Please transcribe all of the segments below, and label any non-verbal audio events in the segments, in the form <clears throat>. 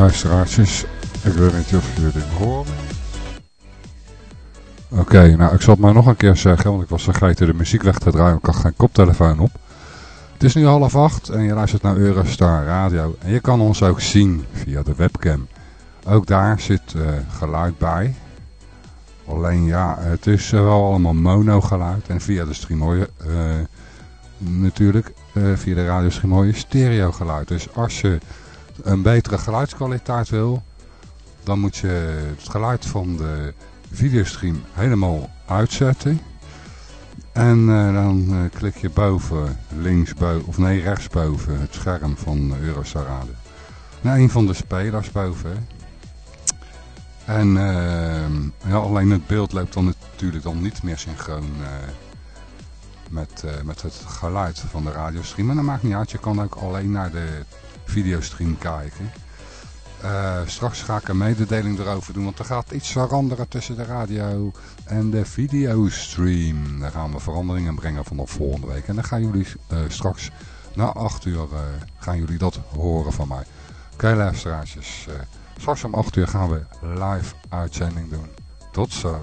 luisteraartjes. Ik weet niet of jullie dit horen. Oké, nou ik zal het maar nog een keer zeggen, want ik was vergeten de muziek weg te draaien. Ik had geen koptelefoon op. Het is nu half acht en je luistert naar Eurostar Radio. En je kan ons ook zien via de webcam. Ook daar zit uh, geluid bij. Alleen ja, het is wel allemaal mono geluid. En via de stream hoor je uh, natuurlijk, uh, via de radiostream hoor je stereo geluid. Dus als je een betere geluidskwaliteit wil, dan moet je het geluid van de videostream helemaal uitzetten. En uh, dan uh, klik je boven, linksboven, of nee rechtsboven het scherm van Eurostar Radio. Naar een van de spelers boven. En uh, ja, alleen het beeld loopt dan natuurlijk dan niet meer synchroon met, met het geluid van de radiostream. Maar dat maakt niet uit, je kan ook alleen naar de videostream kijken. Uh, straks ga ik een mededeling erover doen, want er gaat iets veranderen tussen de radio en de videostream. Daar gaan we veranderingen brengen vanaf volgende week. En dan gaan jullie uh, straks na 8 uur uh, gaan jullie dat horen van mij. Oké okay, luisteraartjes, straks om 8 uur gaan we live uitzending doen. Tot zo.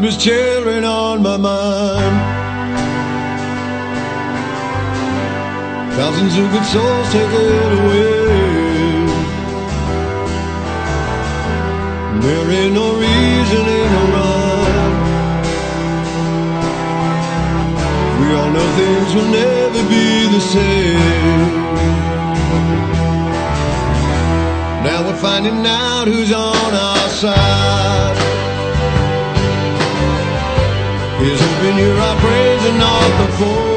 September's children on my mind. Thousands of good souls take it away. There ain't no reason, ain't no rhyme. We all know things will never be the same. Now we're finding out who's on our side. And you're eyes, praising all the fools.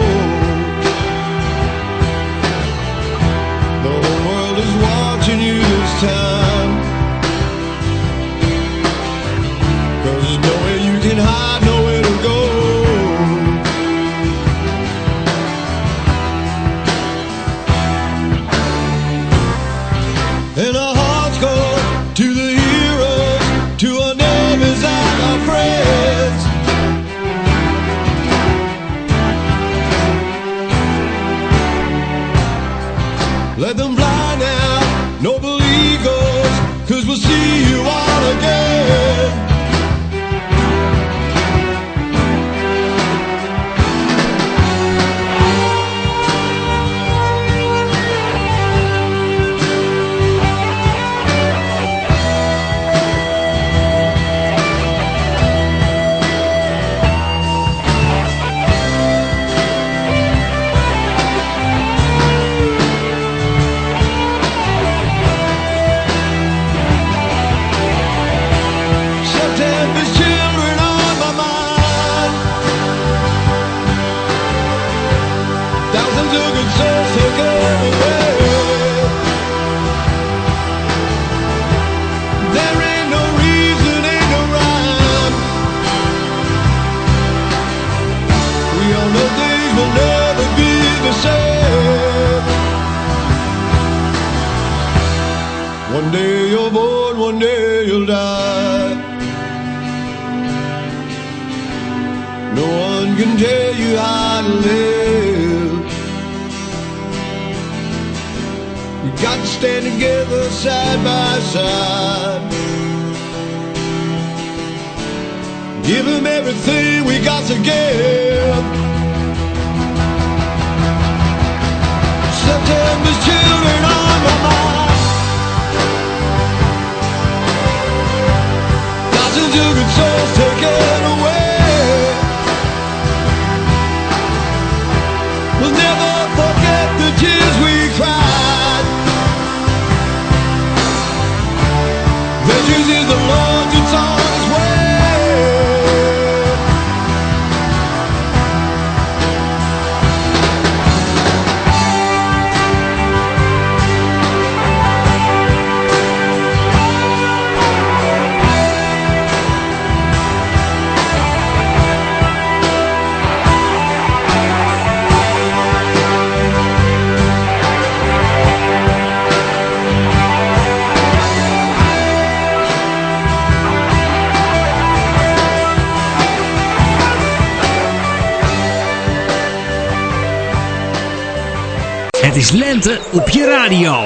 Lente op je radio.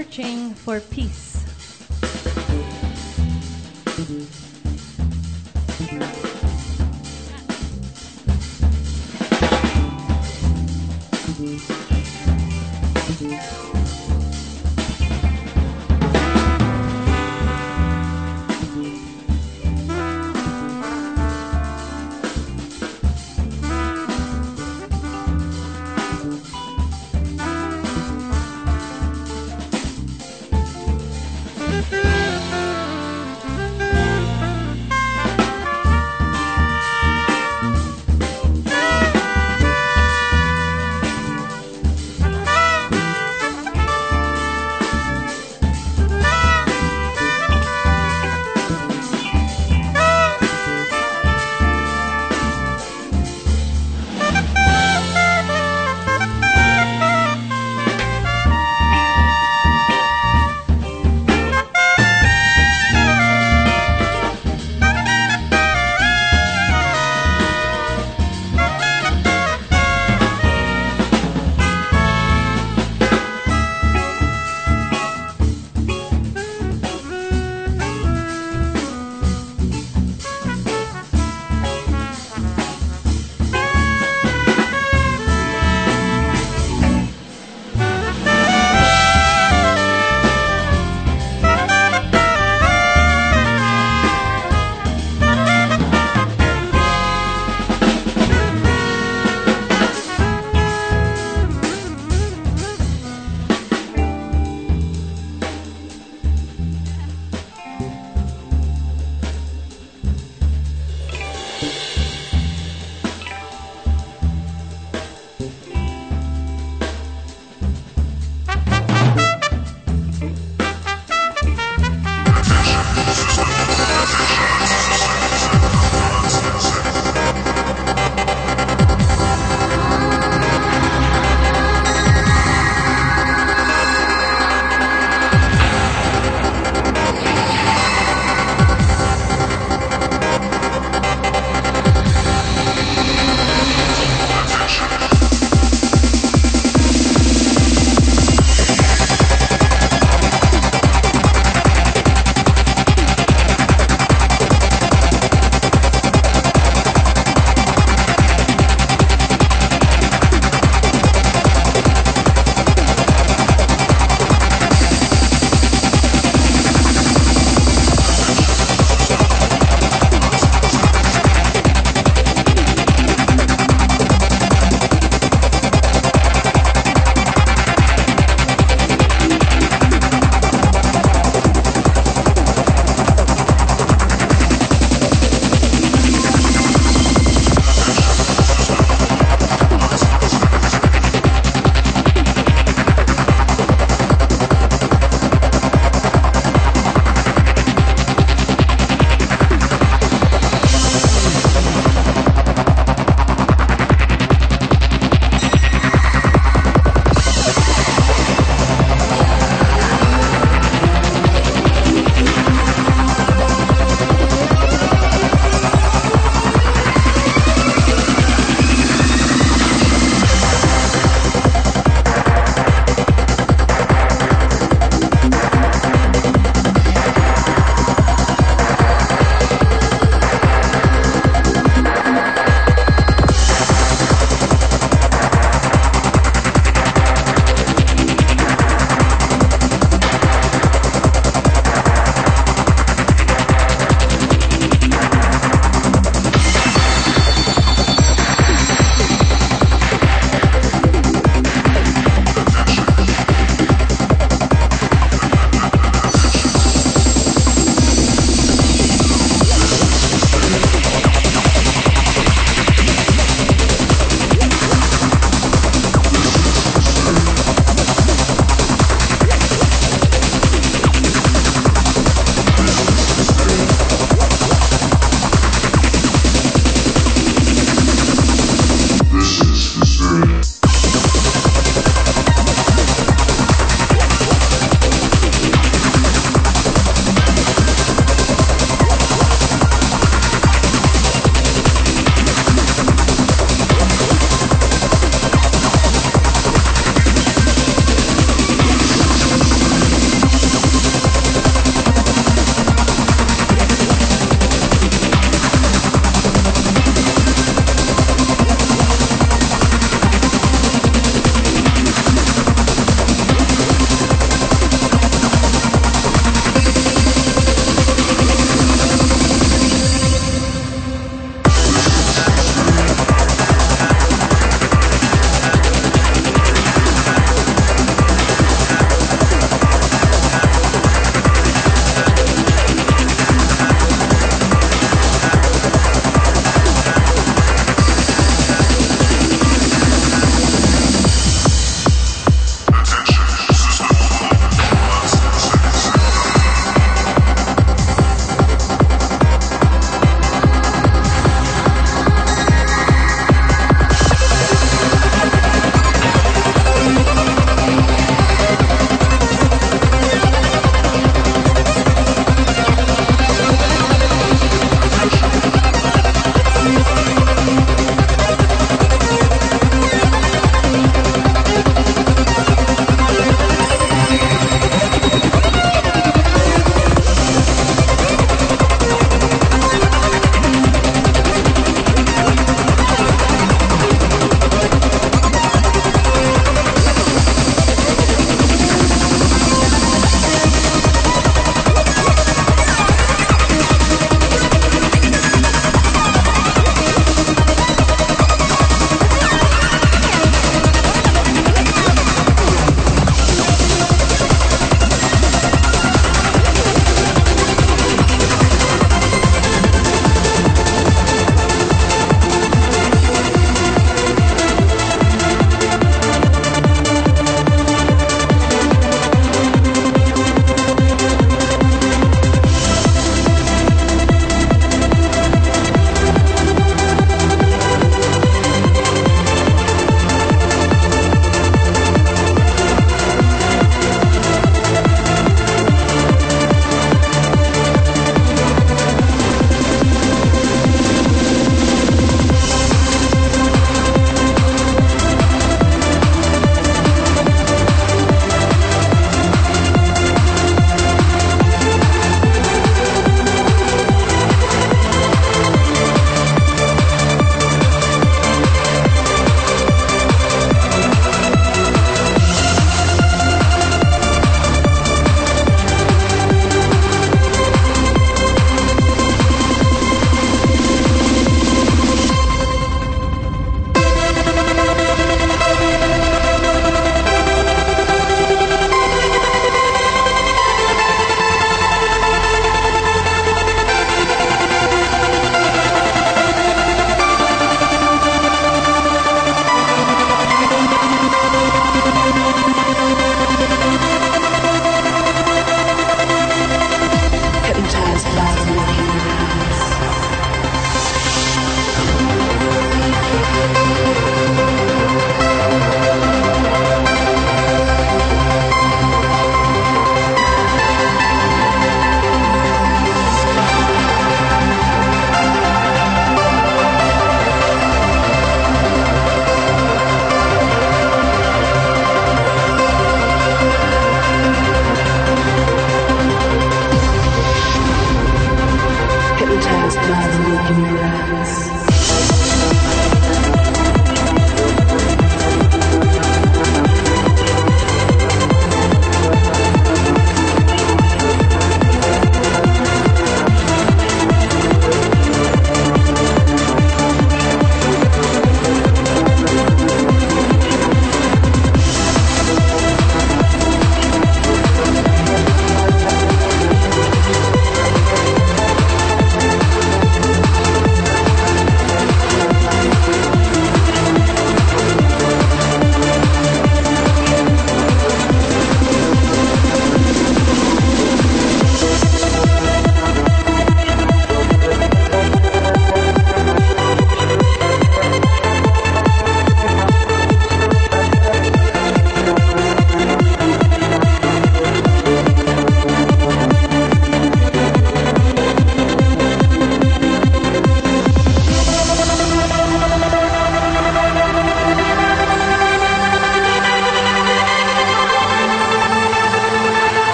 Searching for Peace.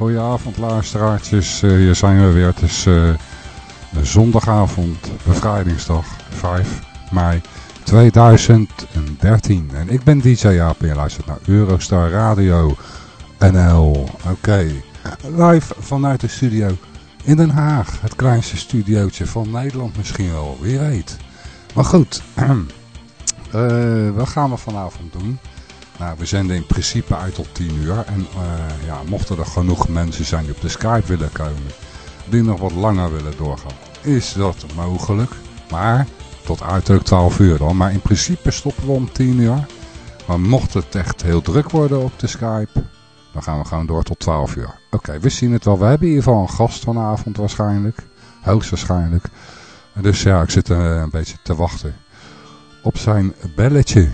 Goedenavond luisteraartjes. Eh, hier zijn we weer. Het is eh, zondagavond, bevrijdingsdag, 5 mei 2013. En ik ben DJ Jaap en je luistert naar Eurostar Radio NL. Oké, live vanuit de studio in Den Haag. Het kleinste studiootje van Nederland misschien wel, wie weet. Maar goed, <clears throat> eh, wat gaan we vanavond doen? Nou, we zenden in principe uit tot 10 uur. En eh, ja, mochten er genoeg mensen zijn die op de Skype willen komen, die nog wat langer willen doorgaan, is dat mogelijk. Maar tot uiterlijk 12 uur dan. Maar in principe stoppen we om 10 uur. Maar mocht het echt heel druk worden op de Skype, dan gaan we gewoon door tot 12 uur. Oké, we zien het wel. We hebben in ieder geval een gast vanavond waarschijnlijk. Hoogstwaarschijnlijk. Dus ja, ik zit uh, een beetje te wachten op zijn belletje.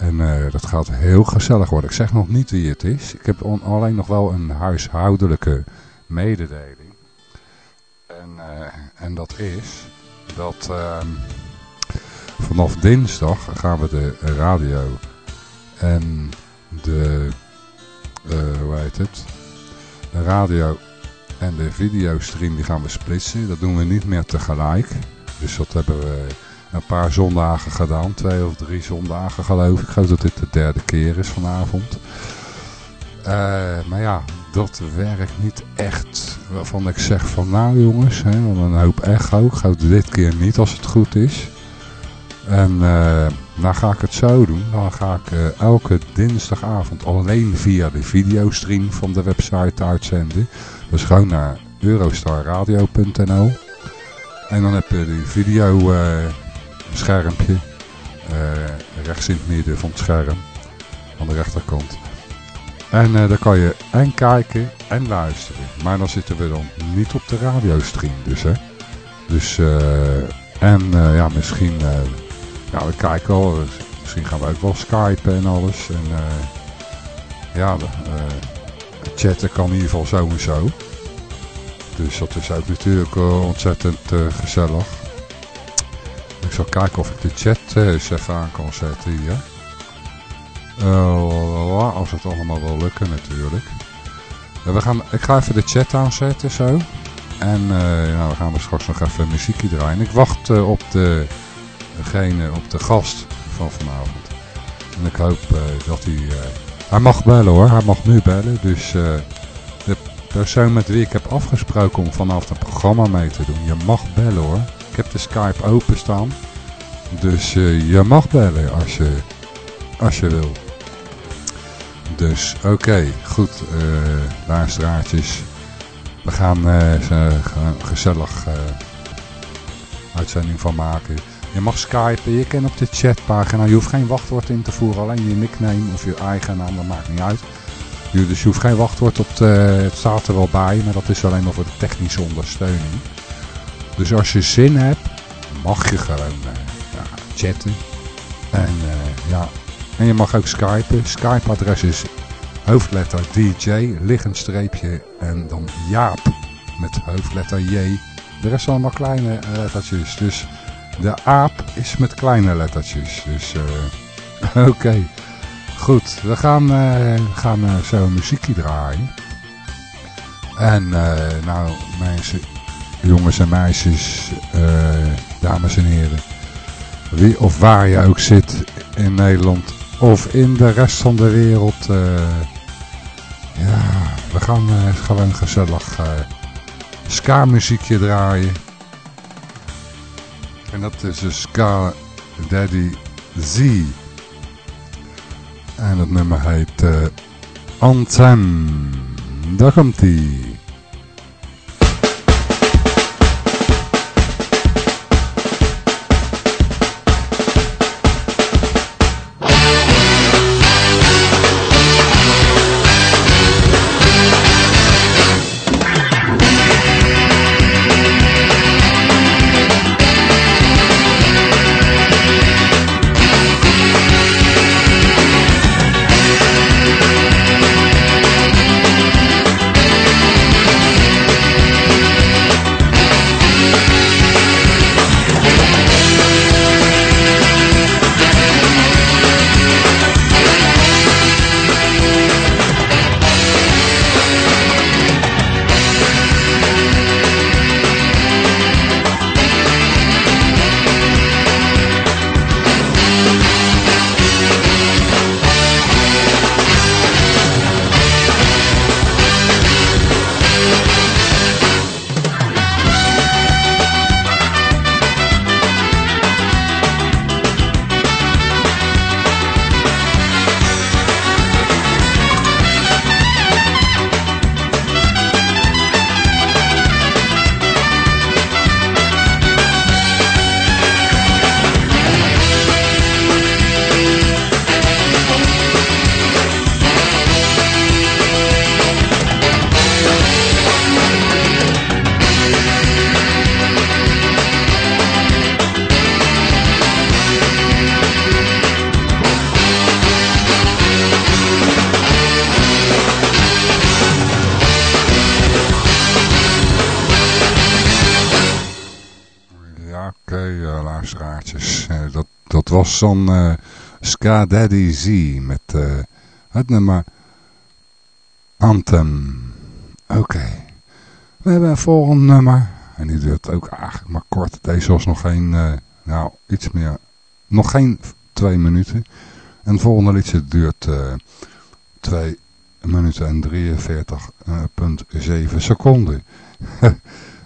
En uh, dat gaat heel gezellig worden. Ik zeg nog niet wie het is. Ik heb alleen nog wel een huishoudelijke mededeling. En, uh, en dat is dat uh, vanaf dinsdag gaan we de radio en de, hoe heet het, de radio en de videostream die gaan we splitsen. Dat doen we niet meer tegelijk. Dus dat hebben we een paar zondagen gedaan. Twee of drie zondagen geloof ik. Ik geloof dat dit de derde keer is vanavond. Uh, maar ja, dat werkt niet echt. Waarvan ik zeg van nou jongens, hè, want een hoop echo. Ik ga dit keer niet als het goed is. En uh, nou ga ik het zo doen. Dan ga ik uh, elke dinsdagavond alleen via de videostream van de website uitzenden. Dus gewoon naar eurostarradio.nl En dan heb je die video schermpje. Uh, rechts in het midden van het scherm. Aan de rechterkant. En uh, dan kan je en kijken en luisteren. Maar dan zitten we dan niet op de radiostream dus hè. Dus uh, en ja misschien, ja we kijken al. Misschien gaan we ook wel skypen en alles. En ja, chatten kan in ieder geval zo. Dus dat is ook natuurlijk ontzettend gezellig. Ik zal kijken of ik de chat uh, eens even aan kan zetten hier. Uh, als het allemaal wil lukken natuurlijk. Uh, we gaan, ik ga even de chat aanzetten zo. En nou, we gaan we straks nog even muziekje draaien. Ik wacht op de, degene, op de gast van vanavond. En ik hoop dat hij... hij mag bellen hoor, hij mag nu bellen. Dus de persoon met wie ik heb afgesproken om vanaf het programma mee te doen. Je mag bellen hoor. Heb de Skype openstaan. Dus uh, je mag bellen als je, als je wil. Dus oké, okay, goed. Uh, luisteraartjes. We gaan uh, een gezellig uitzending van maken. Je mag skypen, je kan op de chatpagina. Je hoeft geen wachtwoord in te voeren. Alleen je nickname of je eigen naam, dat maakt niet uit. Dus je hoeft geen wachtwoord op de... Het staat er wel bij, maar dat is alleen maar voor de technische ondersteuning. Dus als je zin hebt, mag je gewoon ja, chatten. En uh, ja, en je mag ook skypen. Skype-adres is hoofdletter DJ, liggend streepje en dan Jaap met hoofdletter J. De rest allemaal kleine lettertjes. Dus de aap is met kleine lettertjes. Dus uh, <laughs> oké. Goed, we gaan, uh, gaan zo muziekje draaien. En nou mensen, jongens en meisjes, dames en heren. Wie of waar je ook zit in Nederland of in de rest van de wereld. ja, we gaan gewoon gezellig ska muziekje draaien. En dat is een Ska Daddy Z. En het nummer heet uh, Anthem. Daar komt ie. Dan eh Ska Daddy Z met eh, het nummer Anthem. Oké. We hebben een volgend nummer. En die duurt ook eigenlijk maar kort. Deze was nog geen, eh, nou iets meer, nog geen twee minuten. En het volgende liedje duurt eh 2 minuten en 43,7 seconden. <laughs>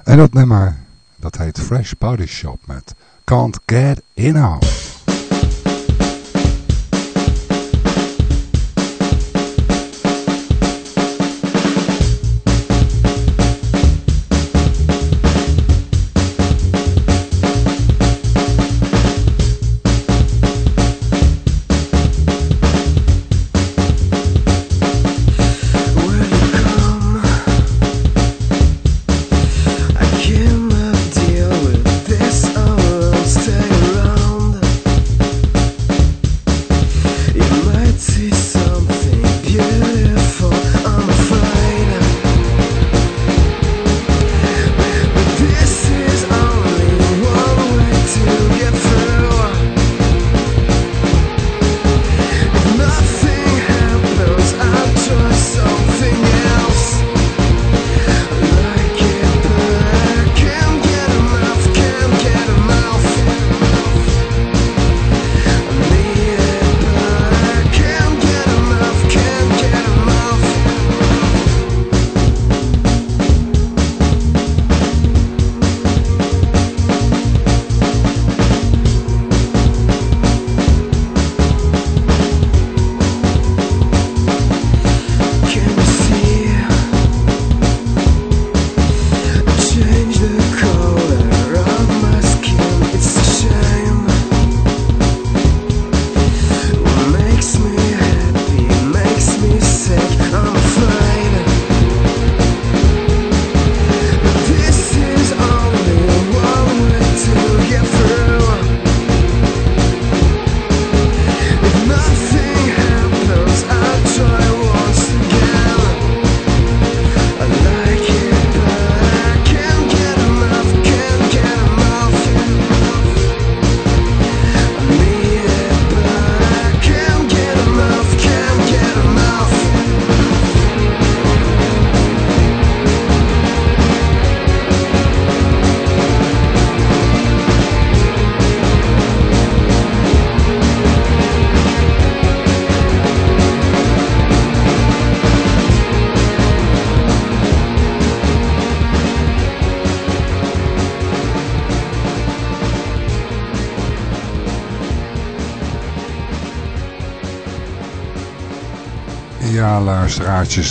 en dat nummer, dat heet Fresh Body Shop met Can't Get Enough.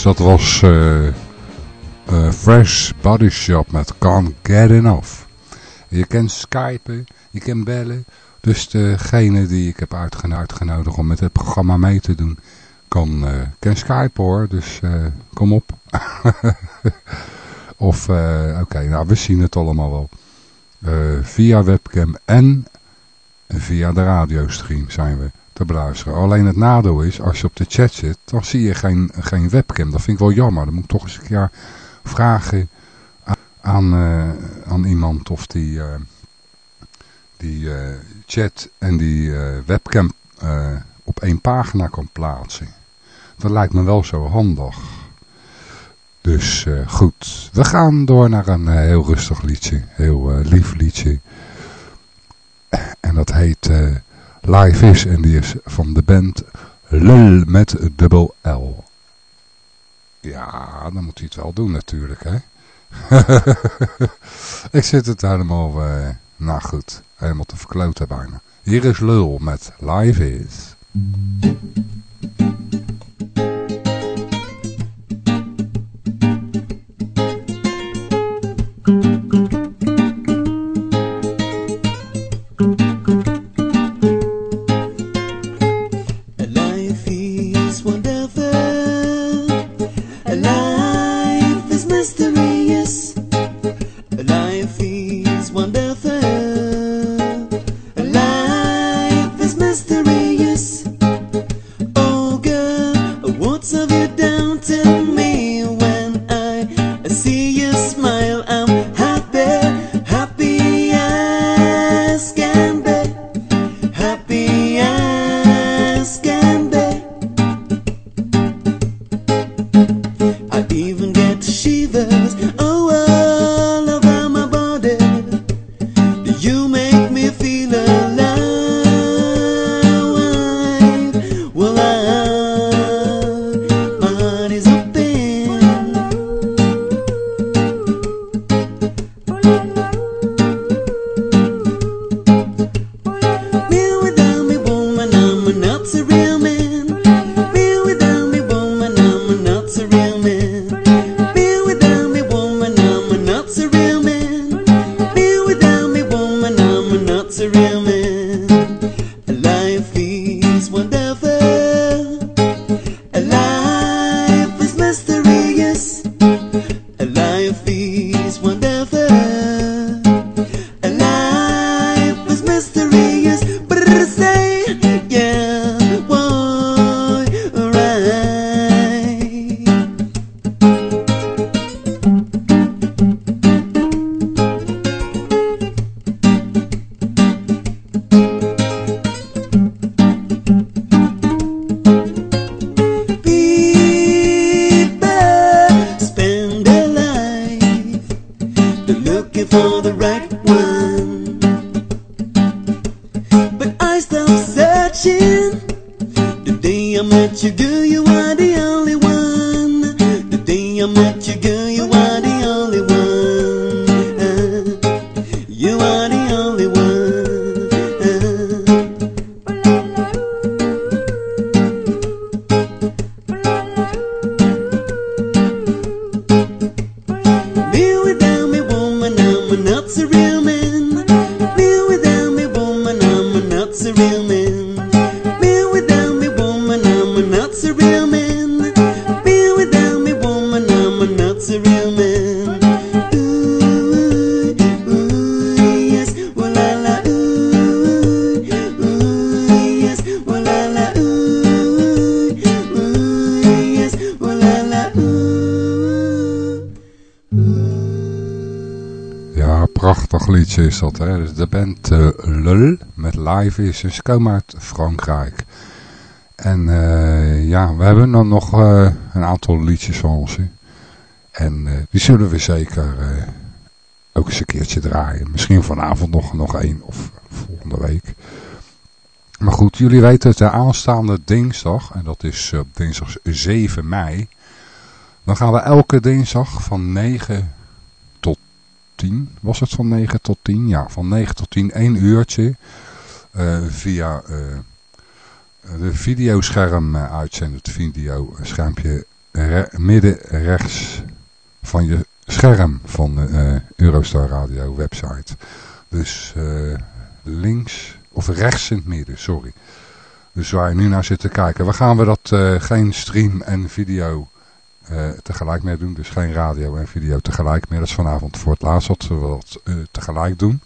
Dat was eh, eh, Fresh Body Shop met Can't Get Enough. Je kan skypen, je kan bellen. Dus degene die ik heb uitgeno- uitgenodigd om met het programma mee te doen, kan, eh kan skypen hoor. Dus kom op. <laughs> of, oké, nou we zien het allemaal wel. Via webcam en via de radiostream zijn we te. Alleen het nadeel is, als je op de chat zit, dan zie je geen, geen webcam. Dat vind ik wel jammer. Dan moet ik toch eens een keer vragen aan, aan, eh, iemand of die, eh, die eh, chat en die webcam op één pagina kan plaatsen. Dat lijkt me wel zo handig. Dus goed, we gaan door naar een heel rustig liedje, heel lief liedje. En dat heet Live Is en die is van de band Lul met dubbel L. Ja, dan moet hij het wel doen natuurlijk, hè. <laughs> Ik zit het helemaal, eh, nou goed, helemaal te verkloten bijna. Hier is Lul met Live Is. Hè? Dus de band eh, Lul met live is. Dus komen uit Frankrijk. En eh, ja, we hebben dan nog eh, een aantal liedjes van ons. En die zullen we zeker ook eens een keertje draaien. Misschien vanavond nog, nog één of volgende week. Maar goed, jullie weten het, de aanstaande dinsdag, en dat is op dinsdag 7 mei. Dan gaan we elke dinsdag van 9 tot 10. Was het van 9 tot 10? Ja, van 9 tot 10, één uurtje. eh, via eh, de videoscherm eh, uitzenden. Het videoschermpje re- midden rechts van je scherm van de Eurostar Radio website. Dus links, of rechts in het midden, sorry. Dus waar je nu naar zit te kijken. We gaan we dat geen stream en video eh, tegelijk meer doen. Dus geen radio en video tegelijk meer. Dat is vanavond voor het laatst dat we dat eh, tegelijk doen.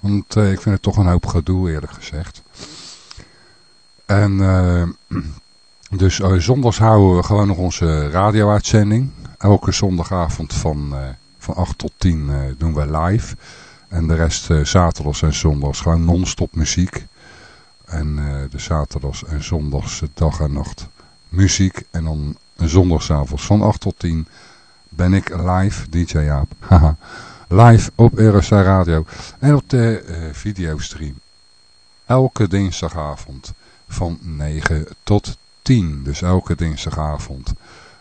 Want eh, ik vind het toch een hoop gedoe eerlijk gezegd. En <clears throat> dus zondags houden we gewoon nog onze radio-uitzending. Elke zondagavond van, van 8 tot 10 eh, doen we live. En de rest zaterdags en zondags gewoon non-stop muziek. En de zaterdags en zondags dag en nacht muziek. En dan zondagsavonds van 8 tot 10 ben ik live, DJ Jaap. <laughs> Live op Eurostar Radio. En op de eh, videostream. Elke dinsdagavond van 9 tot 10. Dus elke dinsdagavond.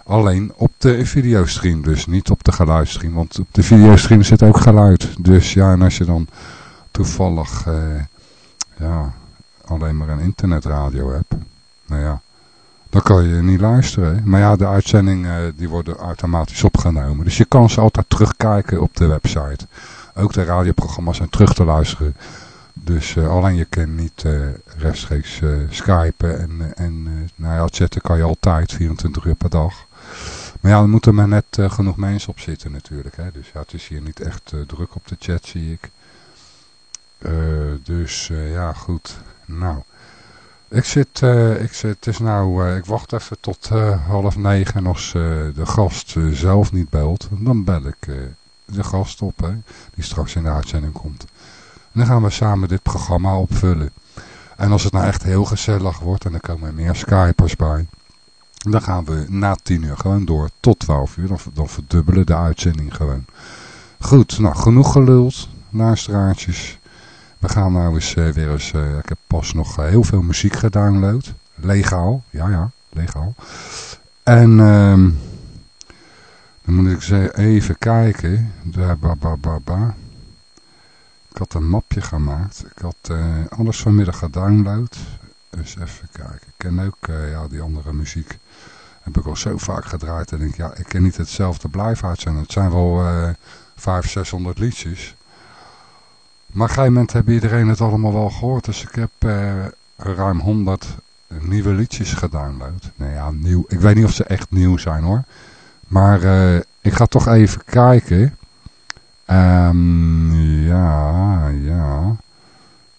Alleen op de videostream, dus niet op de geluidstream. Want op de videostream zit ook geluid. Dus ja, en als je dan toevallig eh, ja, alleen maar een internetradio hebt. Nou ja, dan kan je niet luisteren. Maar ja, de uitzendingen die worden automatisch opgenomen. Dus je kan ze altijd terugkijken op de website. Ook de radioprogramma's zijn terug te luisteren. Dus eh, alleen je kan niet eh, rechtstreeks eh, skypen en, eh, en eh, nou ja, chatten kan je altijd, 24 uur per dag. Maar ja, er moeten maar net eh, genoeg mensen op zitten natuurlijk. Hè? Dus ja, het is hier niet echt eh, druk op de chat, zie ik. Eh, dus eh, ja, goed. Nou, ik zit, eh, ik zit, het is nou, eh, ik wacht even tot eh, half negen en als de gast zelf niet belt, dan bel ik de gast op, hè, die straks in de uitzending komt. Dan gaan we samen dit programma opvullen. En als het nou echt heel gezellig wordt en er komen meer Skypers bij, dan gaan we na tien uur gewoon door tot 12 uur. Dan, dan verdubbelen de uitzending gewoon. Goed, nou genoeg geluld, luisteraartjes. We gaan nou eens eh, weer eens, eh, ik heb pas nog eh, heel veel muziek gedownload. Legaal, ja ja, legaal. En ehm, dan moet ik ze even kijken. Daar, ba, ba, ba, ba. Ik had een mapje gemaakt. Ik had alles vanmiddag gedownload. Dus even kijken. Ik ken ook ja, die andere muziek. Heb ik al zo vaak gedraaid. En denk ja, ik ken niet hetzelfde blijven uitzenden. Het zijn wel eh 500, 600 liedjes. Maar op een gegeven moment heeft iedereen het allemaal wel gehoord. Dus ik heb eh, ruim 100 nieuwe liedjes gedownload. Nou ja, nieuw. Ik weet niet of ze echt nieuw zijn hoor. Maar eh, ik ga toch even kijken. Ehm, ja, ja.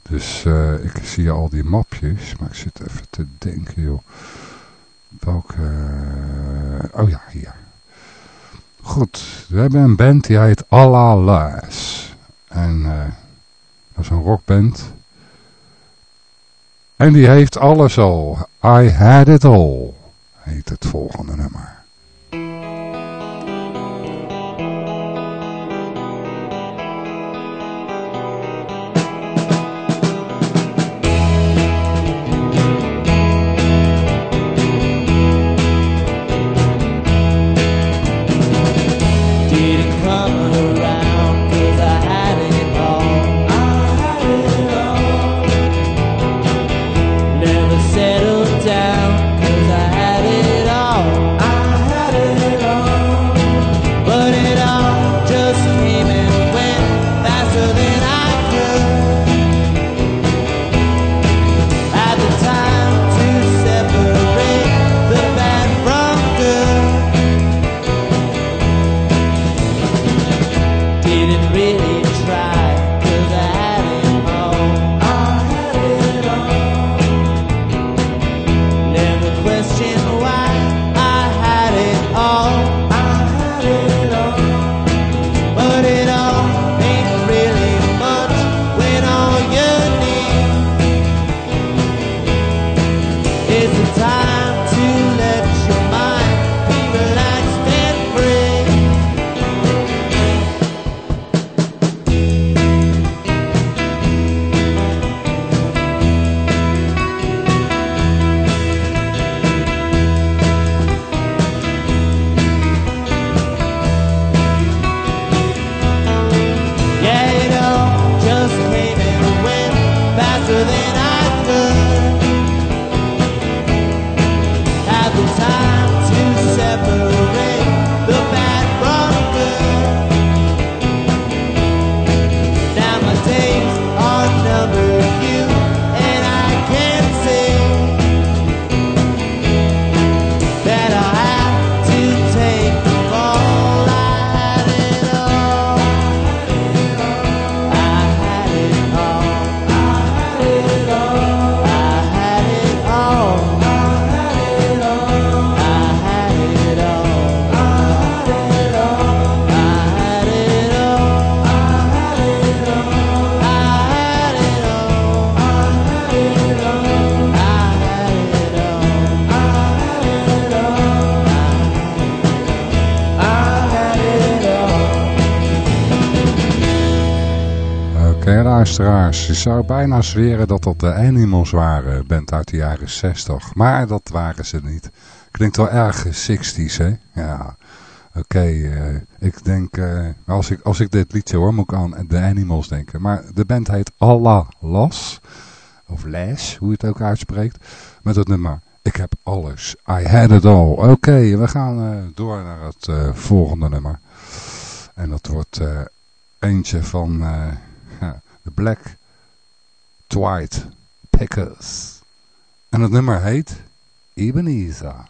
Dus eh, ik zie al die mapjes. Maar ik zit even te denken joh. Welke... oh ja, hier. Goed. We hebben een band die heet Alalas. En... eh dat is een rockband. En die heeft alles al. I had it all. Heet het volgende nummer. Luisteraars. Je zou bijna zweren dat dat de Animals waren, band uit de jaren 60. Maar dat waren ze niet. Klinkt wel erg 60s, hè? Ja. Oké, eh, ik denk, eh, als, ik, als ik dit liedje hoor, moet ik aan de Animals denken. Maar de band heet Allah Las, of Les, hoe je het ook uitspreekt, met het nummer Ik heb alles, I had it all. Oké, we gaan eh, door naar het volgende nummer. En dat wordt eentje van de Black Twilight Pickers. En het nummer heet Ebenezer.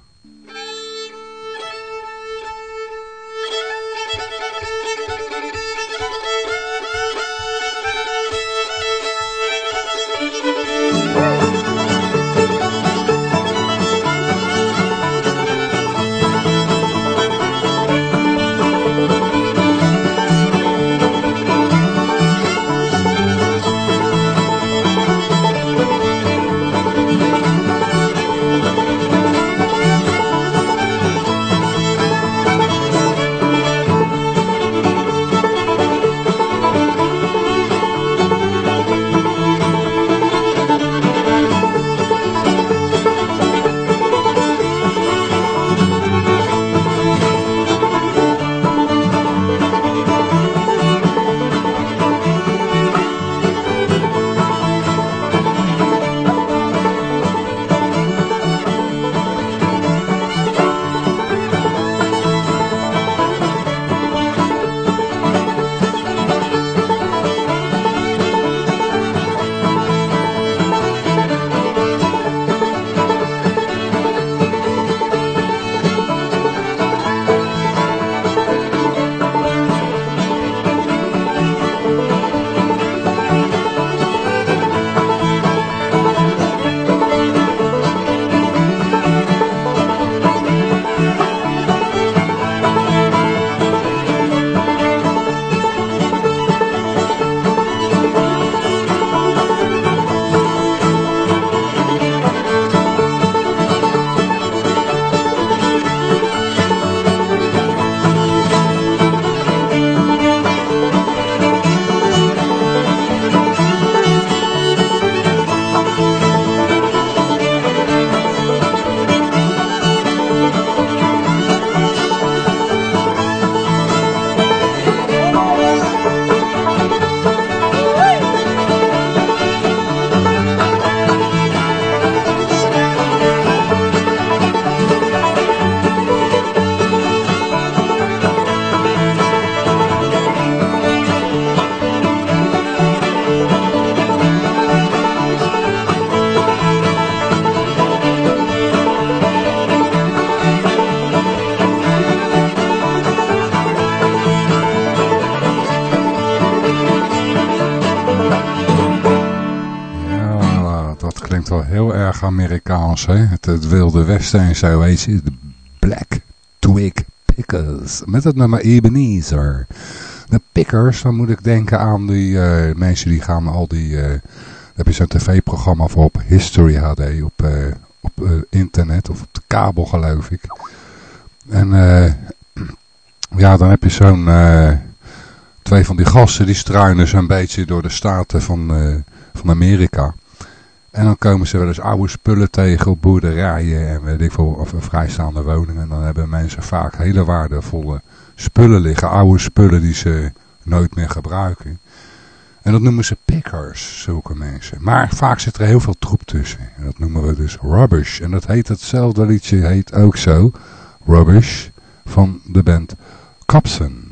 Amerikaans, hè? Het, het Wilde Westen en zo, weet je. De Black Twig Pickers. Met het nummer Ebenezer. De Pickers, dan moet ik denken aan die eh, mensen die gaan al die... eh, heb je zo'n tv-programma voor op History HD, op, eh, op internet of op de kabel geloof ik. En ja, dan heb je zo'n twee van die gasten die struinen zo'n beetje door de staten van, van Amerika. En dan komen ze wel eens oude spullen tegen op boerderijen en weet ik veel, of vrijstaande woningen. En dan hebben mensen vaak hele waardevolle spullen liggen, oude spullen die ze nooit meer gebruiken. En dat noemen ze pickers, zulke mensen. Maar vaak zit er heel veel troep tussen. En dat noemen we dus rubbish. En dat heet hetzelfde liedje, heet ook zo, rubbish, van de band Capson.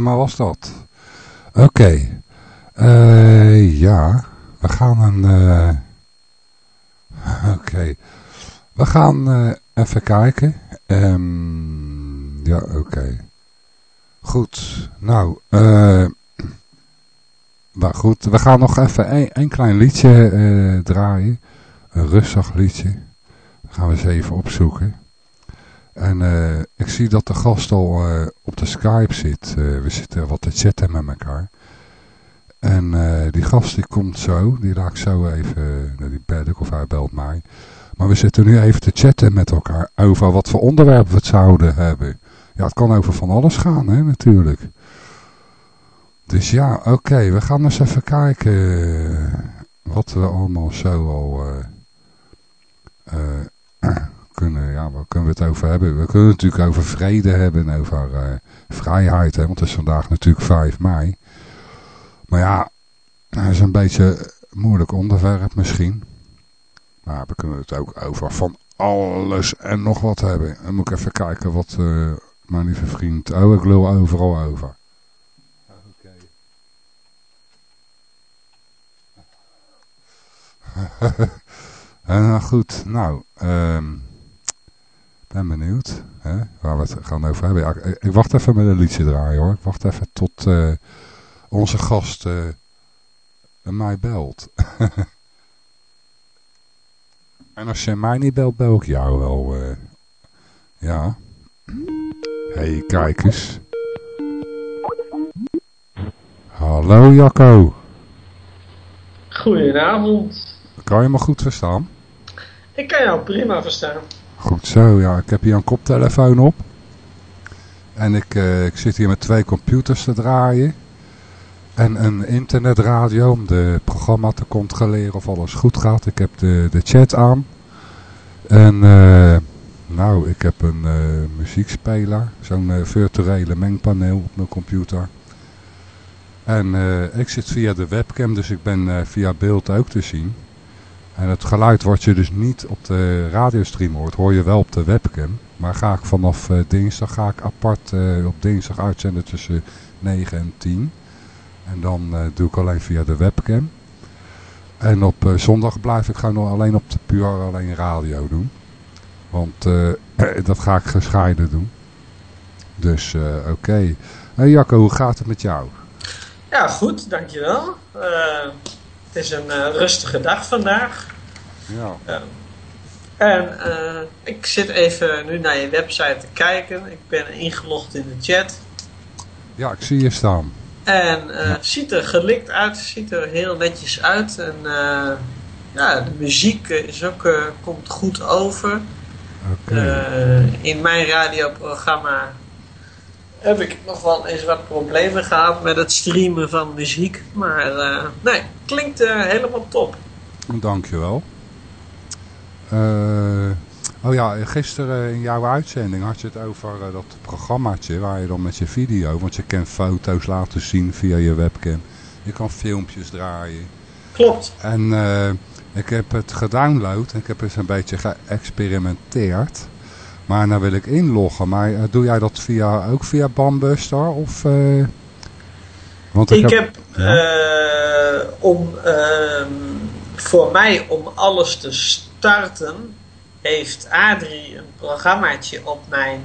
Nummer was dat. Oké. Eh, ja, we gaan een... eh, <laughs> Oké. We gaan eh, even kijken. Ehm, ja, oké. Goed. Nou, eh... maar goed, we gaan nog even een, een klein liedje draaien. Een rustig liedje. Gaan we eens even opzoeken. En ik zie dat de gast al de Skype zit. Eh, we zitten wat te chatten met elkaar. En eh, die gast die komt zo. Die ik zo even... nou, die bel ik of hij belt mij. Maar we zitten nu even te chatten met elkaar. Over wat voor onderwerp we het zouden hebben. Ja, het kan over van alles gaan, hè, natuurlijk. Dus ja, oké. we gaan eens even kijken. eh, Wat we allemaal zo al... eh, eh, kunnen, ja, waar kunnen we het over hebben? We kunnen het natuurlijk over vrede hebben en over eh, vrijheid, hè, want het is vandaag natuurlijk 5 mei. Maar ja, dat is een beetje een moeilijk onderwerp misschien. Maar we kunnen het ook over van alles en nog wat hebben. Dan moet ik even kijken wat eh, mijn lieve vriend... Oh, ik lul overal over. Oké. <laughs> En nou goed, nou, ehm ben benieuwd hè, waar we het gaan over hebben. Ik, wacht even met een liedje draaien hoor. Ik wacht even tot eh, onze gast eh, mij belt. <laughs> en als je mij niet belt, bel ik jou wel. eh. ja. hey, kijk eens. Hallo Jacco. Goedenavond. Kan je me goed verstaan? Ik kan jou prima verstaan. Goed zo, ja. Ik heb hier een koptelefoon op. En ik, eh, ik zit hier met twee computers te draaien. En een internetradio om de programma te controleren of alles goed gaat. Ik heb de, de chat aan. En eh, nou, ik heb een eh, muziekspeler. Zo'n virtuele mengpaneel op mijn computer. En ik zit via de webcam, dus ik ben via beeld ook te zien. En het geluid wat je dus niet op de radiostream hoort, hoor je wel op de webcam. Maar ga ik vanaf eh, dinsdag ga ik apart eh, op dinsdag uitzenden tussen 9 en 10. En dan eh, doe ik alleen via de webcam. En op zondag blijf ik gewoon alleen op de puur alleen radio doen. Want <clears throat> dat ga ik gescheiden doen. Dus oké. Hey Jacco, hoe gaat het met jou? Ja, goed, dankjewel. Eh het is een eh, rustige dag vandaag. Ja. Ja. En eh, ik zit even nu naar je website te kijken. Ik ben ingelogd in de chat. ja, ik zie je staan. En het ziet er gelikt uit, het ziet er heel netjes uit. En ja, de muziek is ook, komt goed over. Oké. Eh, in mijn radioprogramma heb ik nog wel eens wat problemen gehad met het streamen van muziek. Maar eh, nee, klinkt eh, helemaal top. Dankjewel. Eh oh ja, gisteren in jouw uitzending had je het over dat programmaatje waar je dan met je video, want je kan foto's laten zien via je webcam. Je kan filmpjes draaien. Klopt. En ik heb het gedownload en ik heb eens een beetje geëxperimenteerd. Maar nou wil ik inloggen. Maar eh, doe jij dat via, ook via Bambuster? Of, eh, want Ik heb eh, om ehm, voor mij om alles te starten, heeft Adrie een programmaatje op mijn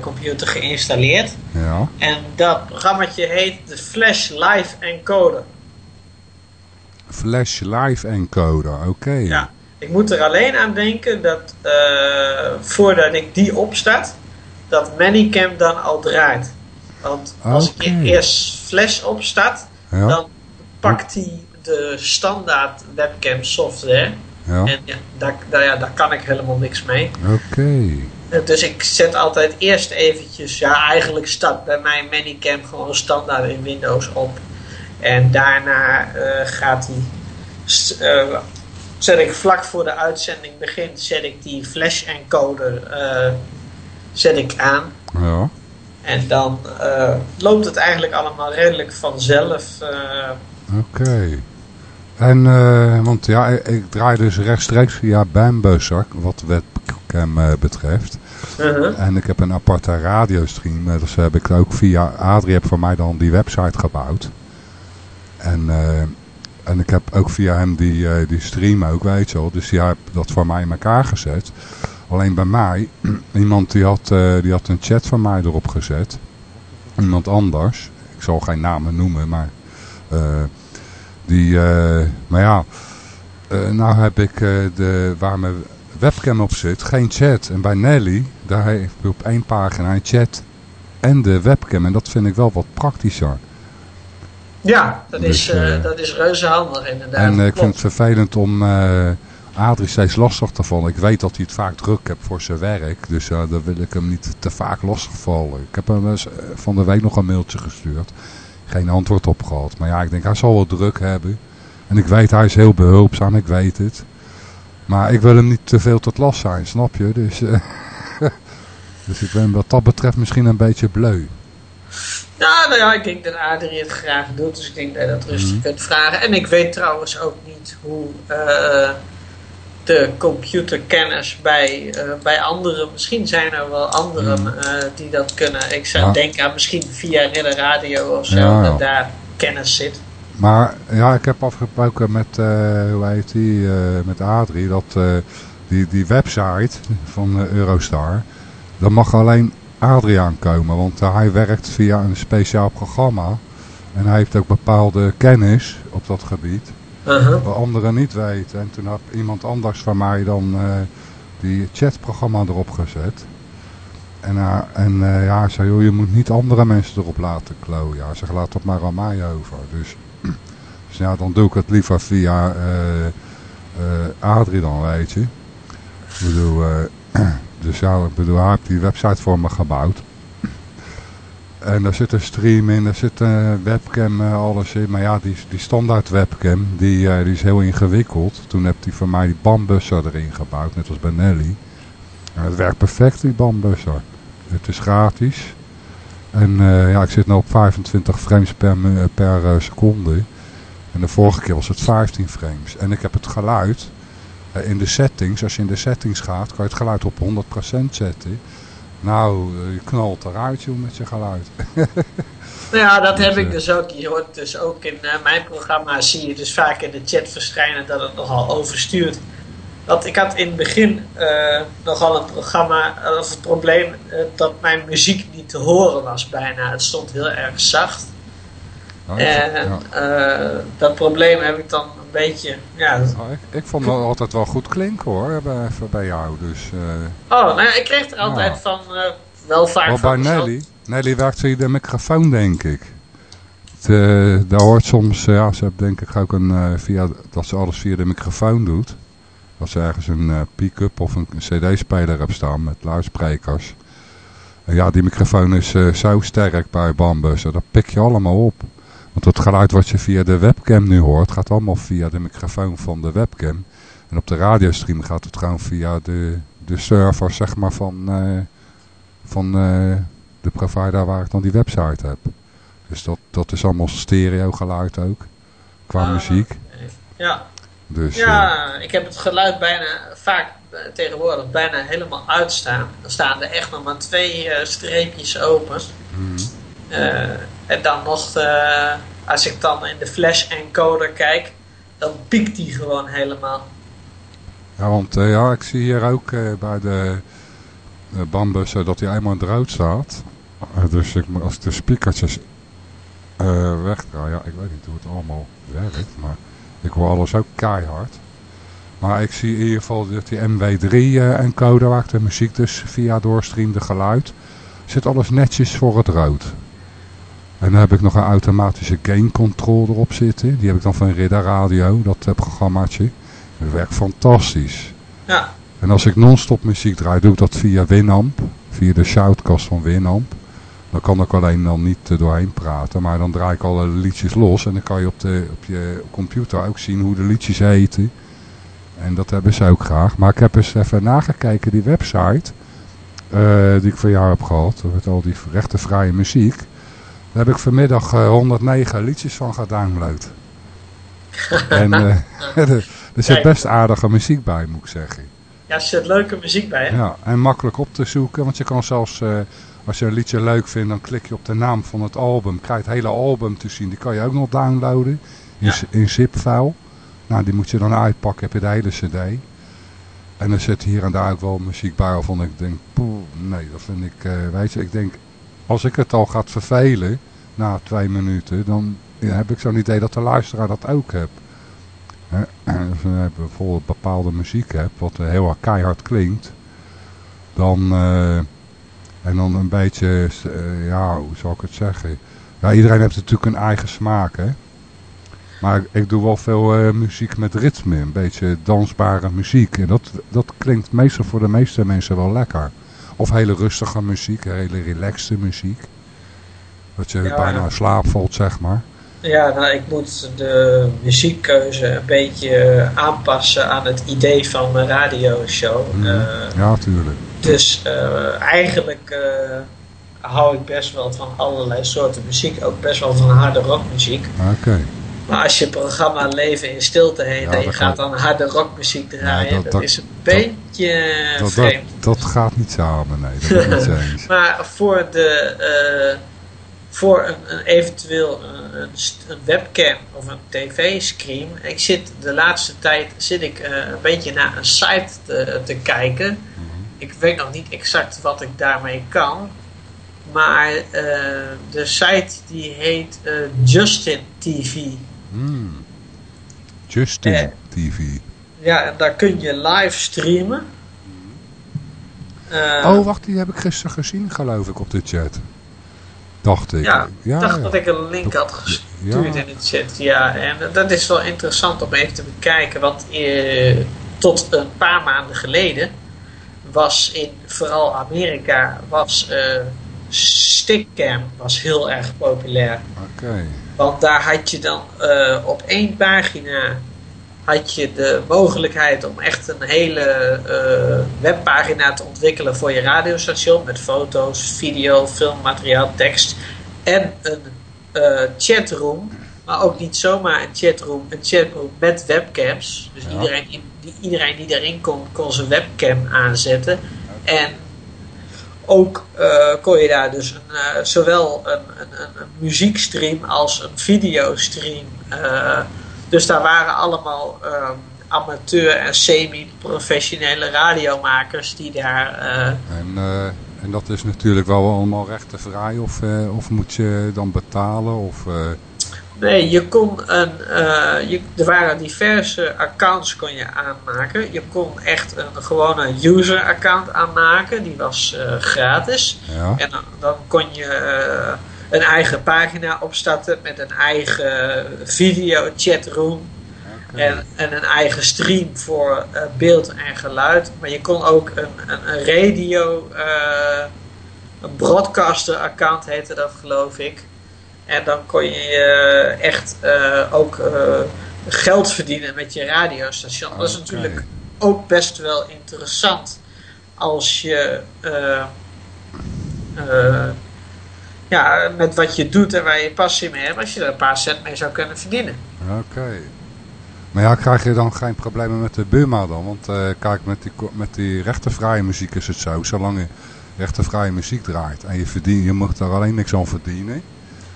computer geïnstalleerd. Ja, En dat programmaatje heet de Flash Live Encoder. Flash Live Encoder, oké. Ja. Ik moet er alleen aan denken dat eh, voordat ik die opstart, dat Manicam dan al draait. Want als ik eerst Flash opstart, Ja, dan pakt hij de standaard webcam software. ja. En ja, daar, daar, ja, daar kan ik helemaal niks mee. oké. Eh, Dus ik zet altijd eerst eventjes, ja eigenlijk start bij mij Manicam gewoon standaard in Windows op. En daarna eh, gaat hij, zet ik vlak voor de uitzending begint, zet ik die flash encoder eh, zet ik aan. Ja, En dan eh, loopt het eigenlijk allemaal redelijk vanzelf. eh, oké. En, eh, want ja, ik, draai dus rechtstreeks via Bambusser, wat web, webcam betreft. Uh-huh. En ik heb een aparte radiostream. Dus heb ik ook via Adrie heb voor mij dan die website gebouwd. En, eh, en ik heb ook via hem die, eh, die stream ook, weet je wel. Dus die heeft dat voor mij in elkaar gezet. Alleen bij mij, <clears throat> iemand die had, eh, die had een chat van mij erop gezet. Iemand anders. Ik zal geen namen noemen, maar... eh, die, eh, maar ja... nou heb ik de, waar mijn webcam op zit, geen chat. En bij Nelly, daar hij op één pagina een chat en de webcam. En dat vind ik wel wat praktischer. Ja, dat, Dus, is, eh, eh, dat is reuze handig inderdaad. en eh, ik vind het vervelend om eh Adrie steeds lastig te vallen. Ik weet dat hij het vaak druk heeft voor zijn werk. Dus ja, dan wil ik hem niet te vaak lastigvallen. Ik heb hem van de week nog een mailtje gestuurd. Geen antwoord op gehad. Maar ja, ik denk hij zal wel druk hebben. En ik weet hij is heel behulpzaam, ik weet het. Maar ik wil hem niet te veel tot last zijn, snap je? Dus, eh, <laughs> dus ik ben wat dat betreft misschien een beetje bleu. Ja, nou ja, ik denk dat Adrie het graag doet, dus ik denk dat je dat rustig Mhm. kunt vragen. En ik weet trouwens ook niet hoe eh, de computerkennis bij, eh, bij anderen, misschien zijn er wel anderen Mhm. eh, die dat kunnen. Ik zou Ja. denken aan misschien via Ridder Radio of zo, Ja, dat daar kennis zit. Maar ja, ik heb afgesproken met, hoe heet die, met Adrie, dat die, die website van Eurostar, daar mag alleen Adrie aankomen, want eh, hij werkt via een speciaal programma. En hij heeft ook bepaalde kennis op dat gebied, Uh-huh. wat anderen niet weten. En toen had iemand anders van mij dan eh, die chatprogramma erop gezet. En, en eh, ja, hij zei, joh, je moet niet andere mensen erop laten klooien. Hij zegt, laat dat maar aan mij over. Dus, <clears throat> dus ja, dan doe ik het liever via Adrie dan, weet je. Ik bedoel, <clears throat> dus ja, ik bedoel, hij heeft die website voor me gebouwd. En daar zit een stream in, daar zit een webcam, eh, alles in. Maar ja, die, die standaard webcam, die, eh, die is heel ingewikkeld. Toen heeft hij voor mij die bandbusser erin gebouwd, net als bij Nelly. En het werkt perfect, die bandbusser. Het is gratis. En eh, ja, ik zit nu op 25 frames per, per seconde. En de vorige keer was het 15 frames. En ik heb het geluid in de settings. Als je in de settings gaat, kan je het geluid op 100% zetten. Nou, eh, je knalt eruit joh, met je geluid. Nou <laughs> ja, dat Dus, heb ik eh, dus ook. Je hoort dus ook in eh, mijn programma, zie je dus vaak in de chat verschijnen dat het nogal overstuurt. Want ik had in het begin eh, nogal een programma, eh, of het probleem eh, dat mijn muziek niet te horen was bijna. Het stond heel erg zacht. Ik, En ja. eh, dat probleem heb ik dan beetje, ja, dat- Nou, ik, ik vond het altijd wel goed klinken hoor, bij, bij jou. Dus, eh, Oh, nou ja, ik kreeg er altijd Ja. van, eh, wel vaak van bij mezelf. Nelly. Nelly werkt via de microfoon denk ik. Daar hoort soms, eh, ja, ze heeft denk ik ook een, via, dat ze alles via de microfoon doet. Als ze ergens een pick-up of een cd-speler hebt staan met luidsprekers. En ja, die microfoon is zo sterk bij Bambus, dat pik je allemaal op. Want het geluid wat je via de webcam nu hoort, gaat allemaal via de microfoon van de webcam. En op de radiostream gaat het gewoon via de, de server zeg maar, van, eh, van eh, de provider waar ik dan die website heb. Dus dat, dat is allemaal stereo geluid ook, qua Ah, muziek. Ja, Dus, eh, Ja, ik heb het geluid bijna vaak eh, tegenwoordig bijna helemaal uitstaan. Dan staan er echt nog maar twee eh, streepjes open. mhm. Eh, en dan nog, eh, als ik dan in de flash encoder kijk, dan piekt die gewoon helemaal. Ja, want eh, ja, ik zie hier ook bij de uh, eh, dat hij eenmaal de rood staat. Dus ik, als ik de speakertjes eh wegdraai, ja, ik weet niet hoe het allemaal werkt, maar ik hoor alles ook keihard. Maar ik zie in ieder geval dat die MW3 eh, encoder waar ik de muziek dus via doorstreamde geluid, zit alles netjes voor het rood. En dan heb ik nog een automatische gain control erop zitten. Die heb ik dan van Ridder Radio, dat eh, programmaatje. Dat werkt fantastisch. Ja, En als ik non-stop muziek draai, doe ik dat via Winamp. Via de shoutcast van Winamp. Dan kan ik alleen dan niet doorheen praten. Maar dan draai ik alle liedjes los. En dan kan je op, de, op je computer ook zien hoe de liedjes heten. En dat hebben ze ook graag. Maar ik heb eens even nagekeken, die website. eh, die ik van jou heb gehad. Met al die rechtenvrije muziek. Daar heb ik vanmiddag eh, 109 liedjes van gedownload. <laughs> en eh, <laughs> er, zit best aardige muziek bij, moet ik zeggen. Ja, er zit leuke muziek bij. hè? Ja, en makkelijk op te zoeken, want je kan zelfs, eh, als je een liedje leuk vindt, dan klik je op de naam van het album. Krijg je het hele album te zien, die kan je ook nog downloaden in, Ja. in zip-file. Nou, die moet je dan uitpakken, heb je de hele cd. En er zit hier en daar ook wel muziek bij waarvan ik denk, poeh, nee, dat vind ik, eh, weet je, ik denk, als ik het al gaat vervelen, na twee minuten, dan heb ik zo'n idee dat de luisteraar dat ook hebt. <clears throat> Als je bijvoorbeeld bepaalde muziek hebt, wat heel keihard klinkt, dan, eh, en dan een beetje, eh, ja, hoe zal ik het zeggen? Ja, iedereen heeft natuurlijk een eigen smaak, hè. Maar ik, ik doe wel veel eh, muziek met ritme, een beetje dansbare muziek. En dat, dat klinkt meestal voor de meeste mensen wel lekker. Of hele rustige muziek, hele relaxte muziek. Dat je Ja. bijna in slaap valt, zeg maar. Ja, nou, ik moet de muziekkeuze een beetje eh, aanpassen aan het idee van mijn radioshow. Mhm. Eh, ja, tuurlijk. dus eh, eigenlijk hou ik best wel van allerlei soorten muziek. Ook best wel van harde rockmuziek. Oké. Maar als je programma Leven in Stilte heet Ja, en je gaat dan harde rockmuziek draaien, dat- dat, dat- is een beetje Dat, vreemd. dat gaat niet samen, nee. Dat niet eens. <laughs> Maar voor, de, eh, voor een, een eventueel een, een, webcam of een tv-screen. Ik zit de laatste tijd zit ik, eh, een beetje naar een site te, te kijken. Ik weet nog niet exact wat ik daarmee kan. Maar eh, de site die heet eh, Justin TV. Hmm. Justin Eh. TV. Ja, en daar kun je live streamen. Eh, oh, wacht, die heb ik gisteren gezien, geloof ik, op de chat. Dacht ik. Ja, ik dacht ja. dat ik een link had gestuurd Ja. in de chat. Ja, en dat is wel interessant om even te bekijken. Want eh, tot een paar maanden geleden was in vooral Amerika was eh Stickcam was heel erg populair. Oké. Want daar had je dan eh, op één pagina had je de mogelijkheid om echt een hele eh, webpagina te ontwikkelen voor je radiostation met foto's, video, filmmateriaal, tekst en een eh, chatroom. Maar ook niet zomaar een chatroom, een chatroom met webcams. Dus Ja. iedereen, die, iedereen die daarin kon, kon zijn webcam aanzetten. En ook eh, kon je daar dus een, eh, zowel een, een, een, muziekstream als een videostream. eh, dus daar waren allemaal amateur en semi-professionele radiomakers die daar. En, en dat is natuurlijk wel allemaal rechtenvrij, of, eh, of moet je dan betalen? Of, nee, je kon een. eh, je, er waren diverse accounts kon je aanmaken. Je kon echt een gewone user-account aanmaken, die was eh, gratis. ja. En dan, dan kon je eh, een eigen pagina opstarten met een eigen video chatroom. En, en een eigen stream voor beeld en geluid. Maar je kon ook een, een, een radio, een broadcaster account heette dat geloof ik. En dan kon je eh, echt eh, ook eh, geld verdienen met je radiostation. Dat is natuurlijk ook best wel interessant als je ja, met wat je doet en waar je passie mee hebt, als je er een paar cent mee zou kunnen verdienen. Oké. Maar ja, krijg je dan geen problemen met de Buma dan? Want kijk, met die, met die rechtenvrije muziek is het zo. Zolang je rechtenvrije muziek draait en je, verdient, je mag daar alleen niks aan verdienen.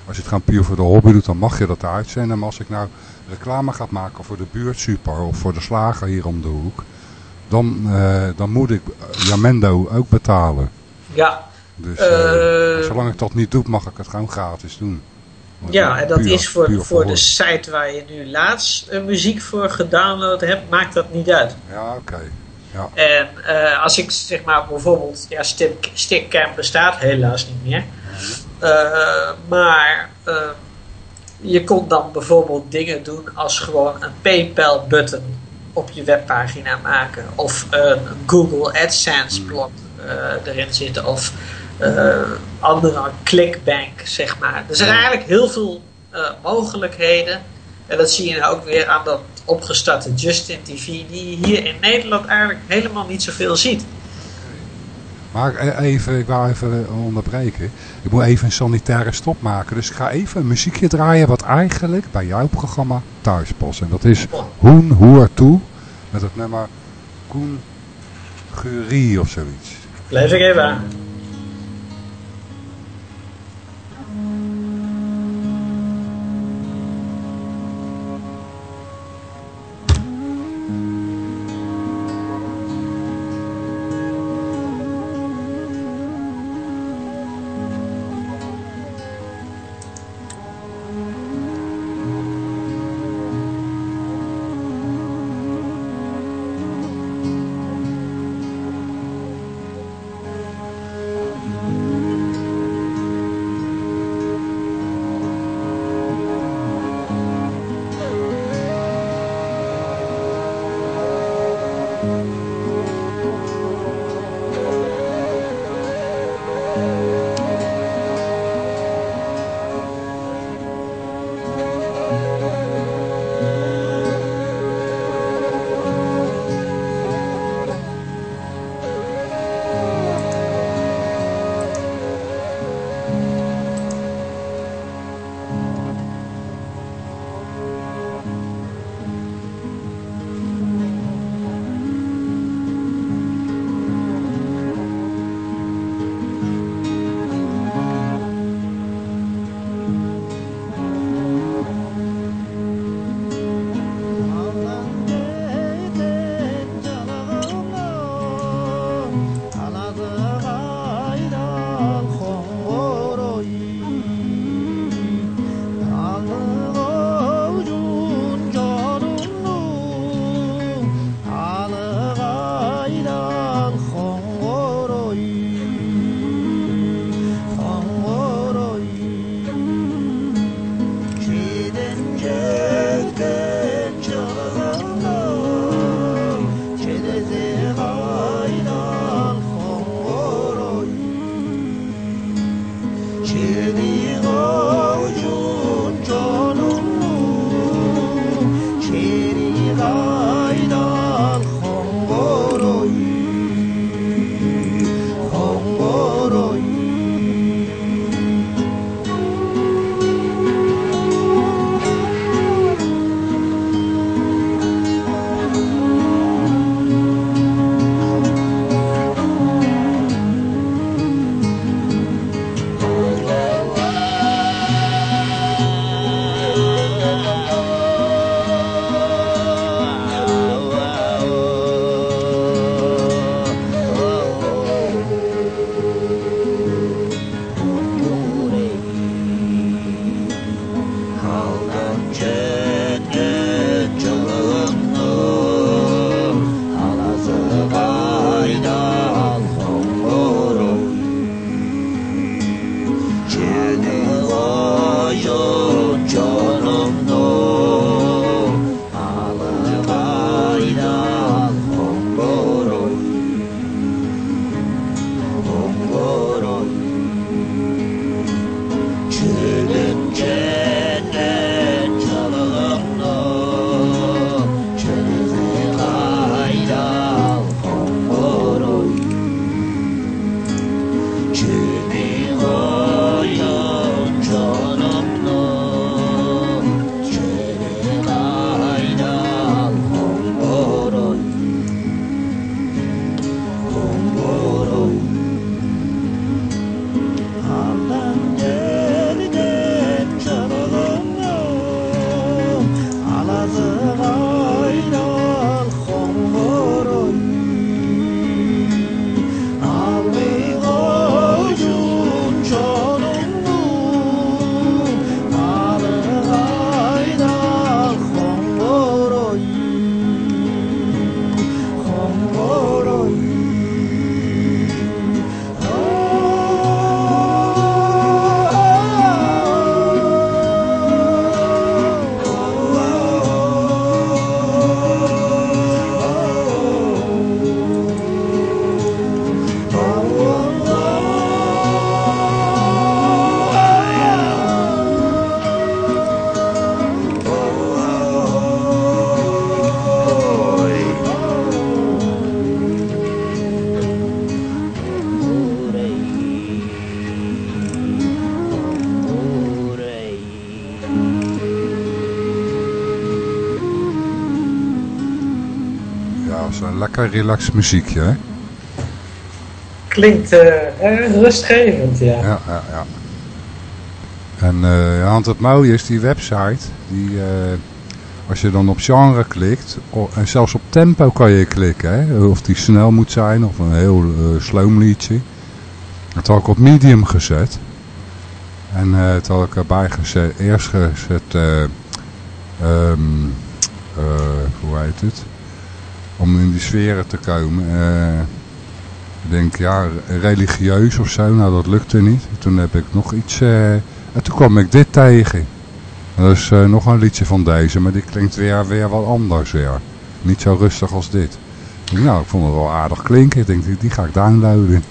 Als je het gewoon puur voor de hobby doet, dan mag je dat uitzenden. Maar als ik nou reclame ga maken voor de buurtsuper of voor de slager hier om de hoek. Dan, eh, dan moet ik Jamendo ook betalen. Ja, Dus eh, Eh, zolang ik dat niet doe, mag ik het gewoon gratis doen. Ja, en dat Puur- is voor, voor de site waar je nu laatst muziek voor gedownload hebt, maakt dat niet uit. Ja, oké. Ja. En als ik zeg maar bijvoorbeeld, ja, Stick, Stickcam bestaat helaas niet meer. Eh, maar eh, je kon dan bijvoorbeeld dingen doen als gewoon een PayPal button op je webpagina maken. Of een Google AdSense blok eh, erin zitten. Of andere clickbank, zeg maar. Er zijn eigenlijk heel veel mogelijkheden. En dat zie je nou ook weer aan dat opgestarte Justin TV, die je hier in Nederland eigenlijk helemaal niet zoveel ziet. Maar e- even, ik wou even onderbreken. Ik moet even een sanitaire stop maken. Dus ik ga even een muziekje draaien wat eigenlijk bij jouw programma thuis past. En dat is Hoen Hoer Toe. Met het nummer Koen Gurie of zoiets. Blijf ik even aan. Lekker relax muziekje, hè? klinkt eh, erg rustgevend, ja. Ja, ja, ja. En eh, want het mooie is, die website, die, eh, als je dan op genre klikt, en zelfs op tempo kan je klikken, hè? of die snel moet zijn, of een heel eh sloom liedje. Dat had ik op medium gezet. En eh het had ik erbij gezet, eerst gezet, eh, ehm, eh, hoe heet het, om in die sferen te komen. eh, ik denk, ja, religieus of zo, nou dat lukte niet. Toen heb ik nog iets, eh, en toen kwam ik dit tegen. En Dat is eh, nog een liedje van deze, maar die klinkt weer, weer wat anders weer. Niet zo rustig als dit. Ik denk, nou, ik vond het wel aardig klinken. Ik denk, die, die ga ik downloaden.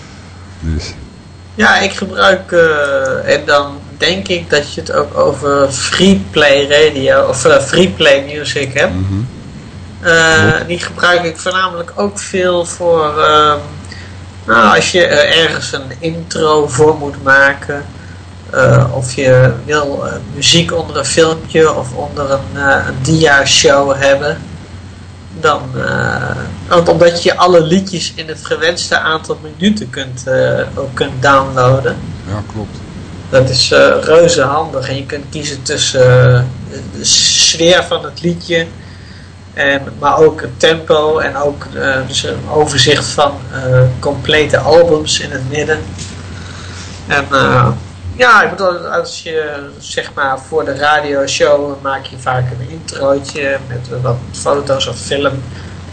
<laughs> dus, Ja, ik gebruik, en dan denk ik dat je het ook over Freeplay Radio, of Freeplay Music hebt. Eh, die gebruik ik voornamelijk ook veel voor, ehm, nou, als je eh, ergens een intro voor moet maken. eh, of je wil muziek onder een filmpje of onder een, een dia-show hebben. Dan, want omdat je alle liedjes in het gewenste aantal minuten kunt, ook kunt downloaden. ja, klopt. Dat is reuze handig. En je kunt kiezen tussen de sfeer van het liedje. Maar ook het tempo. En ook eh, dus een overzicht van eh, complete albums in het midden. En eh, ja, ik bedoel, als je zeg maar voor de radioshow maak je vaak een introotje met wat foto's of film.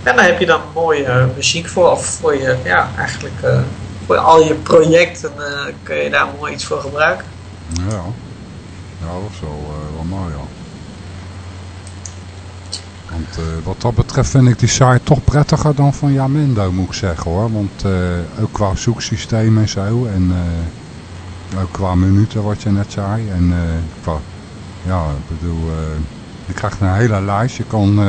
En daar heb je dan mooie muziek voor. Of voor je, ja, eigenlijk voor al je projecten kun je daar mooi iets voor gebruiken. Ja, ja dat is wel, wel mooi, ja. Want eh, wat dat betreft vind ik die site toch prettiger dan van Jamendo, moet ik zeggen hoor. Want eh, ook qua zoeksysteem en zo. En eh, ook qua minuten wat je net zei. En qua, ja, ik bedoel, je krijgt een hele lijst. Je kan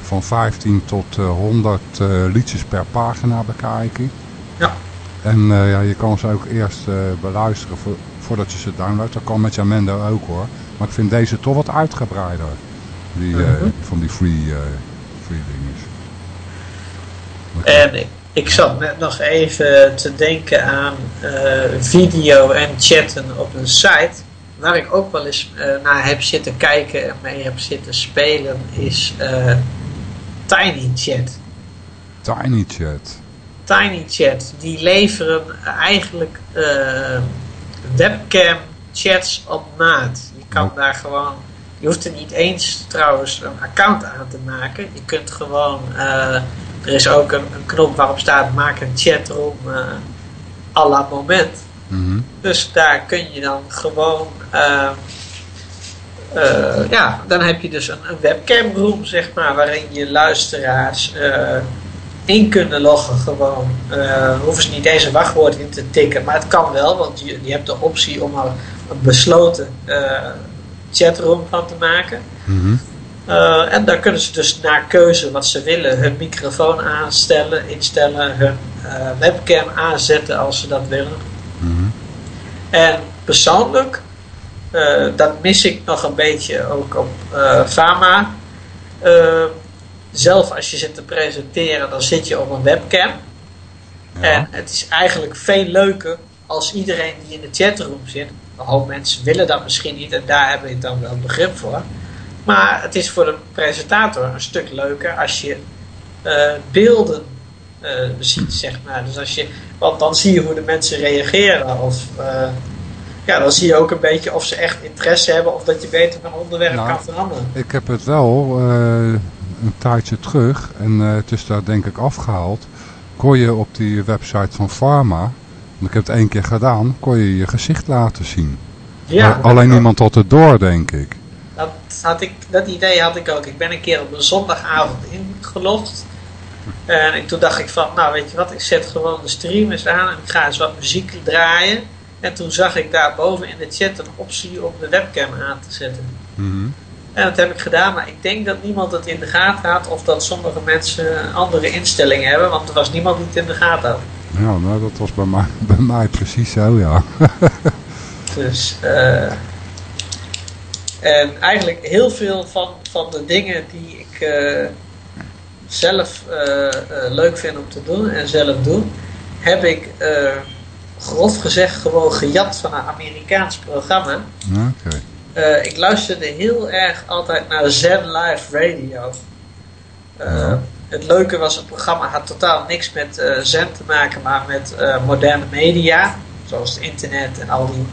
van 15 tot eh, 100 eh, liedjes per pagina bekijken. Ja. En ja, je kan ze ook eerst beluisteren vo- voordat je ze downloadt. Dat kan met Jamendo ook hoor. Maar ik vind deze toch wat uitgebreider. Die, eh, Mhm. Van die free, eh free dinges. En ik, ik zat net nog even te denken aan eh, video en chatten op een site. Waar ik ook wel eens eh, naar heb zitten kijken en mee heb zitten spelen, is eh TinyChat. TinyChat. TinyChat, die leveren eigenlijk eh, webcam chats op maat. Je kan daar gewoon, je hoeft er niet eens trouwens een account aan te maken. Je kunt gewoon, eh, er is ook een, een knop waarop staat maak een chatroom eh à la moment. Mhm. Dus daar kun je dan gewoon, eh, ja, dan heb je dus een, een webcam room, zeg maar, waarin je luisteraars in kunnen loggen gewoon. Hoeven ze niet eens een wachtwoord in te tikken, maar het kan wel, want je, je hebt de optie om er een besloten chatroom van te maken. Mhm. Eh, en daar kunnen ze dus naar keuze wat ze willen, hun microfoon aanstellen, instellen, hun eh, webcam aanzetten als ze dat willen. Mhm. En persoonlijk, eh, dat mis ik nog een beetje ook op Fama. Zelf als je zit te presenteren, dan zit je op een webcam. En het is eigenlijk veel leuker als iedereen die in de chatroom zit. Een hoop mensen willen dat misschien niet en daar hebben we dan wel begrip voor. Maar het is voor de presentator een stuk leuker als je eh, beelden eh, ziet, zeg maar. Dus als je, want dan zie je hoe de mensen reageren. Of, eh, ja, dan zie je ook een beetje of ze echt interesse hebben of dat je beter van onderwerp Nou, kan veranderen. Ik heb het wel een tijdje terug en het is daar denk ik afgehaald. Kon je op die website van Pharma, ik heb het één keer gedaan, kon je je gezicht laten zien. Ja, alleen niemand had het door, denk ik. Dat, had ik, dat idee had ik ook. Ik ben een keer op een zondagavond ingelogd. En ik- toen dacht ik van, nou weet je wat, ik zet gewoon de stream eens aan en ik ga eens wat muziek draaien. En toen zag ik daar boven in de chat een optie om de webcam aan te zetten. Mhm. En dat heb ik gedaan, maar ik denk dat niemand het in de gaten had of dat sommige mensen andere instellingen hebben, want er was niemand die het in de gaten had. Ja, nou, dat was bij mij, <laughs> bij mij precies zo, ja. <laughs> Dus, eh, en eigenlijk heel veel van, van de dingen die ik eh, zelf eh, leuk vind om te doen en zelf doe, heb ik grof gezegd gewoon gejat van een Amerikaans programma. Oké. Ik luisterde heel erg altijd naar Zen Live Radio. Eh, Ja. Het leuke was, het programma had totaal niks met eh, Zen te maken, maar met eh, moderne media. Zoals het internet en al die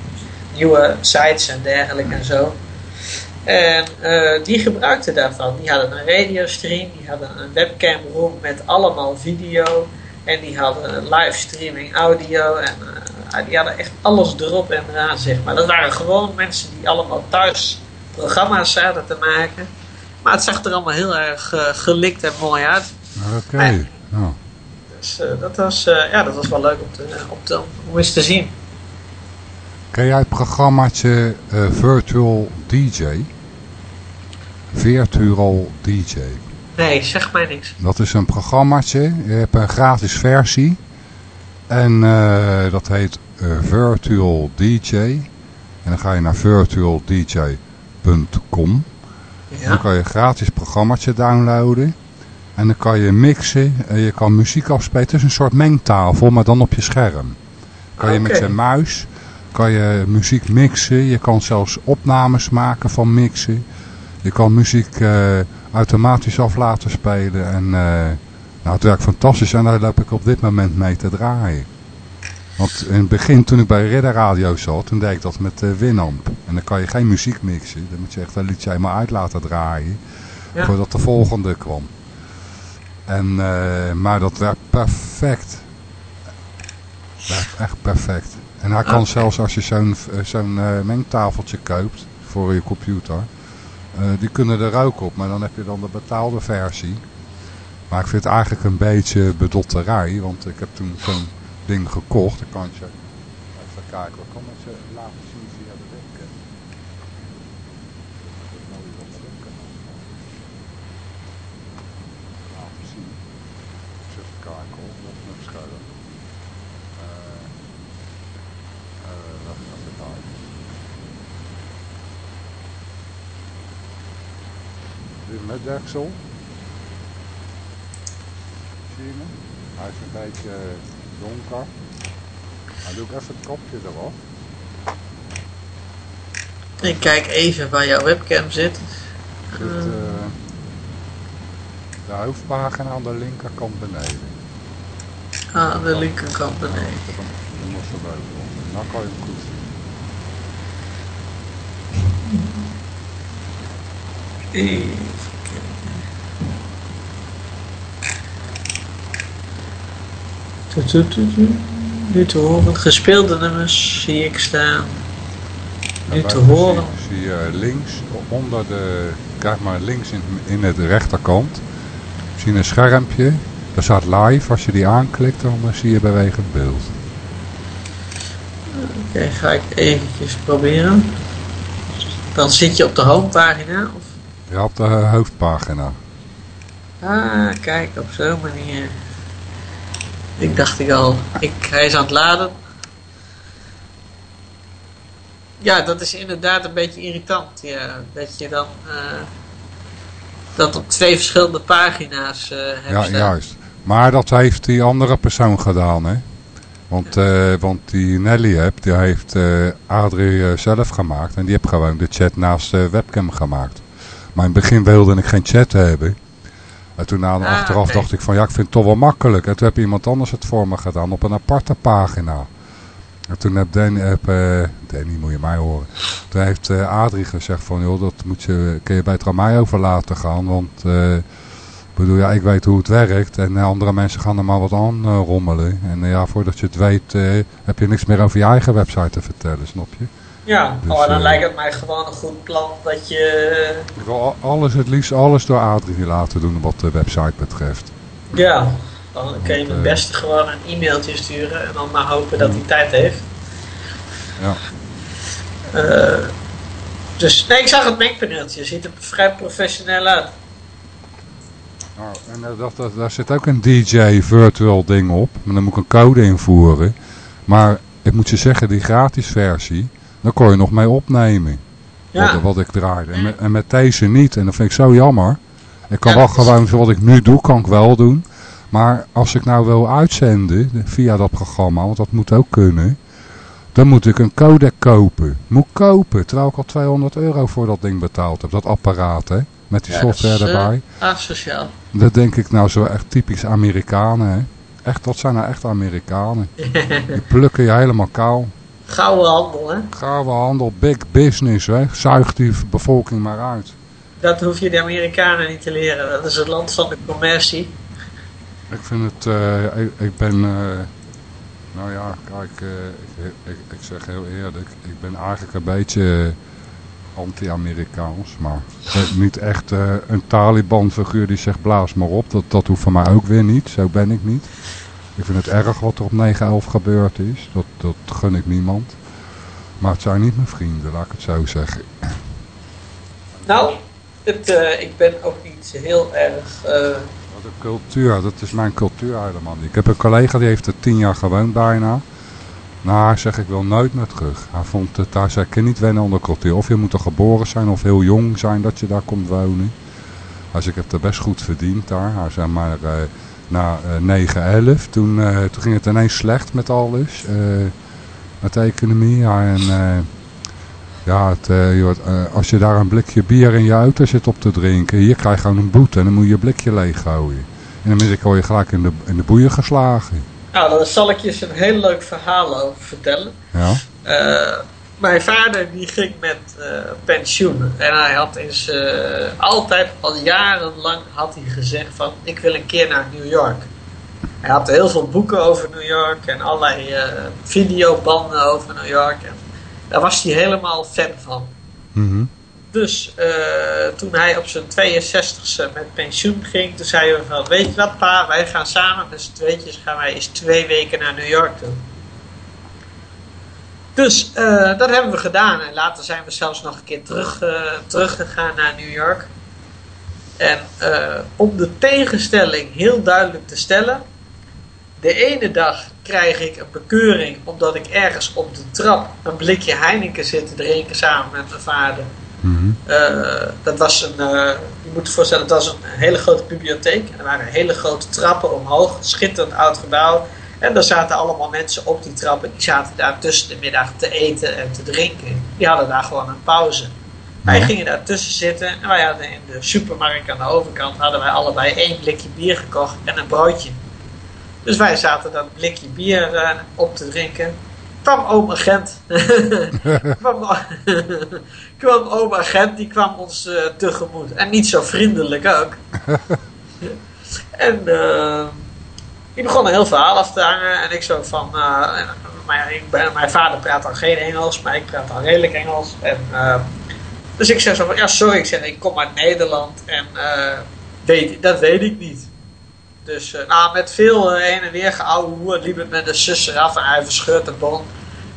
nieuwe sites en dergelijke en zo. En eh, die gebruikten daarvan. Die hadden een radiostream, die hadden een webcam room met allemaal video. En die hadden livestreaming audio. En eh, die hadden echt alles erop en eraan, zeg maar. Dat waren gewoon mensen die allemaal thuis programma's zaten te maken. Maar het zag er allemaal heel erg eh, gelikt en mooi uit. Oké. Ja. Dus eh, dat, was, eh, ja, dat was wel leuk om, te, om, te, om eens te zien. Ken jij het programmaatje Virtual DJ? Virtual DJ. Nee, zeg mij niks. Dat is een programmaatje. Je hebt een gratis versie. En dat heet Virtual DJ. En dan ga je naar virtualdj.com. Dan kan je een gratis programmaatje downloaden. En dan kan je mixen. En je kan muziek afspelen. Het is een soort mengtafel, maar dan op je scherm. Kan je met je muis kan je muziek mixen. Je kan zelfs opnames maken van mixen. Je kan muziek eh, automatisch af laten spelen. En eh, nou, het werkt fantastisch. En daar loop ik op dit moment mee te draaien. Want in het begin, toen ik bij Ridder Radio zat, toen deed ik dat met eh, Winamp. En dan kan je geen muziek mixen. Dan moet je echt een liedje helemaal uit laten draaien. Ja. Voordat de volgende kwam. En, eh, maar dat werkt perfect. Werkt echt perfect. En hij kan Oké. zelfs als je zo'n eh, zo'n mengtafeltje koopt voor je computer. die kunnen er ook op, maar dan heb je dan de betaalde versie. Maar ik vind het eigenlijk een beetje bedotterij. Want ik heb toen zo'n ding gekocht. Dan kan je even kijken. Wat kan je laten zien via de webcam? Laten zien. Eens even kijken mijn scherm. Eh, eh, wacht even kijken. Dit met deksel. Zie je? Hij is een beetje donker. Dan doe ik even het kopje eraf. Ik kijk even waar jouw webcam zit. Zit, eh, de hoofdpagina aan de linkerkant beneden. Ah, aan de linkerkant beneden. Dan, dan moet je boven. Dan kan je hem goed zien. Even Nu te horen. Gespeelde nummers zie ik staan. Nu te horen. Zie, je links onder de, kijk maar links in, in het rechterkant. Zie je een schermpje. Daar staat live. Als je die aanklikt dan eh, zie je bewegend beeld. Oké, ga ik eventjes proberen. Dan zit je op de homepagina. Of... Ja, op de eh, hoofdpagina. Ah, kijk, op zo'n manier. Ik dacht ik al, ik, hij is aan het laden. Ja, dat is inderdaad een beetje irritant. Ja, dat je dan eh, dat op twee verschillende pagina's eh hebt Ja, staan. juist. Maar dat heeft die andere persoon gedaan, hè. Want, eh, want die Nelly app, die heeft Adrie zelf gemaakt. En die heeft gewoon de chat naast de webcam gemaakt. Maar in het begin wilde ik geen chat hebben. En toen na, Ah, achteraf dacht ik van ja, ik vind het toch wel makkelijk. En toen heb iemand anders het voor me gedaan op een aparte pagina. En toen heb Danny, heb, eh, Danny moet je mij horen. Toen heeft eh, Adrie gezegd van joh, dat moet je, kun je beter aan mij over laten gaan. Want ik bedoel, ja, ik weet hoe het werkt. En andere mensen gaan er maar wat aan rommelen. En ja, voordat je het weet, heb je niks meer over je eigen website te vertellen, snap je? Ja, Dus, oh, dan eh, lijkt het mij gewoon een goed plan dat je... Ik wil al- alles, het liefst alles door Adrie laten doen wat de website betreft. Ja, dan kun je het eh, beste gewoon een e-mailtje sturen en dan maar hopen dat hij tijd heeft. Ja. Eh, dus, nee, ik zag het mengpaneeltje. Ziet er vrij professioneel uit. Nou, en dat, dat, daar zit ook een DJ virtual ding op. Maar dan moet ik een code invoeren. Maar ik moet je zeggen, die gratis versie, daar kon je nog mee opnemen. Ja. Wat, wat ik draaide. En met, en met deze niet. En dat vind ik zo jammer. Ik kan Ja, wel is- gewoon, zoals ik nu doe, kan ik wel doen. Maar als ik nou wil uitzenden via dat programma, want dat moet ook kunnen, dan moet ik een codec kopen. Moet kopen, terwijl ik al 200 euro voor dat ding betaald heb, dat apparaat hè, met die Ja, dat software is, eh, erbij. Asociaal. Dat denk ik nou zo echt typisch Amerikanen hè. Echt, dat zijn nou echt Amerikanen. <laughs> Die plukken je helemaal kaal. Gouden handel, hè? Gouden handel, big business hè. Zuigt die bevolking maar uit. Dat hoef je de Amerikanen niet te leren. Dat is het land van de commercie. Ik vind het, eh, ik, ik ben, eh, nou ja, kijk, eh, ik, ik, ik zeg heel eerlijk, ik ben eigenlijk een beetje anti-Amerikaans, maar niet echt een Taliban-figuur die zegt blaas maar op, dat, dat hoeft van mij ook weer niet, zo ben ik niet. Ik vind het erg wat er op 9-11 gebeurd is, dat, dat gun ik niemand. Maar het zijn niet mijn vrienden, laat ik het zo zeggen. Nou, het, eh, ik ben ook niet heel erg... eh, Wat een cultuur, dat is mijn cultuur helemaal niet. Ik heb een collega die heeft er tien jaar gewoond bijna. Nou, zegt ik wil nooit meer terug. Hij vond het, hij zei ik kan niet wennen de cultuur. Of je moet er geboren zijn of heel jong zijn dat je daar komt wonen. Hij zei ik heb er best goed verdiend daar. Hij zei maar eh, na eh 9-11, toen, eh, toen ging het ineens slecht met alles. eh, met de economie. Ja, en ja, het, je wordt, als je daar een blikje bier in je auto zit op te drinken, hier krijg je gewoon een boete en dan moet je je blikje leeg gooien. In Amerika word je gelijk in de, in de boeien geslagen. nou, daar zal ik je eens een heel leuk verhaal over vertellen. Ja, mijn vader die ging met eh, pensioen. En hij had eens eh, altijd, al jarenlang had hij gezegd van ik wil een keer naar New York. Hij had heel veel boeken over New York en allerlei eh, videobanden over New York. En daar was hij helemaal fan van. Mhm. Dus toen hij op zijn 62e met pensioen ging, toen zeiden we van, weet je wat pa, wij gaan samen met z'n tweetjes, gaan wij eens twee weken naar New York toe. Dus eh, dat hebben we gedaan en later zijn we zelfs nog een keer terug, eh, teruggegaan naar New York. En eh, om de tegenstelling heel duidelijk te stellen, de ene dag krijg ik een bekeuring omdat ik ergens op de trap een blikje Heineken zit te drinken samen met mijn vader. Mhm. Dat was een, je moet je voorstellen, dat was een hele grote bibliotheek. En er waren hele grote trappen omhoog, schitterend oud gebouw. En daar zaten allemaal mensen op die trappen. Die zaten daar tussen de middag te eten en te drinken. Die hadden daar gewoon een pauze. Wij Ja. gingen daar tussen zitten en wij hadden in de supermarkt aan de overkant hadden wij allebei één blikje bier gekocht en een broodje. Dus wij zaten dat blikje bier eh, op te drinken. Kwam oom agent. <laughs> kwam, <laughs> kwam oom agent, die kwam ons eh, tegemoet. En niet zo vriendelijk ook. <laughs> en eh, die begon een heel verhaal af te hangen. En ik zo van... eh, ja, ik ben, mijn vader praat dan geen Engels, maar ik praat dan redelijk Engels. En, eh, dus ik zeg zo van... Ja, sorry, ik zeg, ik kom uit Nederland. En eh, weet, dat weet ik niet. Dus eh, nou, met veel eh, heen en weer geouwe liep het met de zus eraf en hij verscheurt de bon.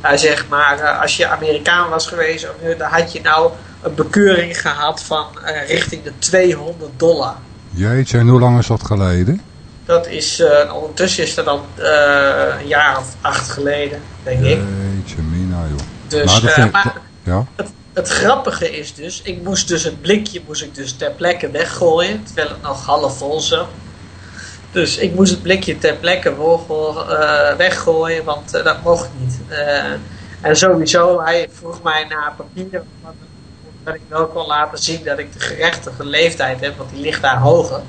Hij zegt maar, eh, als je Amerikaan was geweest, eh, dan had je nou een bekeuring gehad van eh, richting de 200 dollar. Jeetje, en hoe lang is dat geleden? Dat is, eh, ondertussen is dat al eh, een jaar of acht geleden, denk ik. Jeetje, mina joh. Dus, Maar dat eh, vind ik- maar Ja, het, het grappige is dus, ik moest dus het blikje moest ik dus ter plekke weggooien, terwijl het nog half vol zat. Dus ik moest het blikje ter plekke weggooien, want dat mocht niet. En sowieso, hij vroeg mij naar papieren, wat- dat ik wel kon laten zien dat ik de gerechtige leeftijd heb, want die ligt daar hoger.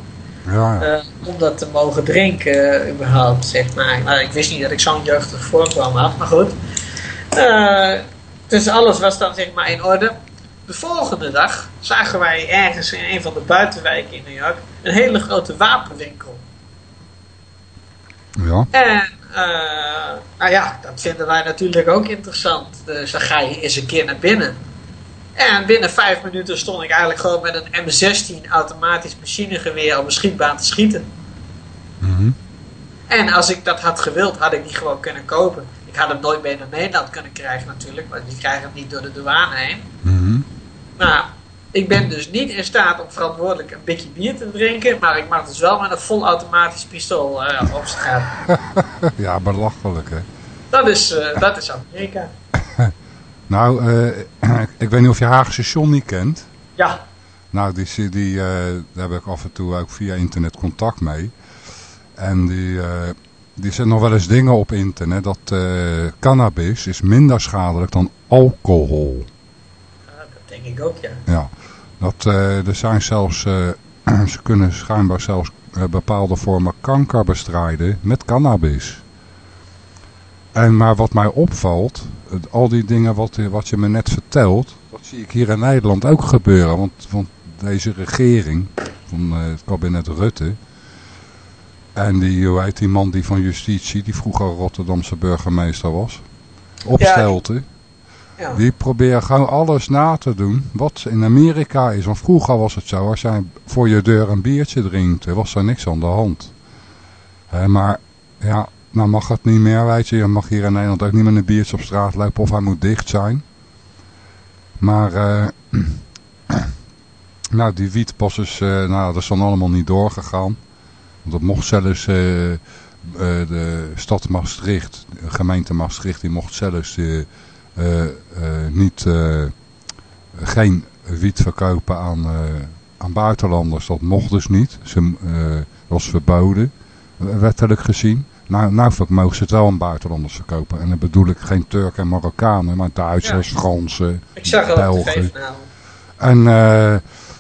Ja, ja. eh, om dat te mogen drinken, eh, überhaupt, zeg maar. Nou, ik wist niet dat ik zo'n jeugdig voorkwam had, maar goed. Eh, dus alles was dan zeg maar in orde. De volgende dag zagen wij ergens in een van de buitenwijken in New York een hele grote wapenwinkel. ja. En nou ja, dat vinden wij natuurlijk ook interessant. Dus dan ga je eens een keer naar binnen. En binnen vijf minuten stond ik eigenlijk gewoon met een M16 automatisch machinegeweer op een schietbaan te schieten. Mhm. En als ik dat had gewild, had ik die gewoon kunnen kopen. Ik had hem nooit mee naar Nederland kunnen krijgen natuurlijk, want die krijgen hem niet door de douane heen. Mhm. Nou, ik ben dus niet in staat om verantwoordelijk een bikje bier te drinken, maar ik mag dus wel met een volautomatisch pistool eh, op straat. <laughs> ja, belachelijk hè. Dat is, eh, dat is Amerika. Nou, eh, <clears throat> ik weet niet of je Haagse John niet kent. Ja, Nou, die, die, eh, daar heb ik af en toe ook via internet contact mee. En die, eh, die zetten nog wel eens dingen op internet dat cannabis is minder schadelijk dan alcohol. Dat denk ik ook, ja. Ja, dat, er zijn zelfs, <clears throat> ze kunnen schijnbaar zelfs bepaalde vormen kanker bestrijden met cannabis. En maar wat mij opvalt, al die dingen wat, wat je me net vertelt, dat zie ik hier in Nederland ook gebeuren. Want, want deze regering van eh, het kabinet Rutte en die, hoe heet die man die van justitie, die vroeger Rotterdamse burgemeester was, opstelte. ja. Die proberen gewoon alles na te doen wat in Amerika is. Want vroeger was het zo, als jij voor je deur een biertje drinkt, er was er niks aan de hand. Hè, maar ja, nou mag het niet meer, weet je. Je mag hier in Nederland ook niet met een biertje op straat lopen of hij moet dicht zijn. Maar, eh, <clears throat> nou die wietpas is, eh, nou dat is dan allemaal niet doorgegaan. Want dat mocht zelfs eh, de stad Maastricht, de gemeente Maastricht, die mocht zelfs niet, geen wiet verkopen aan, aan buitenlanders. Dat mocht dus niet. Ze, dat was verboden, wettelijk gezien. Nou, nou mogen ze het wel aan buitenlanders verkopen. En dan bedoel ik geen Turken en Marokkanen, maar Duitsers, Ja. Fransen, Ik zag Belgen. En eh,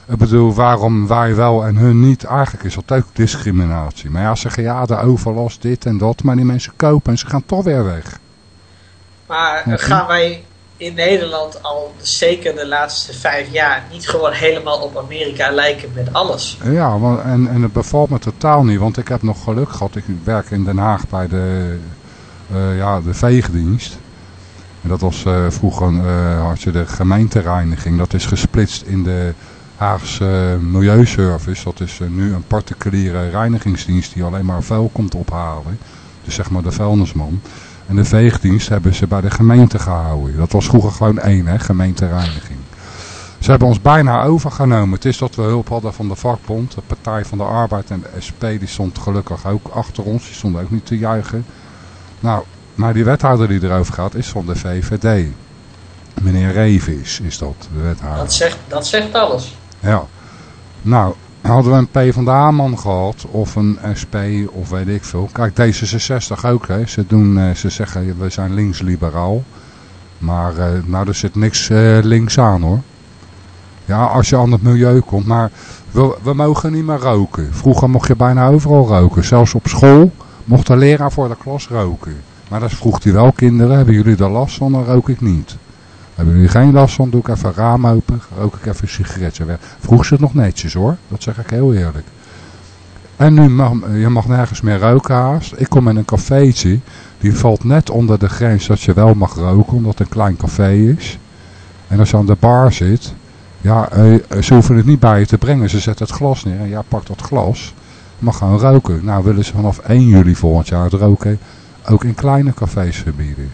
ik bedoel, waarom wij wel en hun niet? Eigenlijk is dat ook discriminatie. Maar ja, ze zeggen ja, de overlast, dit en dat. Maar die mensen kopen en ze gaan toch weer weg. Maar eh, gaan wij in Nederland al zeker de laatste vijf jaar niet gewoon helemaal op Amerika lijken met alles? Ja, en, en het bevalt me totaal niet, want ik heb nog geluk gehad. Ik werk in Den Haag bij de, eh, ja, de veegdienst. En dat was eh, vroeger, eh, had je de gemeentereiniging. Dat is gesplitst in de Haagse Milieuservice. Dat is nu een particuliere reinigingsdienst die alleen maar vuil komt ophalen. Dus zeg maar de vuilnisman. En de veegdienst hebben ze bij de gemeente gehouden. Dat was vroeger gewoon één, hè, gemeentereiniging. Ze hebben ons bijna overgenomen. Het is dat we hulp hadden van de vakbond, de Partij van de Arbeid en de SP. Die stond gelukkig ook achter ons. Die stonden ook niet te juichen. Nou, maar die wethouder die erover gaat is van de VVD. Meneer Revis is dat, de wethouder. Dat zegt, dat zegt alles. Ja. Nou, hadden we een PvdA-man gehad, of een SP, of weet ik veel. Kijk, D66 ook, hè. Ze, doen, eh, ze zeggen, we zijn links-liberaal. Maar, eh, nou, er zit niks eh, links aan, hoor. Ja, als je aan het milieu komt. Maar we, we mogen niet meer roken. Vroeger mocht je bijna overal roken. Zelfs op school mocht de leraar voor de klas roken. Maar dat vroeg hij wel, kinderen, hebben jullie er last van? Dan rook ik niet. Hebben jullie geen last van? Doe ik even raam open. Rook ik even een sigaretje weg. Vroeg ze het nog netjes hoor. Dat zeg ik heel eerlijk. En nu mag je mag nergens meer roken haast. Ik kom in een cafeetje. Die valt net onder de grens dat je wel mag roken. Omdat het een klein café is. En als je aan de bar zit. Ja, eh, ze hoeven het niet bij je te brengen. Ze zetten het glas neer. En ja, pakt dat glas. Mag gewoon roken. Nou willen ze vanaf 1 juli volgend jaar het roken. Ook in kleine cafés verbieden.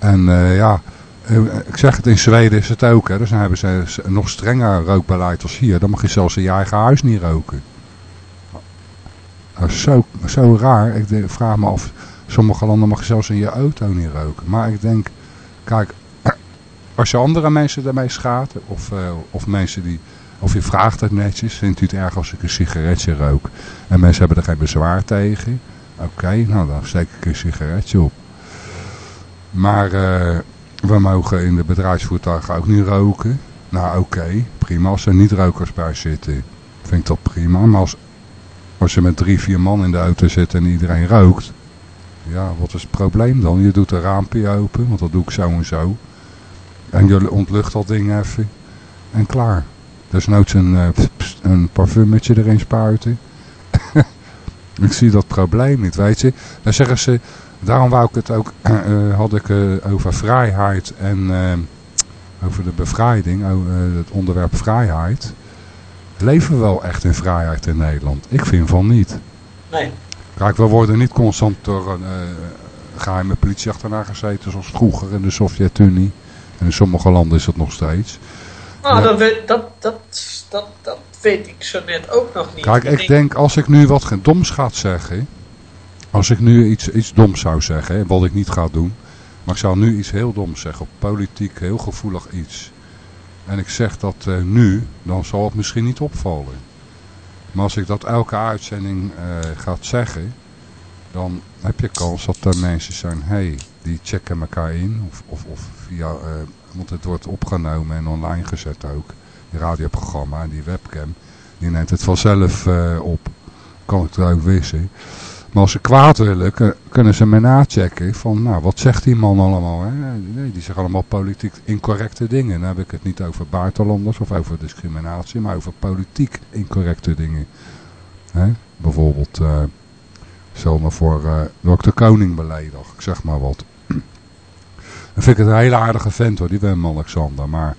En eh, ja, eh, ik zeg het, in Zweden is het ook. Hè. Dus dan hebben ze nog strenger rookbeleid als hier. Dan mag je zelfs in je eigen huis niet roken. Dat is zo, zo raar. Ik vraag me af, sommige landen mag je zelfs in je auto niet roken. Maar ik denk, kijk, <clears throat> als je andere mensen daarmee schaadt, of, eh, of mensen die, of je vraagt het netjes, vindt u het erg als ik een sigaretje rook? En mensen hebben er geen bezwaar tegen. Oké, nou dan steek ik een sigaretje op. Maar eh, we mogen in de bedrijfsvoertuigen ook niet roken. Nou oké, prima. Als er niet rokers bij zitten, vind ik dat prima. Maar als, als je met drie, vier man in de auto zit en iedereen rookt. Ja, wat is het probleem dan? Je doet een raampje open, want dat doe ik zo en zo. En je ontlucht dat ding even. En klaar. Desnoods een, eh, pst, een parfumetje erin spuiten. <laughs> ik zie dat probleem niet, weet je. Dan zeggen ze, daarom wou ik het ook, <clears throat> eh, had ik eh, over vrijheid en eh, over de bevrijding, het onderwerp vrijheid. Leven we wel echt in vrijheid in Nederland? Ik vind van niet. Nee. Kijk, we worden niet constant door een eh, geheime politie achterna gezeten zoals vroeger in de Sovjet-Unie. En in sommige landen is dat nog steeds. Nou, dat, weet, dat, dat, dat, dat weet ik zo net ook nog niet. Kijk, ik denk als ik nu wat doms ga zeggen. Als ik nu iets, iets doms zou zeggen, wat ik niet ga doen. Maar ik zou nu iets heel doms zeggen. Politiek heel gevoelig iets. En ik zeg dat eh, nu, dan zal het misschien niet opvallen. Maar als ik dat elke uitzending eh gaat zeggen, dan heb je kans dat er mensen zijn, hey, die checken elkaar in. Of, of, of via, eh, want het wordt opgenomen en online gezet ook. Die radioprogramma en die webcam, die neemt het vanzelf op. Kan ik er ook wissen. Maar als ze kwaad willen, kun- kunnen ze me nachecken van, nou, wat zegt die man allemaal? Hè? Die zegt allemaal politiek incorrecte dingen. Dan heb ik het niet over buitenlanders of over discriminatie, maar over politiek incorrecte dingen. Hè? Bijvoorbeeld, eh stel voor, ik de koning beledig, zeg maar wat. Dan vind ik het een hele aardige vent hoor, die Willem-Alexander, maar...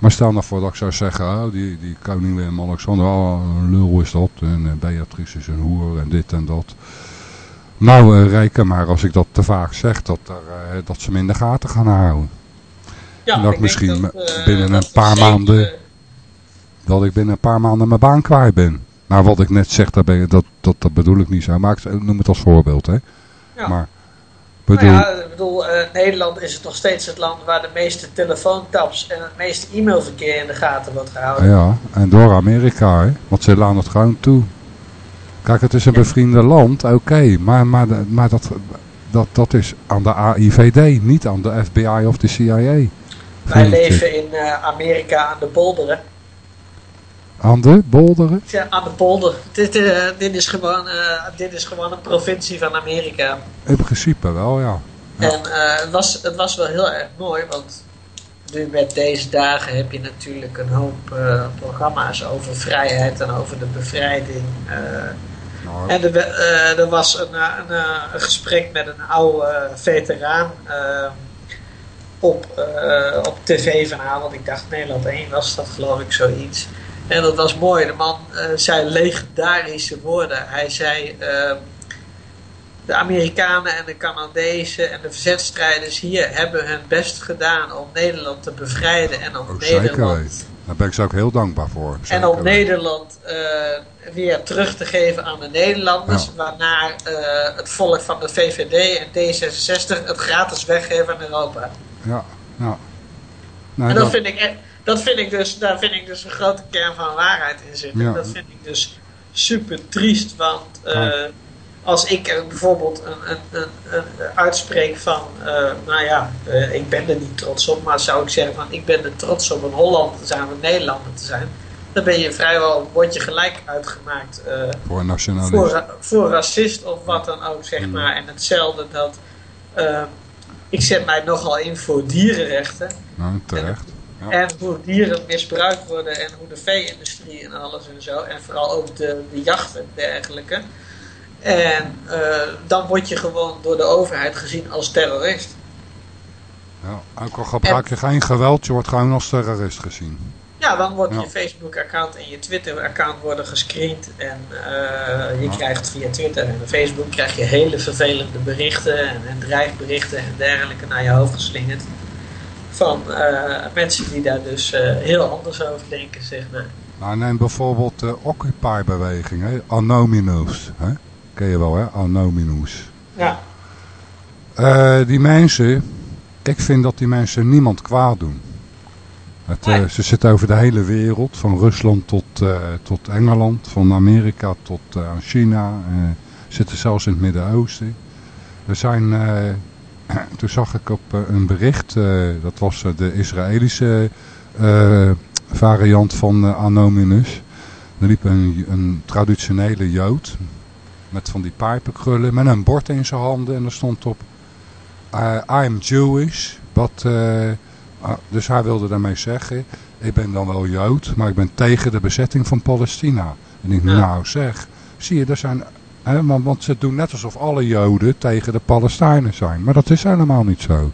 Maar stel nou voor dat ik zou zeggen, oh, die, die koning Willem-Alexander, oh, een lul is dat. En eh, Beatrice is een hoer en dit en dat. Nou, eh, reken maar als ik dat te vaak zeg, dat, er, eh, dat ze me in de gaten gaan houden. Ja, En dat ik misschien dat, binnen dat een paar zeker, maanden- Dat ik binnen een paar maanden mijn baan kwijt ben. Nou, wat ik net zeg, dat, ben, ik- dat, dat, dat bedoel ik niet zo. Maar ik noem het als voorbeeld, hè. Ja. Maar, Nou ja, ik bedoel, eh, Nederland is het nog steeds het land waar de meeste telefoontaps en het meeste e-mailverkeer in de gaten wordt gehouden. ja, en door Amerika, hè. Want ze laten het gewoon toe. Kijk, het is een bevriende land, oké. maar maar, maar dat, dat, dat is aan de AIVD, niet aan de FBI of de CIA. Wij leven in eh, Amerika aan de polderen. Aan de bolderen? Ja, aan de polder. Dit, eh, dit, is gewoon, eh, dit is gewoon een provincie van Amerika. In principe wel, ja. Ja. En eh, het, was, het was wel heel erg mooi, want nu met deze dagen heb je natuurlijk een hoop programma's over vrijheid en over de bevrijding. Nou, En er, was een, een, een gesprek met een oude veteraan op, op tv vanavond. Ik dacht Nederland 1 was dat geloof ik zoiets. En dat was mooi. De man eh, zei legendarische woorden. Hij zei... eh, de Amerikanen en de Canadezen en de verzetstrijders hier hebben hun best gedaan om Nederland te bevrijden en om zeker Nederland. Daar ben ik ze ook heel dankbaar voor. en om. Nederland eh, weer terug te geven aan de Nederlanders. Ja. Waarna eh, het volk van de VVD en D66 het gratis weggeven aan Europa. Ja, ja. Nou, en dat dat- vind ik, e- dat vind ik dus, daar vind ik dus een grote kern van waarheid in zitten. Ja. Dat vind ik dus super triest. Want eh, Ja. als ik bijvoorbeeld een, een, een, een uitspreek van, eh, nou ja, eh, ik ben er niet trots op. Maar zou ik zeggen van, ik ben er trots op een Hollander te zijn of een Nederlander te zijn. Dan ben je vrijwel, word je gelijk uitgemaakt voor een nationalist. voor, voor racist of wat dan ook, zeg Mm. maar. En hetzelfde dat, ik zet mij nogal in voor dierenrechten. Nou, terecht. Ja. En hoe dieren misbruikt worden en hoe de vee-industrie en alles en zo. En vooral ook de, de jacht en dergelijke. En eh, dan word je gewoon door de overheid gezien als terrorist. Ja, ook al gebruik je geen geweld, je wordt gewoon als terrorist gezien. Ja, dan wordt Ja. je Facebook-account en je Twitter-account worden gescreend. En eh, je Ja. krijgt via Twitter en Facebook krijg je hele vervelende berichten en, en dreigberichten en dergelijke naar je hoofd geslingerd. Van eh, mensen die daar dus eh, heel anders over denken, zeg maar. Nou, neem bijvoorbeeld de Occupy-beweging, hè? Anonymous. Hè? Ken je wel, hè? Anonymous. Ja, Eh, die mensen, ik vind dat die mensen niemand kwaad doen. Het, eh. Ze zitten over de hele wereld, van Rusland tot, eh, tot Engeland, van Amerika tot eh, China. eh, zitten zelfs in het Midden-Oosten. Er zijn, eh, <clears throat> toen zag ik op eh, een bericht, eh, dat was eh, de Israëlische variant van Anonymous. Er liep een, een traditionele jood met van die pijpenkrullen, met een bord in zijn handen en er stond op uh, I'm Jewish, but, uh, ah, dus hij wilde daarmee zeggen, ik ben dan wel Jood, maar ik ben tegen de bezetting van Palestina. En ik, Ja. nou zeg, zie je, er zijn, want, want ze doen net alsof alle Joden tegen de Palestijnen zijn. Maar dat is helemaal niet zo.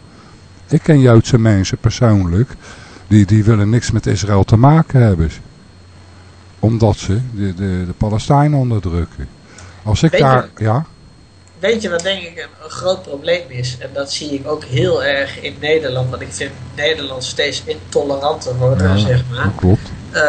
Ik ken Joodse mensen persoonlijk, die, die willen niks met Israël te maken hebben. Omdat ze de, de, de Palestijnen onderdrukken. Als ik Weet je- daar, ja, weet je wat denk ik een, een groot probleem is? En dat zie ik ook heel erg in Nederland. Want ik vind Nederland steeds intoleranter worden, Ja, zeg maar. klopt. Eh,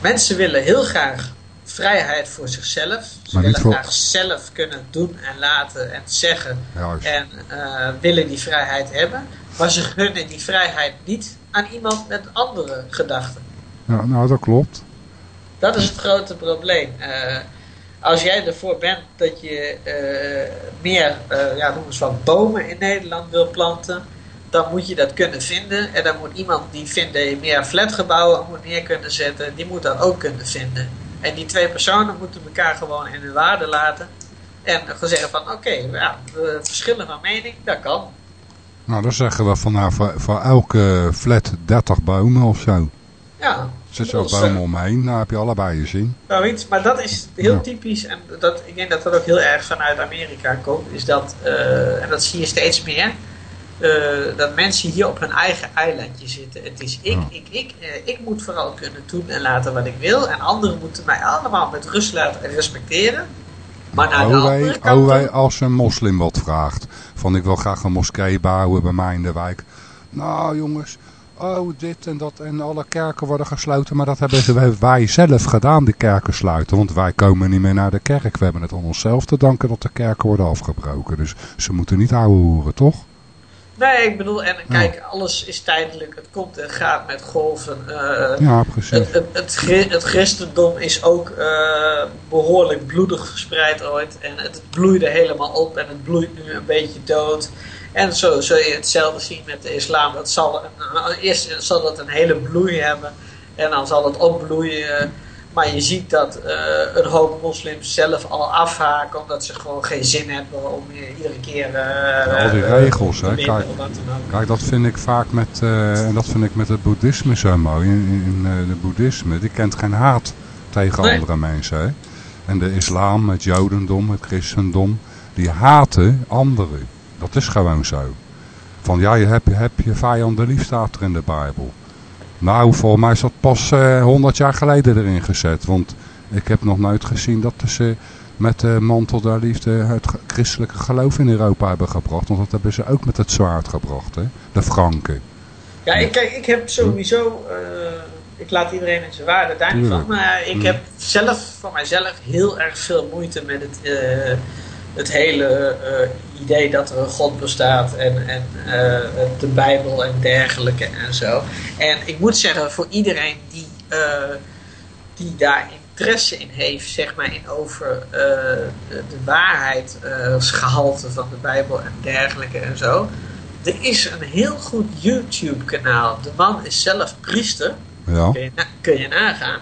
mensen willen heel graag vrijheid voor zichzelf. Ze Maar willen voor- graag zelf kunnen doen en laten en zeggen. Juist. En eh, willen die vrijheid hebben. Maar ze gunnen die vrijheid niet aan iemand met andere gedachten. Ja, nou, dat klopt. Dat is het grote probleem. Eh, als jij ervoor bent dat je eh, meer, ja, noem eens wat, bomen in Nederland wil planten, dan moet je dat kunnen vinden. En dan moet iemand die vindt dat je meer flatgebouwen moet neer kunnen zetten, die moet dat ook kunnen vinden. En die twee personen moeten elkaar gewoon in hun waarde laten. En zeggen van, oké, ja, we verschillen van mening, dat kan. Nou, dan zeggen we van nou, voor, voor elke flat 30 bomen of zo. Ja. Zet zo bomen omheen, nou heb je allebei je zin. Nou, iets, maar dat is heel Ja. typisch en dat, ik denk dat dat ook heel erg vanuit Amerika komt. Is dat, eh, en dat zie je steeds meer, dat mensen hier op hun eigen eilandje zitten. Het is ik, Ja. ik, ik, eh, ik moet vooral kunnen doen en laten wat ik wil. En anderen moeten mij allemaal met rust laten en respecteren. Maar naar de andere wij, kant... wij als een moslim wat vraagt. Van ik wil graag een moskee bouwen bij mij in de wijk. Nou jongens, oh dit en dat en alle kerken worden gesloten. Maar dat hebben wij zelf gedaan, die kerken sluiten. Want wij komen niet meer naar de kerk. We hebben het aan onszelf te danken dat de kerken worden afgebroken. Dus ze moeten niet ouwe hoeren, toch? Nee, ik bedoel, en kijk, alles is tijdelijk. Het komt en gaat met golven. eh, Ja, precies. Het, het, het, chri- het christendom is ook eh, behoorlijk bloedig verspreid ooit. En het bloeide helemaal op en het bloeit nu een beetje dood. En zo zul je hetzelfde zien met de islam. Dat zal een, eerst zal dat een hele bloei hebben. En dan zal het opbloeien. Maar je ziet dat eh, een hoop moslims zelf al afhaken. Omdat ze gewoon geen zin hebben om iedere keer... eh, al die regels, hè, kijk. dat vind ik vaak met, eh, en dat vind ik met het boeddhisme zo mooi. In, in de boeddhisme, die kent geen haat tegen Nee. andere mensen. Hè? En de islam, het jodendom, het christendom, die haten anderen. Dat is gewoon zo. Van ja, je hebt, je hebt je vijanden lief, staat er in de Bijbel. Nou, volgens mij is dat pas eh 100 jaar geleden erin gezet. Want ik heb nog nooit gezien dat ze met de mantel der liefde het christelijke geloof in Europa hebben gebracht. Want dat hebben ze ook met het zwaard gebracht, hè? de Franken. Ja, ik, kijk, ik heb sowieso. eh, ik laat iedereen in zijn waarde daar niet van. Maar ik Mm. heb zelf, voor mijzelf, heel erg veel moeite met het, eh, het hele eh, idee dat er een God bestaat. En, en eh, de Bijbel en dergelijke en zo. En ik moet zeggen, voor iedereen die, eh, die daar interesse in heeft, zeg maar, in over de, de waarheid, eh, gehalte van de Bijbel en dergelijke en zo. Er is een heel goed YouTube kanaal. De man is zelf priester. Ja, Kun je, kun je nagaan.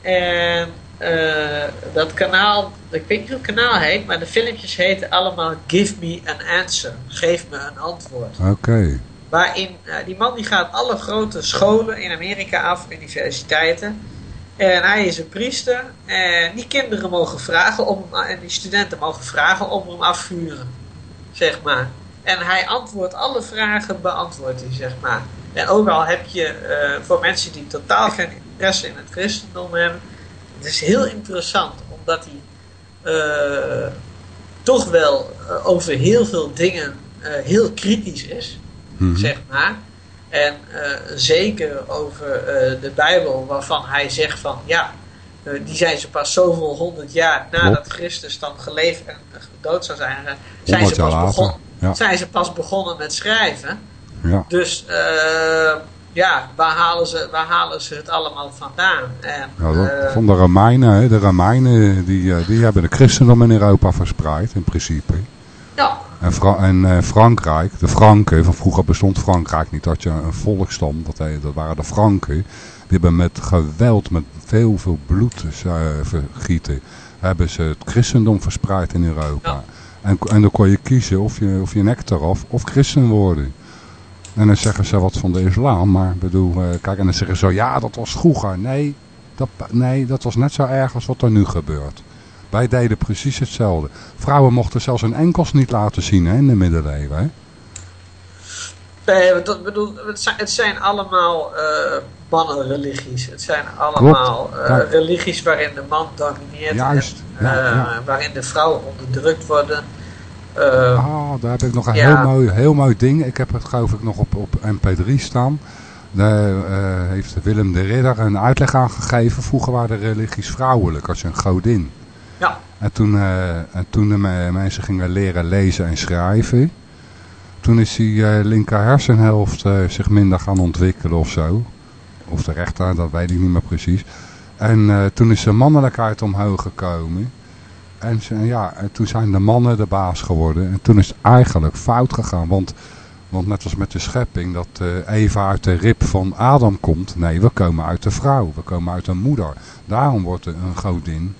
En eh, dat kanaal, ik weet niet hoe het kanaal heet, maar de filmpjes heten allemaal Give Me an Answer. Geef me een antwoord. oké. Waarin eh, die man die gaat alle grote scholen in Amerika af, universiteiten. En hij is een priester. En die kinderen mogen vragen om, en die studenten mogen vragen om hem afvuren. Zeg maar. En hij antwoordt alle vragen, beantwoordt hij, zeg maar. En ook al heb je eh, voor mensen die totaal geen interesse in het christendom hebben. Het is heel interessant, omdat hij eh, toch wel eh, over heel veel dingen eh, heel kritisch is Mhm. zeg maar. En zeker over de Bijbel, waarvan hij zegt van ja, die zijn ze pas zoveel honderd jaar nadat. Christus dan geleefd en dood zou zijn, zijn, 100 ze pas later. begon, Ja. zijn ze pas begonnen met schrijven. Ja. Dus ja, waar halen, ze, waar halen ze het allemaal vandaan? En, dat- eh, van de Romeinen, hè. de Romeinen die, eh, die hebben de christendom in Europa verspreid in principe. ja, En, Fra- en eh, Frankrijk, de Franken, van vroeger bestond Frankrijk niet, had je een volkstam, dat, dat waren de Franken. Die hebben met geweld, met veel, veel bloed vergieten, hebben ze het christendom verspreid in Europa. Ja. En, en dan kon je kiezen of je, of je nek eraf of christen worden. En dan zeggen ze wat van de islam, maar bedoel, eh, kijk, en dan zeggen ze zo, ja, dat was vroeger. Nee dat, nee, dat was net zo erg als wat er nu gebeurt. Wij deden precies hetzelfde. Vrouwen mochten zelfs hun enkels niet laten zien hè, in de middeleeuwen. Hè? Nee, dat bedoel, het, zijn, allemaal eh mannenreligies. Het zijn allemaal eh, religies waarin de man domineert. Juist, En, ja, ja. Waarin de vrouwen onderdrukt worden. Ah, daar heb ik nog een Ja. heel, mooi, heel mooi ding. Ik heb het geloof ik nog op, op mp3 staan. Daar eh, heeft Willem de Ridder een uitleg aan gegeven. Vroeger waren de religies vrouwelijk als een godin. ja, En toen, eh, en toen de me- mensen gingen leren lezen en schrijven. Toen is die linker hersenhelft zich minder gaan ontwikkelen of zo. Of de rechter, dat weet ik niet meer precies. En toen is de mannelijkheid omhoog gekomen. En, ja, en toen zijn de mannen de baas geworden. En toen is het eigenlijk fout gegaan. Want, want net als met de schepping, dat eh, Eva uit de rib van Adam komt. Nee, we komen uit de vrouw. We komen uit een moeder. Daarom wordt een godin.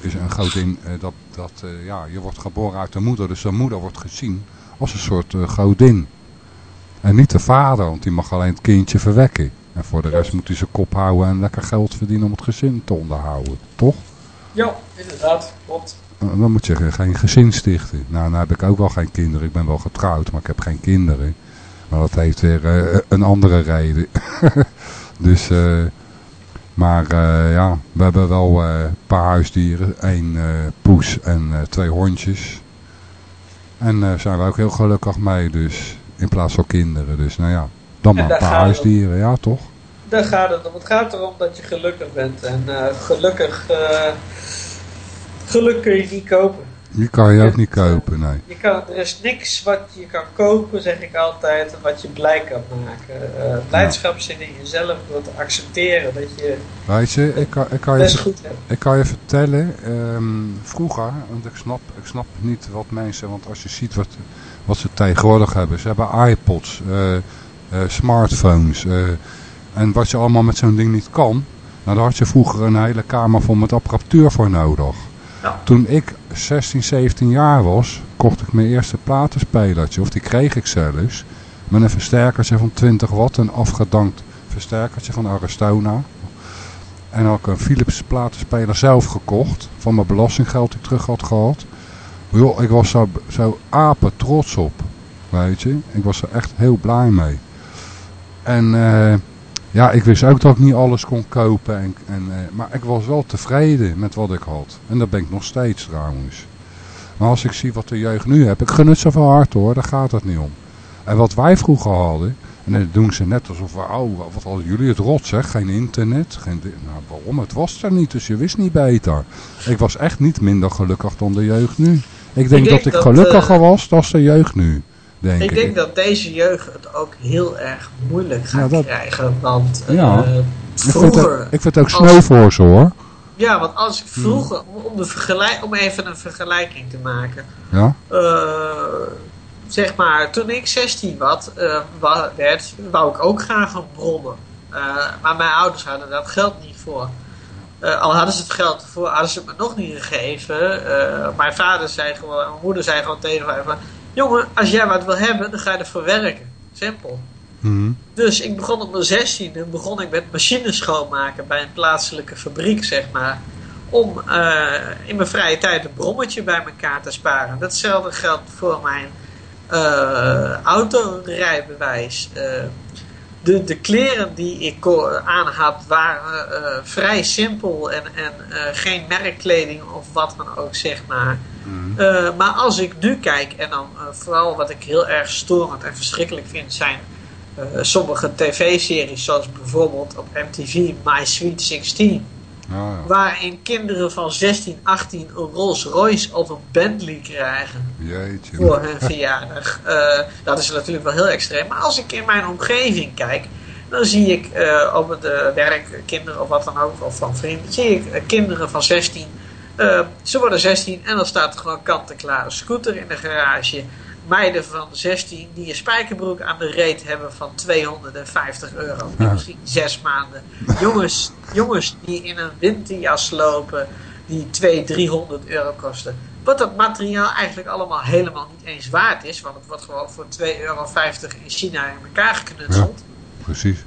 Is een godin, eh, dat, dat eh, ja, je wordt geboren uit de moeder. Dus de moeder wordt gezien als een soort godin. En niet de vader, want die mag alleen het kindje verwekken. En voor de rest moet hij zijn kop houden en lekker geld verdienen om het gezin te onderhouden. Toch? Ja, inderdaad. Klopt. Eh, Dan moet je geen gezin stichten. Nou, nou heb ik ook wel geen kinderen. Ik ben wel getrouwd, maar ik heb geen kinderen. Maar dat heeft weer eh, een andere reden. <laughs> dus, eh, maar eh, ja, we hebben wel eh, een paar huisdieren. Eh, poes en eh, twee hondjes. En daar zijn we ook heel gelukkig mee. Dus in plaats van kinderen. Dus nou ja, dan maar En een paar huisdieren. Ja, toch? Daar gaat het om. Het gaat erom dat je gelukkig bent. En eh, gelukkig... eh, geluk kun je niet kopen. Die kan je ook niet kopen, nee. Je kan, er is niks wat je kan kopen, zeg ik altijd, wat je blij kan maken. Eh, blijdschap zit in jezelf door te accepteren dat je Weet je, ik kan, ik kan je best goed hebt. Ik kan je vertellen, ehm, vroeger, want ik snap, ik snap niet wat mensen, want als je ziet wat, wat ze tegenwoordig hebben. Ze hebben iPods, smartphones en wat je allemaal met zo'n ding niet kan. Nou, daar had je vroeger een hele kamer vol met apparatuur voor nodig. Ja. Toen ik 16, 17 jaar was, kocht ik mijn eerste platenspelertje, of die kreeg ik zelfs, met een versterkertje van 20 watt, een afgedankt versterkertje van Aristona. En had ik een Philips platenspeler zelf gekocht. Van mijn belastinggeld die ik terug had gehad. Joh, ik was zo, zo apen trots op. Weet je. Ik was er echt heel blij mee. En eh, ja, ik wist ook dat ik niet alles kon kopen. En, en, eh, maar ik was wel tevreden met wat ik had. En dat ben ik nog steeds trouwens. Maar als ik zie wat de jeugd nu heeft. Ik gun het zoveel hard hoor. Daar gaat het niet om. En wat wij vroeger hadden. En dan doen ze net alsof we, oh, wat hadden jullie het rot zeg, geen internet. Geen nou, waarom? Het was er niet, dus je wist niet beter. Ik was echt niet minder gelukkig dan de jeugd nu. Ik denk, denk dat ik dat, gelukkiger eh, was dan de jeugd nu, denk ik. Ik denk dat deze jeugd het ook heel erg moeilijk gaat Ja, dat- krijgen. Want eh, Ja. ik, vind vroeger... het, ik vind het ook sneu voor ze hoor. Ja, want als ik Hmm. vroeger, om, om, de vergelijk, om even een vergelijking te maken. Ja? eh, zeg maar, toen ik 16 wat, eh, werd, wou ik ook graag een brommen. Eh, maar mijn ouders hadden dat geld niet voor. Eh, al hadden ze het geld voor, hadden ze het me nog niet gegeven. Eh, mijn vader zei gewoon, mijn moeder zei gewoon tegen mij van... Jongen, als jij wat wil hebben, dan ga je ervoor werken. Simpel. Mhm. Dus ik begon op mijn 16e begon ik met machines schoonmaken bij een plaatselijke fabriek, zeg maar. Om eh, in mijn vrije tijd een brommetje bij elkaar te sparen. Datzelfde geldt voor mijn eh autorijbewijs. Eh, de, de kleren die ik ko- aan had waren eh, vrij simpel en, en eh, geen merkkleding of wat dan ook, zeg maar. Eh, maar als ik nu kijk, en dan eh, vooral wat ik heel erg storend en verschrikkelijk vind, zijn eh, sommige tv-series, zoals bijvoorbeeld op MTV My Sweet 16, Ja, waarin kinderen van 16, 18 een Rolls Royce of een Bentley krijgen Jeetje. voor hun verjaardag. Eh, dat is natuurlijk wel heel extreem. Maar als ik in mijn omgeving kijk, dan zie ik eh, op het werk kinderen of wat dan ook, of van vrienden, zie ik eh, kinderen van 16. eh, ze worden 16 en dan staat er gewoon kant-en-klare scooter in de garage. Meiden van 16 die een spijkerbroek aan de reet hebben van 250 euro. Ja. Misschien zes maanden. Jongens, jongens die in een winterjas lopen die 200, 300 euro kosten. Wat dat materiaal eigenlijk allemaal helemaal niet eens waard is. Want het wordt gewoon voor 2,50 euro in China in elkaar geknutseld. Precies.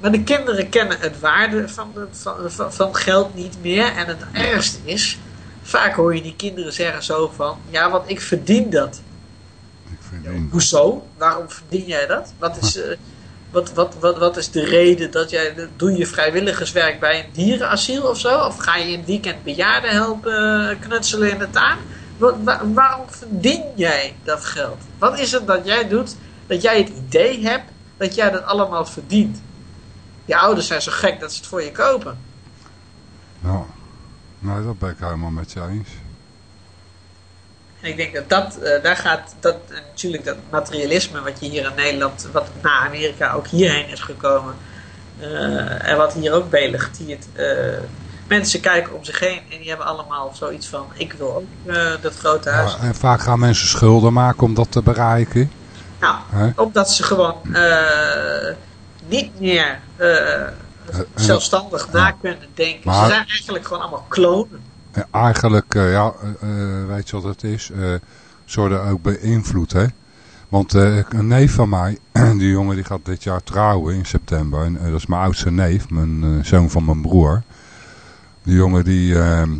Maar de kinderen kennen het waarde van, de, van, van, van geld niet meer. En het ergste is, vaak hoor je die kinderen zeggen zo van... Ja, want ik verdien dat. Hoezo? Waarom verdien jij dat? Wat is, eh, wat, wat, wat, wat is de reden dat jij... Doe je vrijwilligerswerk bij een dierenasiel of zo? Of ga je in het weekend bejaarden helpen eh, knutselen in de tuin? Wat, waarom verdien jij dat geld? Wat is het dat jij doet dat jij het idee hebt dat jij dat allemaal verdient? Je ouders zijn zo gek dat ze het voor je kopen. Ja. Nee, dat ben ik helemaal met je eens. En ik denk dat dat, eh, daar gaat, dat, en natuurlijk dat materialisme wat je hier in Nederland, wat na Amerika ook hierheen is gekomen, eh, en wat hier ook belegtiert, eh mensen kijken om zich heen en die hebben allemaal zoiets van, ik wil ook eh, dat grote huis. Ja, en vaak gaan mensen schulden maken om dat te bereiken. Nou, omdat ze gewoon eh, niet meer eh, zelfstandig na kunnen denken. Maar- Ze zijn eigenlijk gewoon allemaal klonen. En eigenlijk, eh, ja, eh, eh, weet je wat het is? Eh worden ook beïnvloed, hè. Want eh, een neef van mij, <clears throat> die jongen die gaat dit jaar trouwen in september. En, eh, dat is mijn oudste neef, mijn eh, zoon van mijn broer. Die jongen die, ehm,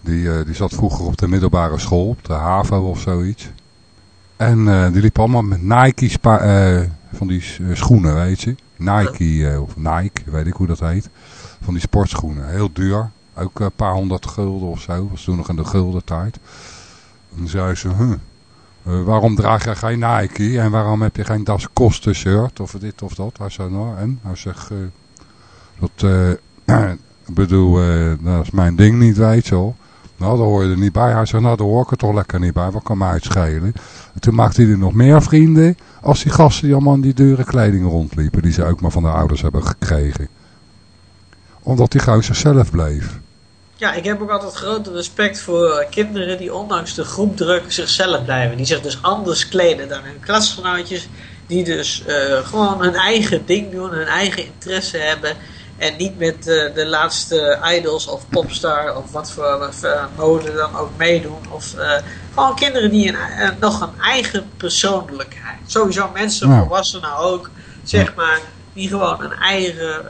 die, eh, die zat vroeger op de middelbare school, op de HAVO of zoiets. En eh, die liep allemaal met Nike spa- eh, van die eh, schoenen, weet je. Nike, eh, of Nike, weet ik hoe dat heet. Van die sportschoenen, heel duur. Ook een paar honderd gulden of zo. was toen nog in de gulden tijd. En zei ze, huh, eh, waarom draag je geen Nike? En waarom heb je geen Das shirt? Of dit of dat. Hij zei, nou en? Hij zegt, eh, dat, <clears throat> ik bedoel, dat is mijn ding niet, weet je wel. Nou, daar hoor je er niet bij. Hij zei, nou, daar hoor ik er toch lekker niet bij. Wat kan mij het schelen? En toen maakte hij er nog meer vrienden als die gasten die allemaal in die dure kleding rondliepen. Die ze ook maar van de ouders hebben gekregen. Omdat hij gewoon zichzelf bleef. Ja, ik heb ook altijd grote respect voor eh, kinderen die ondanks de groepdruk zichzelf blijven. Die zich dus anders kleden dan hun klasgenootjes. Die dus eh, gewoon hun eigen ding doen, hun eigen interesse hebben. En niet met eh, de laatste idols of popstar of wat voor mode dan ook meedoen. Of gewoon kinderen die een, nog een eigen persoonlijkheid. Sowieso mensen, volwassenen ook, zeg maar. Die gewoon een eigen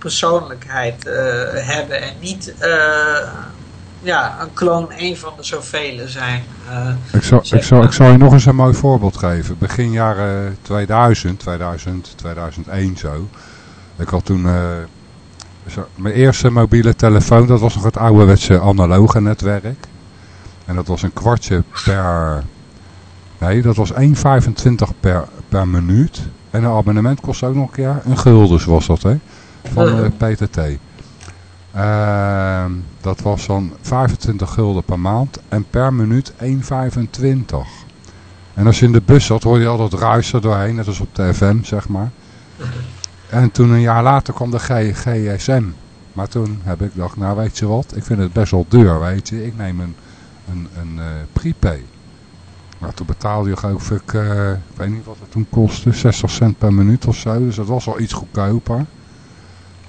persoonlijkheid eh, hebben. En niet eh, ja, een kloon een van de zoveel zijn. eh. Ik zal, ik, zal, ik zal je nog eens een mooi voorbeeld geven. Begin jaren 2000, 2000, 2001 zo. Ik had toen zo- mijn eerste mobiele telefoon. Dat was nog het ouderwetse analoge netwerk. En dat was een kwartje per... Nee, dat was 1,25 per, per minuut. En een abonnement kostte ook nog een keer een guldens was dat hè. Van eh, PTT. Ehm, dat was dan 25 gulden per maand en per minuut 1,25. En als je in de bus zat, hoorde je al dat ruis er doorheen, net als op de FM, zeg maar. En toen een jaar later kwam de G- GSM. Maar toen heb ik gedacht, nou weet je wat, ik vind het best wel duur, weet je. Ik neem een, een, een eh, prepay. Maar toen betaalde je geloof ik, eh, ik weet niet wat het toen kostte, 60 cent per minuut of zo. Dus dat was wel iets goedkoper.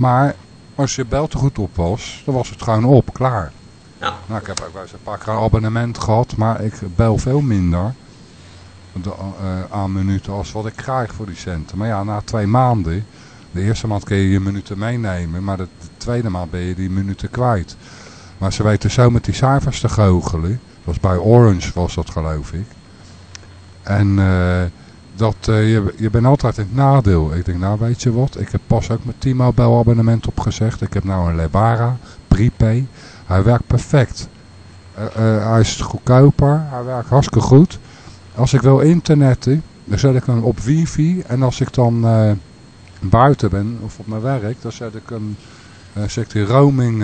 Maar als je bel te goed op was, dan was het gewoon op, klaar. Ja. Nou, ik heb ook wel eens een paar keer een abonnement gehad, maar ik bel veel minder de, eh, aan minuten als wat ik krijg voor die centen. Maar ja, na twee maanden, de eerste maand kun je je minuten meenemen, maar de, de tweede maand ben je die minuten kwijt. Maar ze weten zo met die cijfers te goochelen. Dat was bij Orange was dat geloof ik. En eh, dat, eh, je, je bent altijd in het nadeel. Ik denk, nou weet je wat, ik heb pas ook mijn T-Mobile abonnement opgezegd. Ik heb nou een Lebara, prepay. Hij werkt perfect. Eh, eh, hij is goedkoper, hij werkt hartstikke goed. Als ik wil internetten, dan zet ik hem op wifi. En als ik dan buiten ben of op mijn werk, dan zet ik hem, zet ik die roaming,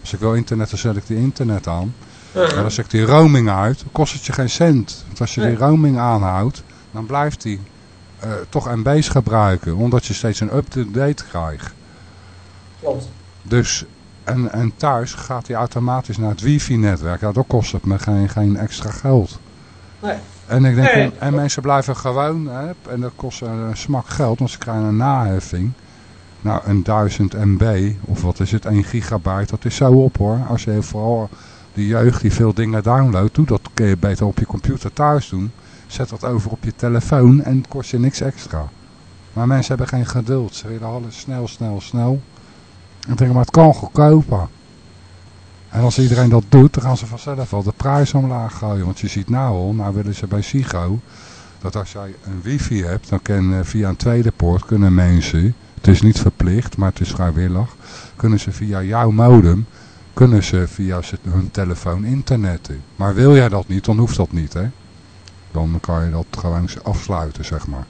als ik wil internetten, zet ik die internet aan. En dan zet ik die roaming uit, dan kost het je geen cent. Want als je die roaming aanhoudt, dan blijft die eh, toch MB's gebruiken. Omdat je steeds een up-to-date krijgt. Klopt. Dus, en, en thuis gaat hij automatisch naar het wifi-netwerk. Ja, dat kost het me geen, geen extra geld. Nee. En ik denk, Nee. en, en mensen blijven gewoon, hè, en dat kost een, smak geld, want ze krijgen een naheffing. Nou, een 1000 MB, of wat is het, 1 gigabyte, dat is zo op hoor. Als je vooral die jeugd die veel dingen downloadt, doe dat kun je beter op je computer thuis doen. Zet dat over op je telefoon en kost je niks extra. Maar mensen hebben geen geduld, ze willen alles snel, snel, snel. En ik denk, maar het kan goedkoper. En als iedereen dat doet, dan gaan ze vanzelf wel de prijs omlaag gooien. Want je ziet nou al, nou willen ze bij Sigo, dat als jij een wifi hebt, dan kan eh, via een tweede poort kunnen mensen, het is niet verplicht, maar het is vrijwillig, kunnen ze via jouw modem, kunnen ze via hun telefoon internetten. Maar wil jij dat niet, dan hoeft dat niet, hè. Dan kan je dat gewoon afsluiten, zeg maar.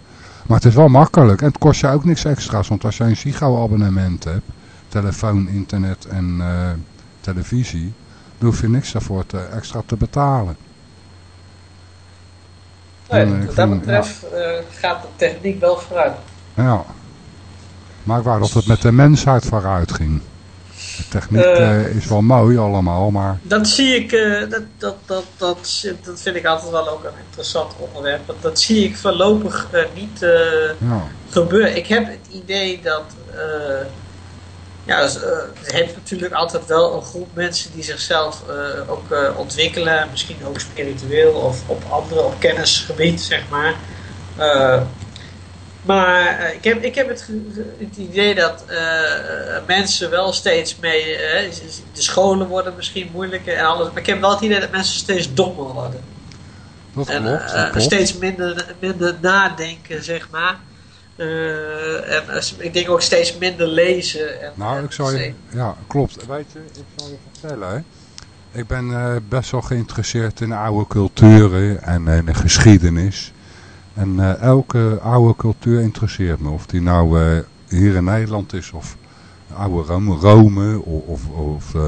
Maar het is wel makkelijk en het kost je ook niks extra's, want als jij een Sigo abonnement hebt, telefoon, internet en eh, televisie, dan hoef je niks daarvoor te, extra te betalen. Nee, En ik wat dat vind- betreft eh, gaat de techniek wel vooruit. Ja. Maar ik wou dat het met de mensheid vooruit ging. De techniek Eh. eh, is wel mooi allemaal, maar Dat zie ik, eh, dat, dat, dat, dat, dat vind ik altijd wel ook een interessant onderwerp. Want dat zie ik voorlopig niet ja. gebeuren. Ik heb het idee dat. ja, dus, je hebt natuurlijk altijd wel een groep mensen die zichzelf ook ontwikkelen, misschien ook spiritueel of op andere, op kennisgebied, zeg maar. Eh, maar eh, ik, heb, ik heb het, idee dat eh, mensen wel steeds mee. eh, de scholen worden misschien moeilijker en alles. Maar ik heb wel het idee dat mensen steeds dommer worden. dat En klopt. eh, steeds minder, minder nadenken, zeg maar. Eh, en eh, ik denk ook steeds minder lezen. En, Nou, ik zou je... steeds- Ja, klopt. Weet je, ik zal je vertellen, hè. Ik ben eh, best wel geïnteresseerd in oude culturen en in de geschiedenis. En eh, elke oude cultuur interesseert me. Of die nou eh, hier in Nederland is of oude Rome, Rome of, of, eh,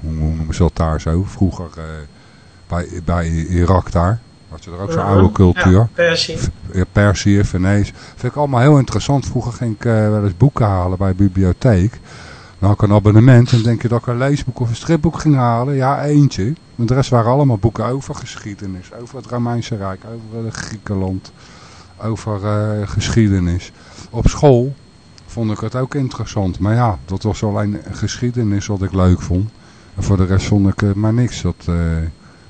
hoe, noemen ze dat daar zo? Vroeger bij, bij Irak daar. Had je er ook zo'n oude cultuur. Ja, Persie. Ja, Perzië, Venetië. Vind ik allemaal heel interessant. Vroeger ging ik wel eens boeken halen bij de bibliotheek. Had ik een abonnement en denk je dat ik een leesboek of een stripboek ging halen? Ja, eentje. Maar de rest waren allemaal boeken over geschiedenis. Over het Romeinse Rijk, over eh, Griekenland. Over eh, geschiedenis. Op school vond ik het ook interessant. Maar ja, dat was alleen geschiedenis wat ik leuk vond. En voor de rest vond ik eh, maar niks. Dat,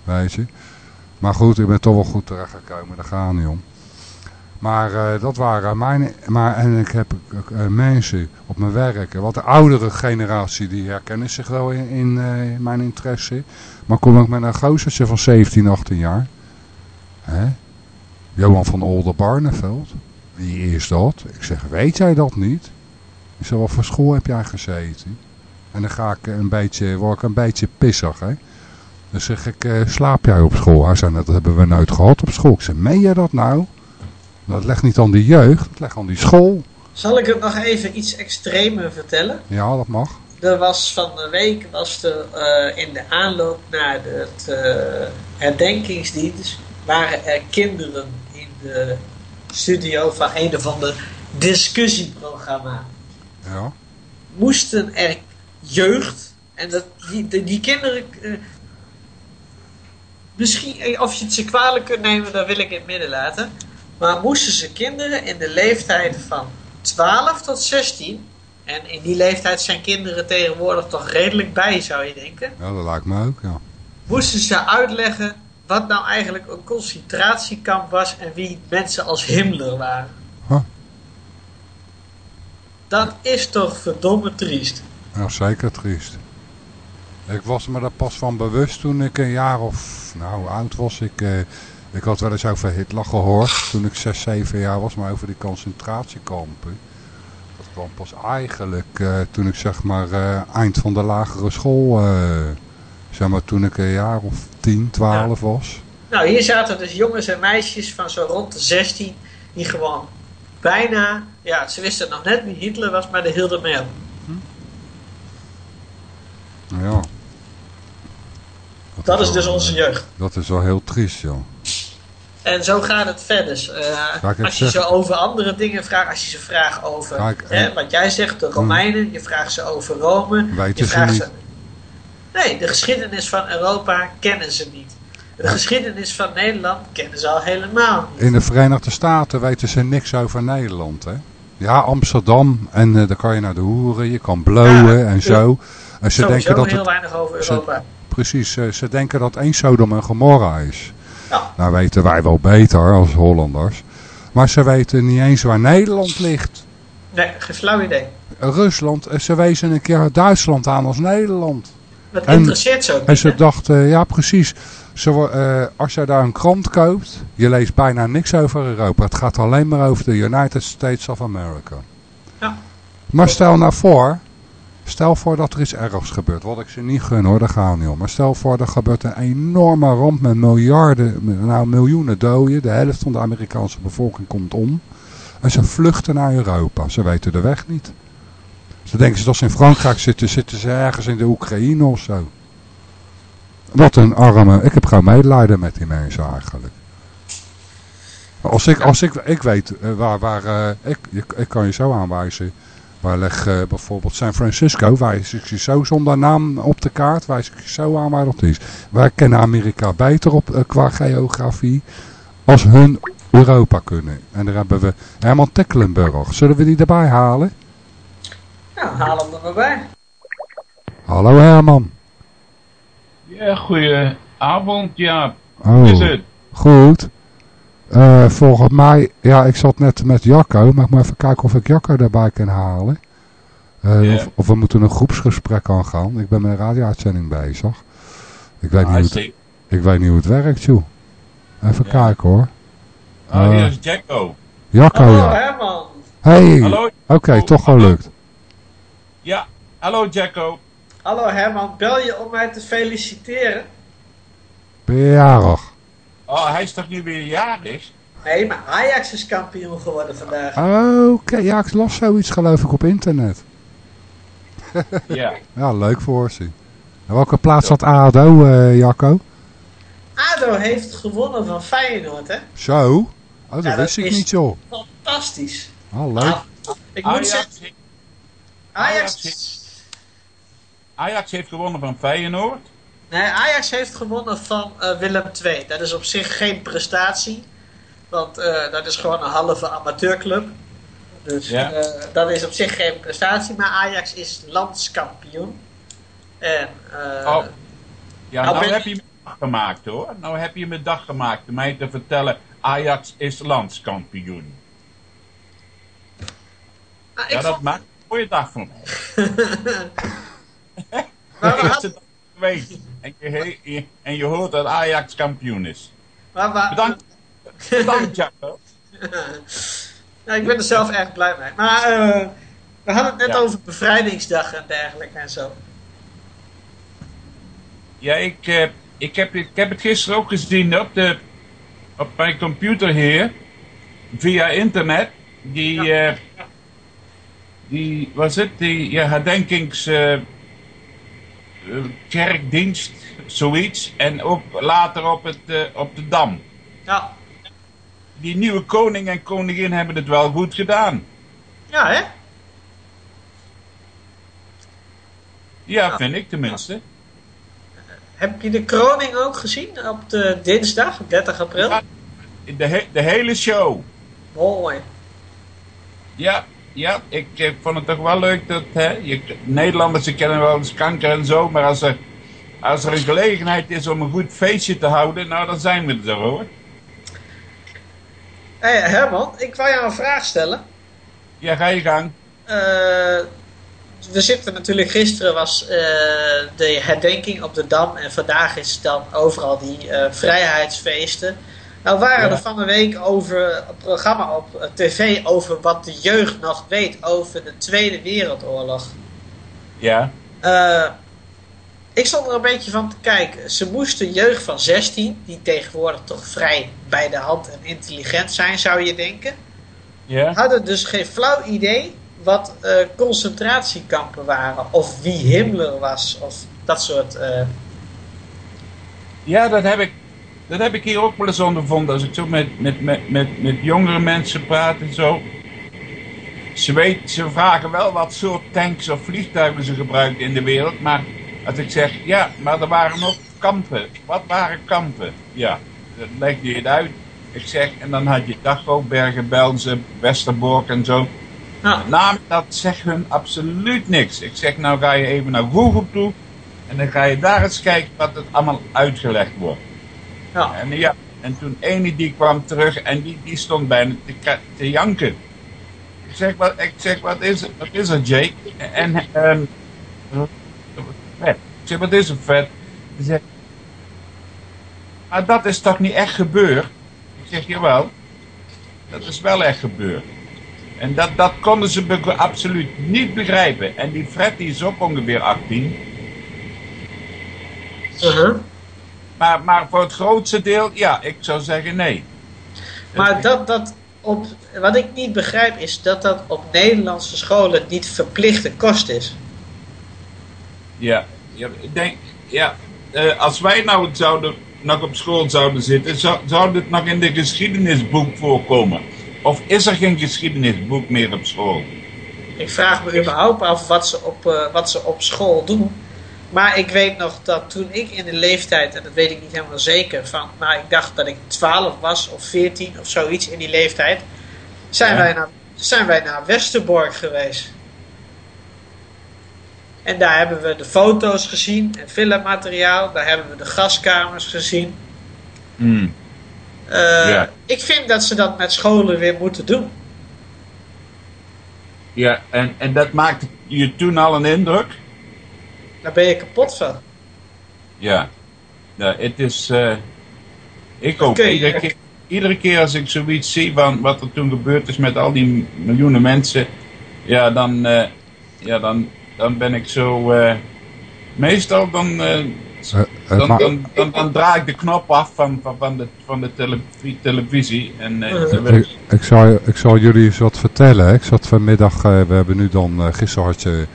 weet. Maar goed, ik ben toch wel goed terechtgekomen. Daar gaat niet om. Maar eh, dat waren mijn... Maar, en ik heb eh, mensen op mijn werk. Wat de oudere generatie, die herkennen zich wel in, eh, mijn interesse. Maar kom ik met een gozertje van 17, 18 jaar. Hè? Johan van Oldenbarneveld. Wie is dat? Ik zeg, weet jij dat niet? Ik zeg, wat voor school heb jij gezeten? En dan ga ik een beetje, word ik een beetje pissig, hè. Dan zeg ik, eh, slaap jij op school? Hij zei, dat hebben we nooit gehad op school. Ik zeg, meen je dat nou? Dat legt niet aan die jeugd, dat legt aan die school. Zal ik het nog even iets extremer vertellen? Ja, dat mag. Er was van de week was er eh, in de aanloop naar de het, eh, herdenkingsdienst waren er kinderen in de studio van een of ander discussieprogramma. Ja. Moesten er jeugd en dat, die, die, die kinderen eh, misschien of je het ze kwalijk kunt nemen, dat wil ik in het midden laten. Maar moesten ze kinderen in de leeftijd van 12 tot 16 en in die leeftijd zijn kinderen tegenwoordig toch redelijk bij, zou je denken. ja, dat lijkt me ook, ja. Moesten ze uitleggen wat nou eigenlijk een concentratiekamp was en wie mensen als Himmler waren. Huh. Dat is toch verdomme triest. Ja, zeker triest. Ik was me daar pas van bewust toen ik een jaar of, nou, oud was ik. Eh, ik had wel eens over Hitler gehoord toen ik 6, 7 jaar was, maar over die concentratiekampen. Dat kwam pas eigenlijk eh, toen ik zeg maar eh, eind van de lagere school, eh, zeg maar toen ik een jaar of 10, 12 was. Nou, hier zaten dus jongens en meisjes van zo rond de 16 die gewoon bijna, ja, ze wisten nog net wie Hitler was, maar de hielden mee op. Ja. Dat is wel, dus onze jeugd. Dat is wel heel triest, joh. En zo gaat het verder. Eh, als je ze over andere dingen vraagt, als je ze vraagt over, ik, hè, eh, wat jij zegt, de Romeinen, je vraagt ze over Rome, je ze vraagt niet. ze... Nee, de geschiedenis van Europa kennen ze niet. De Ja. geschiedenis van Nederland kennen ze al helemaal niet. In de Verenigde Staten weten ze niks over Nederland, hè? Ja, Amsterdam. En eh daar kan je naar de hoeren, je kan blowen Ja, en zo. En ze denken dat heel het, weinig over ze- Europa. precies, ze denken dat één Sodom en Gomorra is. Ja. Nou weten wij wel beter als Hollanders. Maar ze weten niet eens waar Nederland ligt. Nee, geen flauw idee. Rusland, eh, ze wezen een keer Duitsland aan als Nederland. Dat En- interesseert ze ook En niet. ze hè? dachten, ja precies, ze, eh, als je daar een krant koopt, je leest bijna niks over Europa. Het gaat alleen maar over de United States of America. Ja. Maar stel nou voor, stel voor dat er iets ergs gebeurt. Wat ik ze niet gun hoor, daar gaan we niet om. Maar stel voor, er gebeurt een enorme ramp met miljarden, nou miljoenen doden. De helft van de Amerikaanse bevolking komt om. En ze vluchten naar Europa. Ze weten de weg niet. Ze denken ze dat ze in Frankrijk zitten, zitten ze ergens in de Oekraïne of zo. Wat een arme. Ik heb gewoon medelijden met die mensen eigenlijk. Als ik, als ik, ik weet eh, waar, waar eh, ik, ik kan je zo aanwijzen Waar leg eh, bijvoorbeeld San Francisco, wijs ik je zo zonder naam op de kaart, wijs ik je zo aan waar dat is. Wij kennen Amerika beter op, eh, qua geografie als hun Europa kunnen. En daar hebben we Herman Tecklenburg. Zullen we die erbij halen? Ja, haal hem er maar bij. Hallo Herman. Ja, goedenavond, ja. Oh, Hoe is het? Goed. Eh, volgens mij, ja, ik zat net met Jacco, maar ik moet even kijken of ik Jacco daarbij kan halen. Eh, of, of we moeten een groepsgesprek aangaan. Ik ben met een radio-uitzending bezig. Ik weet, niet Ah, hoe het, zeker. ik weet niet hoe het werkt, joh. Even kijken hoor. Oh, Eh, hier is Jacko. Jacco, Hallo ja. Herman. Hey, Hallo. oké, Oh, toch hallo. gelukt. Ja, hallo Jacko. Hallo Herman, bel je om mij te feliciteren? Ben je jarig? Oh, hij is toch nu weer jarig? Nee, maar Ajax is kampioen geworden vandaag. Oké, ja, ik las zoiets geloof ik op internet. <laughs> Ja. Ja, leuk voor ze. En welke plaats had ADO, eh Jacco? ADO heeft gewonnen van Feyenoord, hè? Zo? Oh, dat Ja, dat wist ik niet, joh. Fantastisch. Oh, leuk. Ah, ik moet Ajax, zeggen, Ajax... Ajax heeft gewonnen van Feyenoord. Nee, Ajax heeft gewonnen van eh, Willem II. Dat is op zich geen prestatie. Want eh, dat is gewoon een halve amateurclub. Dus Ja. eh, dat is op zich geen prestatie. Maar Ajax is landskampioen. En Oh. Ja, Nou nou, ben- heb je me dag gemaakt hoor. Nou heb je me dag gemaakt om mij te vertellen Ajax is landskampioen. ik Ja, dat vond- maakt een mooie dag voor mij. <laughs> <laughs> maar we hadden-. En je, he- je- en je hoort dat Ajax kampioen is. maar Bedankt. Bedankt Jacko. <laughs> Ja, ik ben er zelf erg blij mee. Maar eh, we hadden het net Ja. over bevrijdingsdag en dergelijke en zo. Ja, ik, eh, ik, heb, ik heb het gisteren ook gezien op, de, op mijn computer hier. Via internet. Die, eh, die was het? Die ja, herdenkings kerkdienst, zoiets. En ook later op, het, eh, op de Dam. Ja, Die nieuwe koning en koningin hebben het wel goed gedaan. ja hè? Ja, vind ik tenminste. Heb je de kroning ook gezien op de dinsdag, 30 april? Ja. De, he- de hele show. Mooi. Ja, ja ik, vond het toch wel leuk dat hè, je, Nederlanders ze kennen wel eens kanker en zo, maar als er, als er een gelegenheid is om een goed feestje te houden, nou dan zijn we er hoor. Hé hey, Herman, ik wou jou een vraag stellen. Ja, ga je gang. Eh, we zitten natuurlijk, gisteren was eh, de herdenking op de Dam en vandaag is dan overal die eh, vrijheidsfeesten. Nou waren Ja. er van de week over een programma op eh, tv over wat de jeugd nog weet over de Tweede Wereldoorlog. Ja, Eh, ik stond er een beetje van te kijken. Ze moesten jeugd van 16, die tegenwoordig toch vrij bij de hand en intelligent zijn, zou je denken, ja. hadden dus geen flauw idee wat eh, concentratiekampen waren. Of wie Himmler was. Of dat soort. Ja, dat heb ik, dat heb ik hier ook wel eens ondervonden. Als ik zo met, met, met, met, met jongere mensen praat en zo. Ze, weet, ze vragen wel wat soort tanks of vliegtuigen ze gebruikten in de wereld. Maar als ik zeg, ja, maar er waren ook kampen. Wat waren kampen? Ja, dat legde je het uit. Ik zeg, en dan had je Dachau, Bergen, Belzen, Westerbork en zo. nou, Naam, dat zegt hun absoluut niks. Ik zeg, nou ga je even naar Google toe. En dan ga je daar eens kijken wat het allemaal uitgelegd wordt. Ja. En ja, en toen ene die kwam terug en die, die stond bijna te, te janken. Ik zeg, wat, ik zeg, wat is, het- wat is er, Jake? En, ehm vet. Ik zeg, wat is er, vet? Hij zegt, maar dat is toch niet echt gebeurd? Ik zeg, jawel, dat is wel echt gebeurd. En dat, dat konden ze absoluut niet begrijpen. En die Fred die is ook ongeveer 18. Uh-huh. Maar, maar voor het grootste deel, ja, ik zou zeggen nee. Maar dat dat op. Wat ik niet begrijp is dat dat op Nederlandse scholen niet verplichte kost is. Ja, ja ik denk, ja, eh, als wij nou zouden, nog op school zouden zitten, zou, zou dit nog in de geschiedenisboek voorkomen? Of is er geen geschiedenisboek meer op school? Ik vraag me überhaupt af wat ze op, eh, wat ze op school doen. Maar ik weet nog dat toen ik in de leeftijd, en dat weet ik niet helemaal zeker, van, maar ik dacht dat ik 12 was of 14 of zoiets in die leeftijd, zijn, Ja. wij, naar, zijn wij naar Westerbork geweest. En daar hebben we de foto's gezien en filmmateriaal, daar hebben we de gaskamers gezien. Hmm. Eh, Ja. Ik vind dat ze dat met scholen weer moeten doen. Ja, en, en dat maakte je toen al een indruk? Daar ben je kapot van. Ja. ja het is... eh, ik ook. Iedere, keer, iedere keer als ik zoiets zie van wat er toen gebeurd is met al die miljoenen mensen... Ja, dan, eh, ja, dan, dan ben ik zo... eh, meestal dan... dan, dan, dan, dan draai ik de knop af van, van, van de, van de televi- televisie. En, Ik, ik- zal, ik zal jullie eens wat vertellen. hè. Ik zat vanmiddag, eh, we hebben nu dan, eh, gisteren had je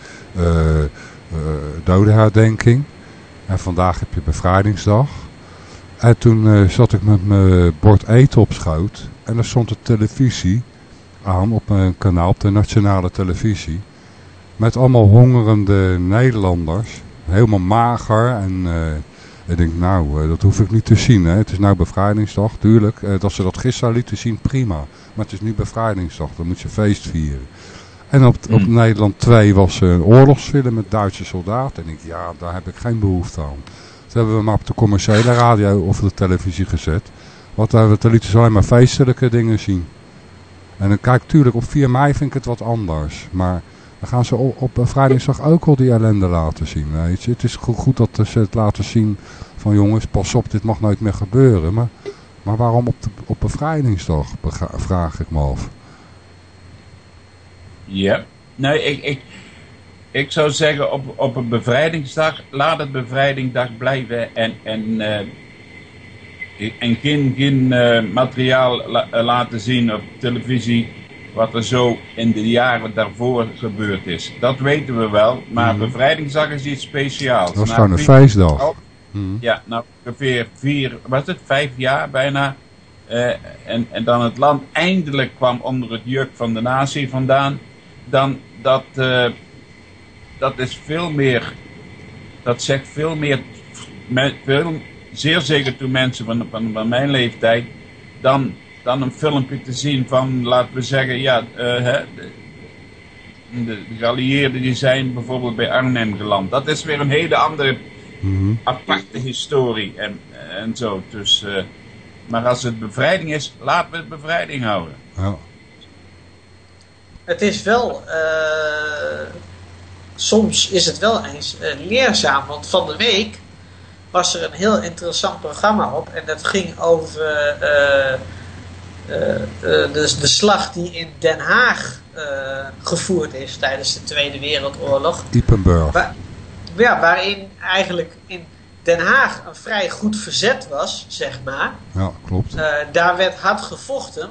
dodenherdenking. En vandaag heb je bevrijdingsdag. En toen eh, zat ik met mijn bord eten op schoot. En er stond de televisie aan op een kanaal op de nationale televisie. Met allemaal hongerende Nederlanders. Helemaal mager. En eh, ik denk, nou, eh, dat hoef ik niet te zien. Hè. Het is nou bevrijdingsdag, tuurlijk. Eh, dat ze dat gisteren lieten zien, prima. Maar het is nu bevrijdingsdag, dan moet je feest vieren. En op, op Hmm. Nederland 2 was een oorlogsfilm met Duitse soldaten. En ik, ja, daar heb ik geen behoefte aan. Dat hebben we maar op de commerciële radio of de televisie gezet. Want daar, lieten ze alleen maar feestelijke dingen zien. En dan kijk, tuurlijk, op 4 mei vind ik het wat anders. Maar dan gaan ze op, op bevrijdingsdag ook al die ellende laten zien. Weet je. Het is goed, goed dat ze het laten zien van jongens, pas op, dit mag nooit meer gebeuren. Maar, maar waarom op, de, op bevrijdingsdag, vraag ik me af. Ja. Nee, ik, ik, ik zou zeggen op, op een bevrijdingsdag, laat het bevrijdingsdag blijven en, en, eh, en geen, geen eh, materiaal la- eh, laten zien op televisie wat er zo in de jaren daarvoor gebeurd is. Dat weten we wel, maar Mhm. bevrijdingsdag is iets speciaals. Dat is Na gewoon een feestdag. Oh, Mhm. ja, nou ongeveer vier, was het vijf jaar bijna. en, en dan het land eindelijk kwam onder het juk van de natie vandaan. Dan dat, eh, dat is veel meer, dat zegt veel meer, me- veel, zeer zeker toe mensen van, van, van mijn leeftijd, dan, dan een filmpje te zien van, laten we zeggen, ja, eh, hè, de, de, de geallieerden die zijn bijvoorbeeld bij Arnhem geland. Dat is weer een hele andere Mhm. aparte historie en, en zo. Dus, eh, maar als het bevrijding is, laten we het bevrijding houden. Ja. Het is wel, eh, soms is het wel eens eh, leerzaam, want van de week was er een heel interessant programma op en dat ging over eh, de, de slag die in Den Haag gevoerd is tijdens de Tweede Wereldoorlog. Ipenburg. Waar- ja, waarin eigenlijk in Den Haag een vrij goed verzet was, zeg maar. Ja, klopt. Daar werd hard gevochten.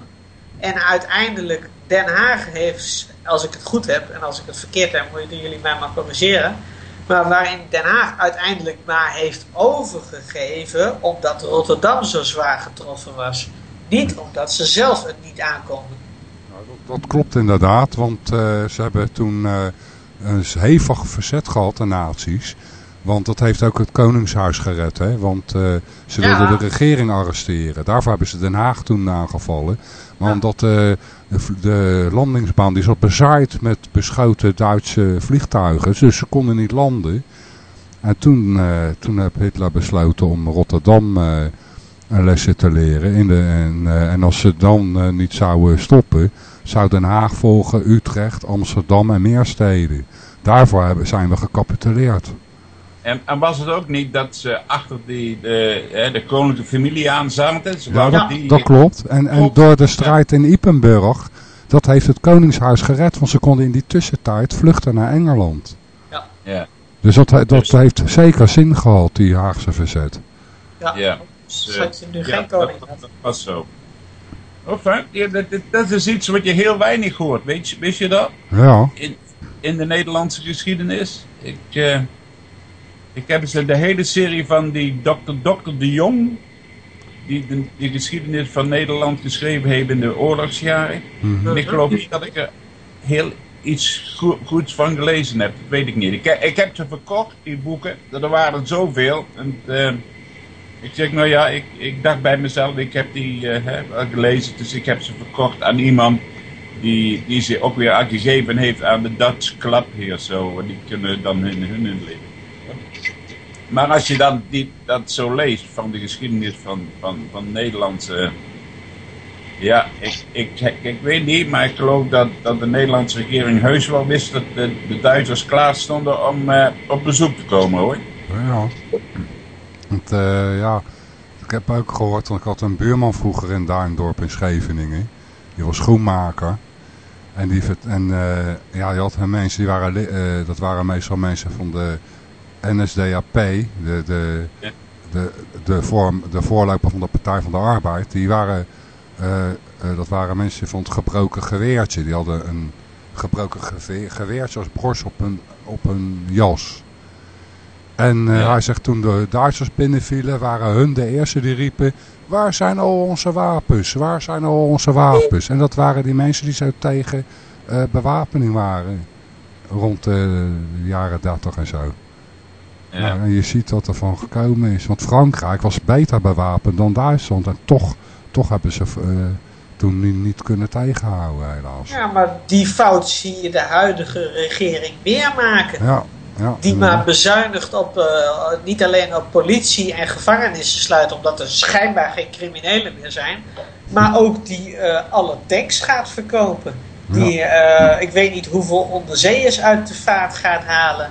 En uiteindelijk, Den Haag heeft, als ik het goed heb, en als ik het verkeerd heb, moeten jullie mij maar corrigeren. Maar waarin Den Haag uiteindelijk maar heeft overgegeven omdat Rotterdam zo zwaar getroffen was. Niet omdat ze zelf het niet aankonden. Dat klopt inderdaad, want eh, ze hebben toen eh, een hevig verzet gehad, de nazi's. Want dat heeft ook het Koningshuis gered, hè? want eh, ze Ja. wilden de regering arresteren. Daarvoor hebben ze Den Haag toen aangevallen. Maar Ja. omdat de, landingsbaan die zat bezaaid met beschoten Duitse vliegtuigen, dus ze konden niet landen. En toen, eh, toen heeft Hitler besloten om Rotterdam eh, een lesje te leren. In de, en, eh, en als ze dan eh, niet zouden stoppen, zou Den Haag volgen, Utrecht, Amsterdam en meer steden. Daarvoor hebben, zijn we gecapituleerd. En, en was het ook niet dat ze achter die, de, hè, de koninklijke familie aan zaten? Ze Ja, dat, die, dat klopt. En, en door de strijd in Ipenburg, dat heeft het Koningshuis gered. Want ze konden in die tussentijd vluchten naar Engeland. Ja, Dus dat, dat Dus- heeft zeker zin gehad, die Haagse verzet. Ja, ja. Nu Ja, geen koning dat, was zo. Ja, dat, dat, dat is iets wat je heel weinig hoort. Weet je, wist je dat? Ja, in, in de Nederlandse geschiedenis. Ik, eh, ik heb eens de hele serie van die Dr. Dr. de Jong, die de, die geschiedenis van Nederland geschreven heeft in de oorlogsjaren. Mhm. En ik geloof niet dat ik er heel iets go- goeds van gelezen heb. Dat weet ik niet. Ik, ik heb ze verkocht, die boeken. Er waren zoveel. En, eh, ik zeg, nou ja, ik, ik dacht bij mezelf, ik heb die eh, gelezen. Dus ik heb ze verkocht aan iemand die, die ze ook weer gegeven heeft aan de Dutch Club hier zo. Die kunnen dan hun, hun inleven. Maar als je dan die, dat zo leest van de geschiedenis van, van, van Nederlandse... Ja, ik, ik, ik, weet niet, maar ik geloof dat, dat de Nederlandse regering heus wel wist dat de, Duitsers klaar stonden om eh, op bezoek te komen hoor. Ja. Want, eh, ja, ik heb ook gehoord, want ik had een buurman vroeger in Duindorp in Scheveningen. Die was schoenmaker. En, die, en eh, ja, je had mensen, die waren, dat waren meestal mensen van de NSDAP, de, de, de, de, vorm, de voorloper van de Partij van de Arbeid. Die waren, eh, eh, dat waren mensen van het gebroken geweertje. Die hadden een gebroken geweer, geweertje als bros op hun, op hun jas. En eh, Ja. hij zegt toen de Duitsers binnenvielen, waren hun de eerste die riepen... Waar zijn al onze wapens? Waar zijn al onze wapens? En dat waren die mensen die zo tegen bewapening waren. Rond de jaren 30 en zo. Ja. En je ziet wat er van gekomen is. Want Frankrijk was beter bewapend dan Duitsland. En toch, toch hebben ze eh, toen niet, niet kunnen tegenhouden helaas. Ja, maar die fout zie je de huidige regering weer maken. Ja, ja, Die inderdaad. maar bezuinigt op, eh, niet alleen op politie en gevangenissen sluiten, omdat er schijnbaar geen criminelen meer zijn, maar ook die eh, alle tanks gaat verkopen. Die, eh, ik weet niet hoeveel onderzeeërs uit de vaart gaat halen.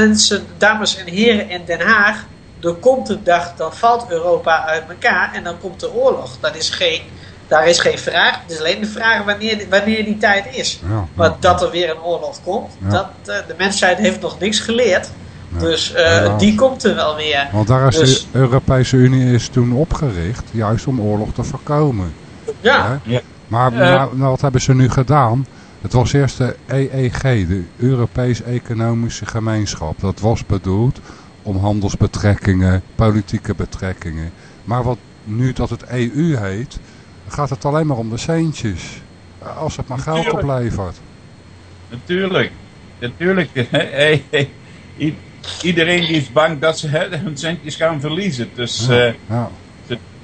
Mensen, dames en heren in Den Haag, er komt een dag, dan valt Europa uit elkaar en dan komt de oorlog. Dat is geen, daar is geen vraag. Het is alleen de vraag wanneer, wanneer die tijd is. Ja, Maar ja. dat er weer een oorlog komt, Ja. dat, eh, de mensheid heeft nog niks geleerd. Dus eh, die komt er wel weer. Want daar is Dus- de Europese Unie is toen opgericht, juist om oorlog te voorkomen. Ja. Maar Eh. nou, nou, wat hebben ze nu gedaan? Het was eerst de EEG, de Europees Economische Gemeenschap. Dat was bedoeld om handelsbetrekkingen, politieke betrekkingen. Maar wat nu dat het EU heet, gaat het alleen maar om de centjes. Als het maar geld oplevert. Natuurlijk. Natuurlijk. <laughs> Hey, hey. I- Iedereen die is bang dat ze hun centjes gaan verliezen. Dus Ja, eh, ja.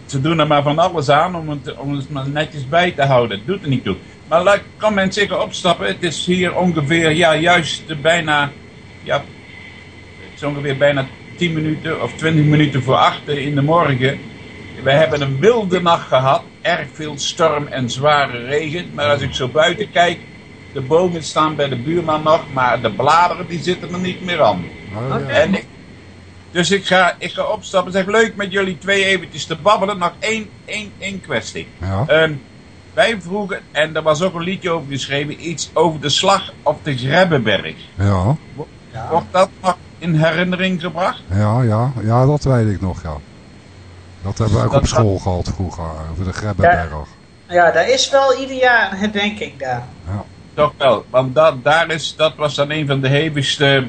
ze doen er maar van alles aan om het, om het maar netjes bij te houden. Het doet er niet toe. Maar laat, kan men zeker opstappen. Het is hier ongeveer, ja, juist eh, bijna, ja, het is ongeveer bijna 10 minuten of 20 minuten voor achter in de morgen. We hebben een wilde nacht gehad. Erg veel storm en zware regen. Maar als ik zo buiten kijk, de bomen staan bij de buurman nog, maar de bladeren die zitten er niet meer aan. Oh, ja. En ik, dus ik ga, ik ga opstappen. Zeg leuk met jullie twee eventjes te babbelen. Nog één, één, één kwestie. Ja. Ehm, wij vroegen, en er was ook een liedje over geschreven, iets over de slag op de Grebbeberg. Ja, Wordt dat nog in herinnering gebracht? ja, ja, ja, dat weet ik nog, ja. Dat hebben we ook Dat op school gehad vroeger, over de Grebbeberg. ja, daar is wel ieder jaar een herdenking daar. Toch wel, want dat, daar is, dat was dan een van de hevigste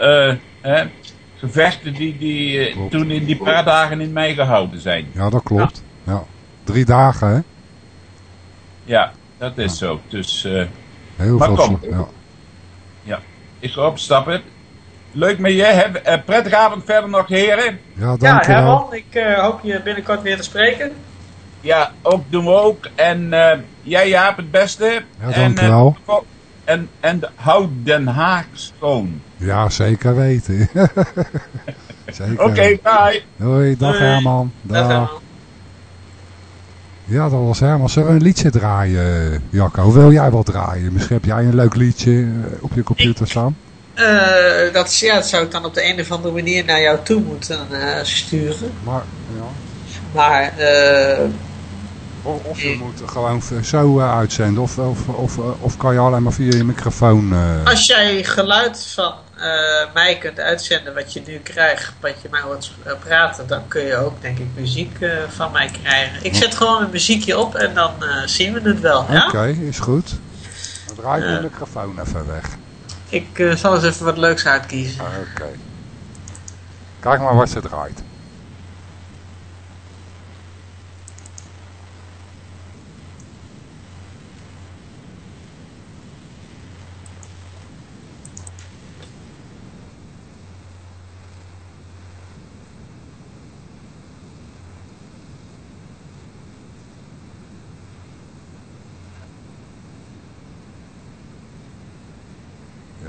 eh, hè, gevechten die, die eh, toen in die paar dagen in mei gehouden zijn. Ja, dat klopt. Ja. Drie dagen, hè? Ja, dat is zo. Dus eh, Heel Maar veel. kom. Ja. ik ga opstappen. Leuk met je. Heb, eh, prettige avond verder nog, heren. ja, Ja, dankjewel. Herman, ik eh, hoop je binnenkort weer te spreken. Ja, ook doen we ook. En eh, jij Jaap het beste. Ja, en, en, en houd Den Haag schoon. Ja, zeker weten. <laughs> zeker. Oké, bye. Hoi, dag. Herman. Dag, Dag. Herman. Ja, dat was. Zullen we een liedje draaien, Jacco? Wil jij wat draaien? Misschien heb jij een leuk liedje eh, op je computer staan? Eh, dat, is- ja, dat zou ik dan op de een of andere manier naar jou toe moeten eh, sturen. Maar, ja. Maar eh, Of, of je moet gewoon zo eh, uitzenden. Of, of, of, eh, of kan je alleen maar via je microfoon... eh, als jij geluid van eh, mij kunt uitzenden wat je nu krijgt, wat je mij hoort praten, dan kun je ook denk ik muziek eh, van mij krijgen. Ik zet gewoon een muziekje op en dan eh, zien we het wel. Ja? Oké, is goed. Dan draai je de microfoon even weg. Ik zal eens even wat leuks uitkiezen. Oké. Kijk maar wat ze draait.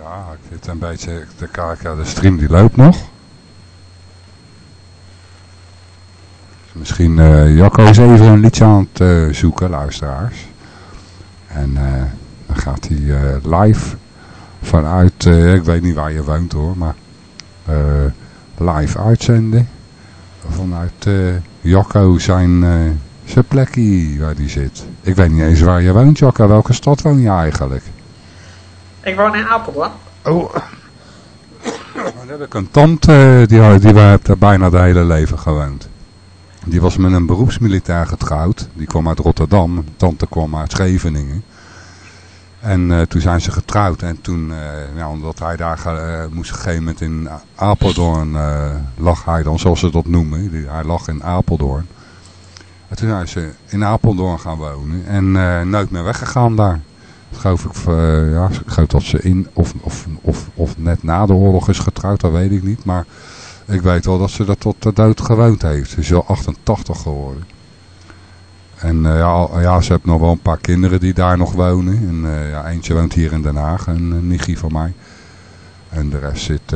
Ja, ik zit een beetje te kijken. De stream die loopt nog. Dus misschien eh Jacco is even een liedje aan het eh, zoeken, luisteraars. En eh, dan gaat hij live vanuit, ik weet niet waar je woont hoor, maar live uitzenden. Vanuit Jacco zijn, zijn plekje waar die zit. Ik weet niet eens waar je woont, Jacco. Welke stad woon je eigenlijk? Ik woon in Apeldoorn. Oh. Dan heb ik een tante, die, die heeft daar bijna de hele leven gewoond. Die was met een beroepsmilitair getrouwd. Die kwam uit Rotterdam. Mijn tante kwam uit Scheveningen. En eh, toen zijn ze getrouwd. En toen, eh, ja, omdat hij daar eh, moest op een gegeven moment in Apeldoorn, eh, lag hij dan, zoals ze dat noemen. Die- hij lag in Apeldoorn. En toen zijn ze in Apeldoorn gaan wonen. En eh, nooit meer weggegaan daar. Geloof ik, eh, ja, ik geloof dat ze in, of, of, of, of net na de oorlog is getrouwd, dat weet ik niet. Maar ik weet wel dat ze dat tot de dood gewoond heeft. Ze is al 88 geworden. En eh, ja, ja, ze heeft nog wel een paar kinderen die daar nog wonen. En eh, ja, eentje woont hier in Den Haag, een, een van mij. En de rest zit,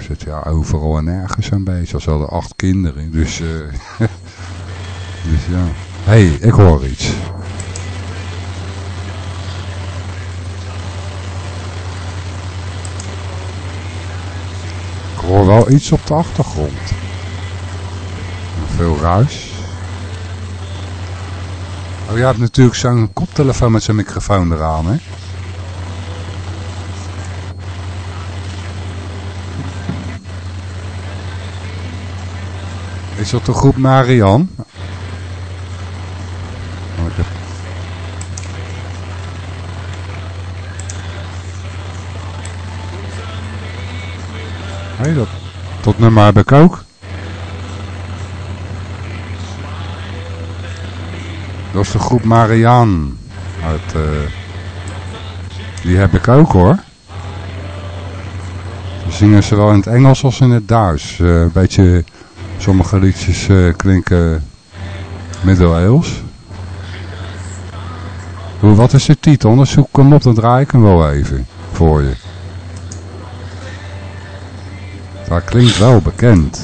zit ja, overal en nergens een beetje. Ze hadden acht kinderen, dus... <laughs> dus ja. Hé, hey, ik hoor iets. Hoor wel iets op de achtergrond. Veel ruis. Oh, je hebt natuurlijk zo'n koptelefoon met zijn microfoon eraan, hè? Is dat de groep Marian? Hé, dat, dat nummer heb ik ook. Dat is de groep Mariaan. Uit, eh, die heb ik ook hoor. Dan zingen ze wel in het Engels als in het Duits. Eh, een beetje, sommige liedjes eh, klinken middeleeuws. Hoe, wat is de titel? Anders zoek hem op, dan draai ik hem wel even voor je. Dat klinkt wel bekend.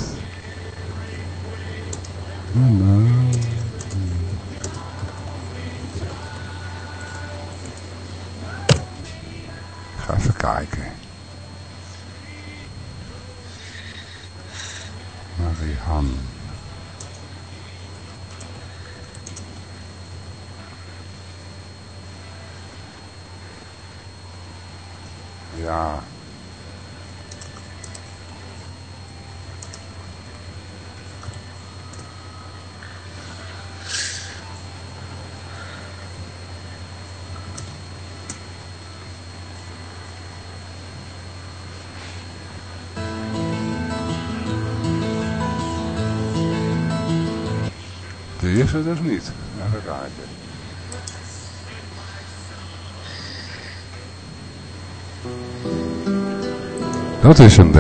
Ga even kijken. Marihan. Ja. Dat is hem,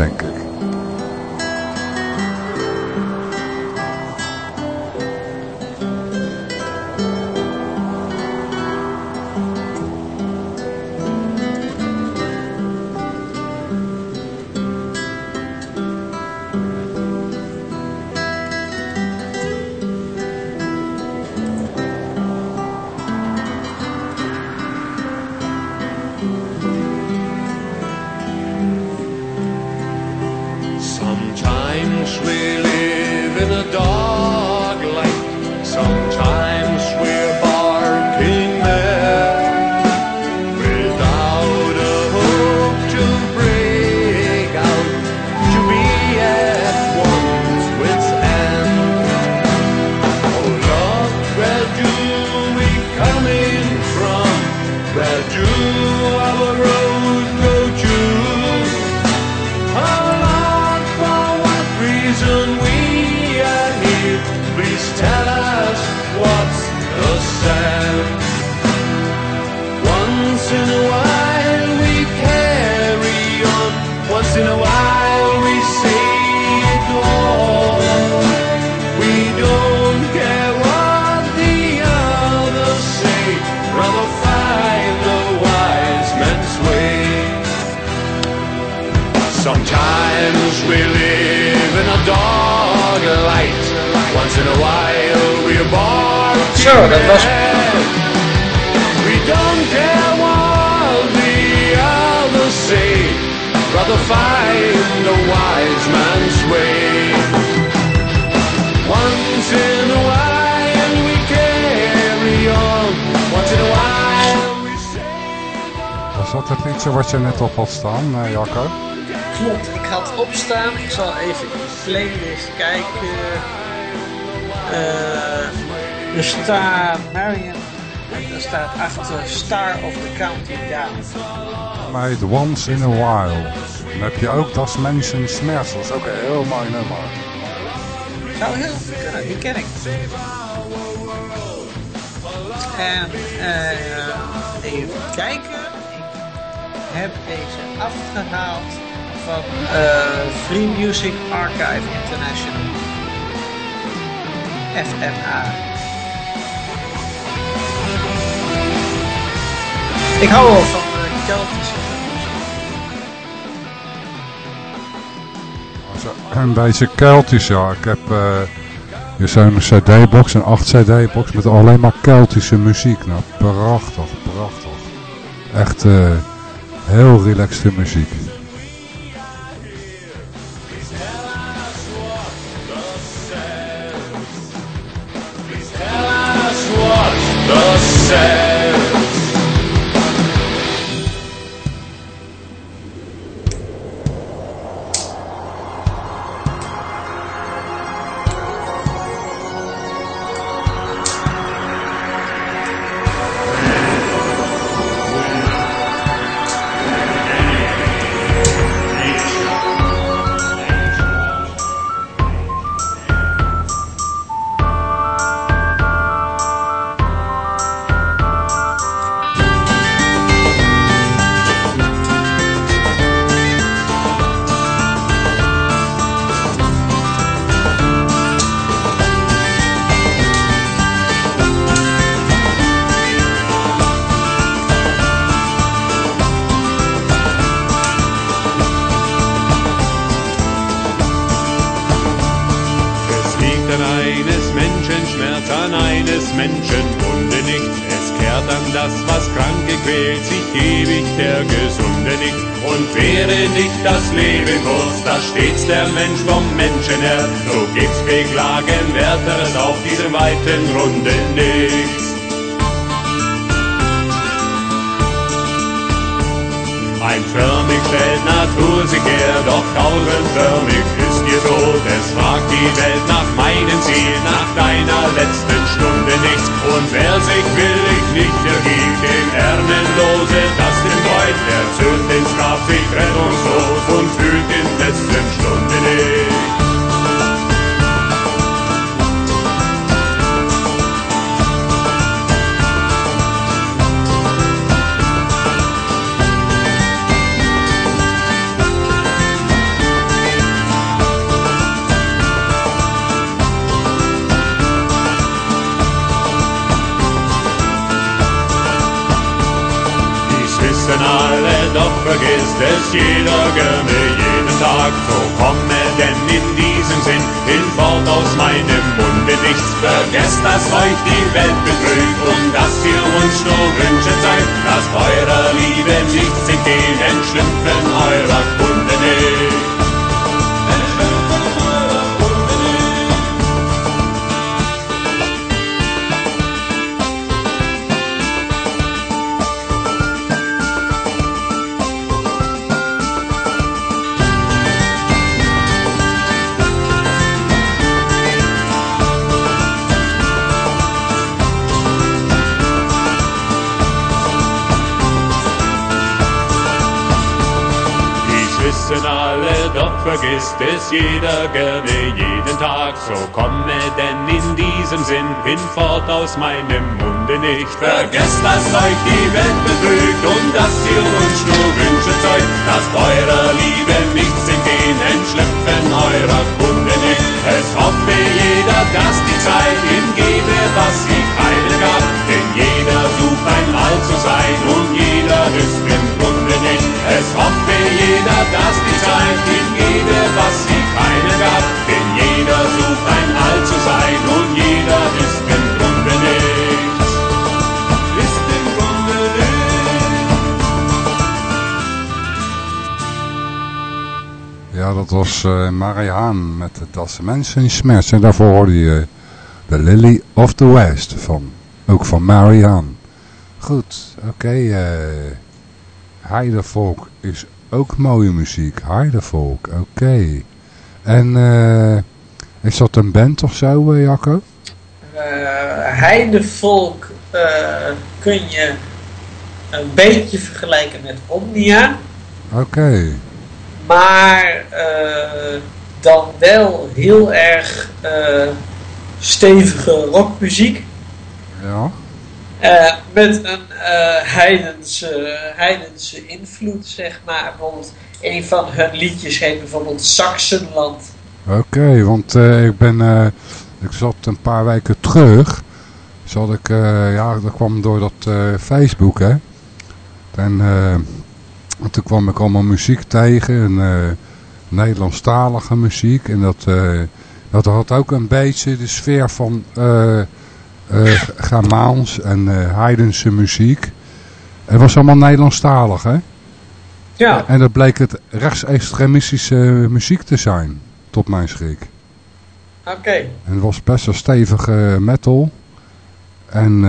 In a While. Dan heb je ook Das Mensen Schmerz. Dat ook een heel mooi nummer. Nou, heel die ken ik. En uh, even kijken. Ik heb deze afgehaald van uh, Free Music Archive International. FMA. Ik hou wel van eh, uh, Keltische en deze kuiltjes, ja. Ik heb eh, hier zo'n cd-box, een 8 cd-box met alleen maar keltische muziek. Nou, prachtig, prachtig. Echt eh, heel relaxte muziek. Das Mensen Smash. En daarvoor hoorde je The Lily of the West van, ook van Marianne. Goed, oké. eh Heidevolk is ook mooie muziek. Heidevolk, oké. En eh is dat een band of zo, eh, Jacco? Heidevolk kun je een beetje vergelijken met Omnia. Oké. Maar dan wel heel erg eh, stevige rockmuziek. Ja. Eh, met een eh, heidense, heidense invloed, zeg maar. Bijvoorbeeld, een van hun liedjes heet bijvoorbeeld Saxenland. Oké, want ik ben, ik zat een paar weken terug, zat ik, ja, dat kwam door dat Facebook, hè. En toen kwam ik allemaal muziek tegen, en, Nederlandstalige muziek, en dat, eh, dat had ook een beetje de sfeer van eh Germaans en Heidense muziek. Het was allemaal Nederlandstalig, hè. Ja. En dat bleek het rechtsextremistische muziek te zijn, tot mijn schrik. Oké. En het was best wel stevige metal. En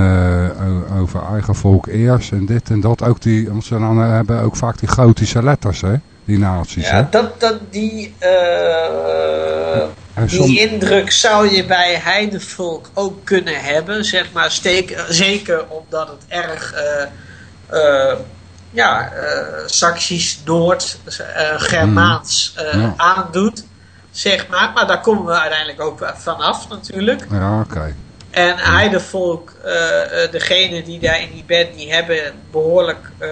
over eigen volk eerst en dit en dat. Ook die, want ze dan hebben ook vaak die gotische letters, hè? Die nazi's, hè? Ja, dat, dat, die, eh, die indruk zou je bij heidevolk ook kunnen hebben, zeg maar. Steek, zeker omdat het erg, eh, eh, ja, Saxisch, Noord, Germaans Ja. aandoet, zeg maar. Maar daar komen we uiteindelijk ook vanaf natuurlijk. Ja, oké. En Heidevolk, eh, degene die daar in die band, die hebben behoorlijk eh,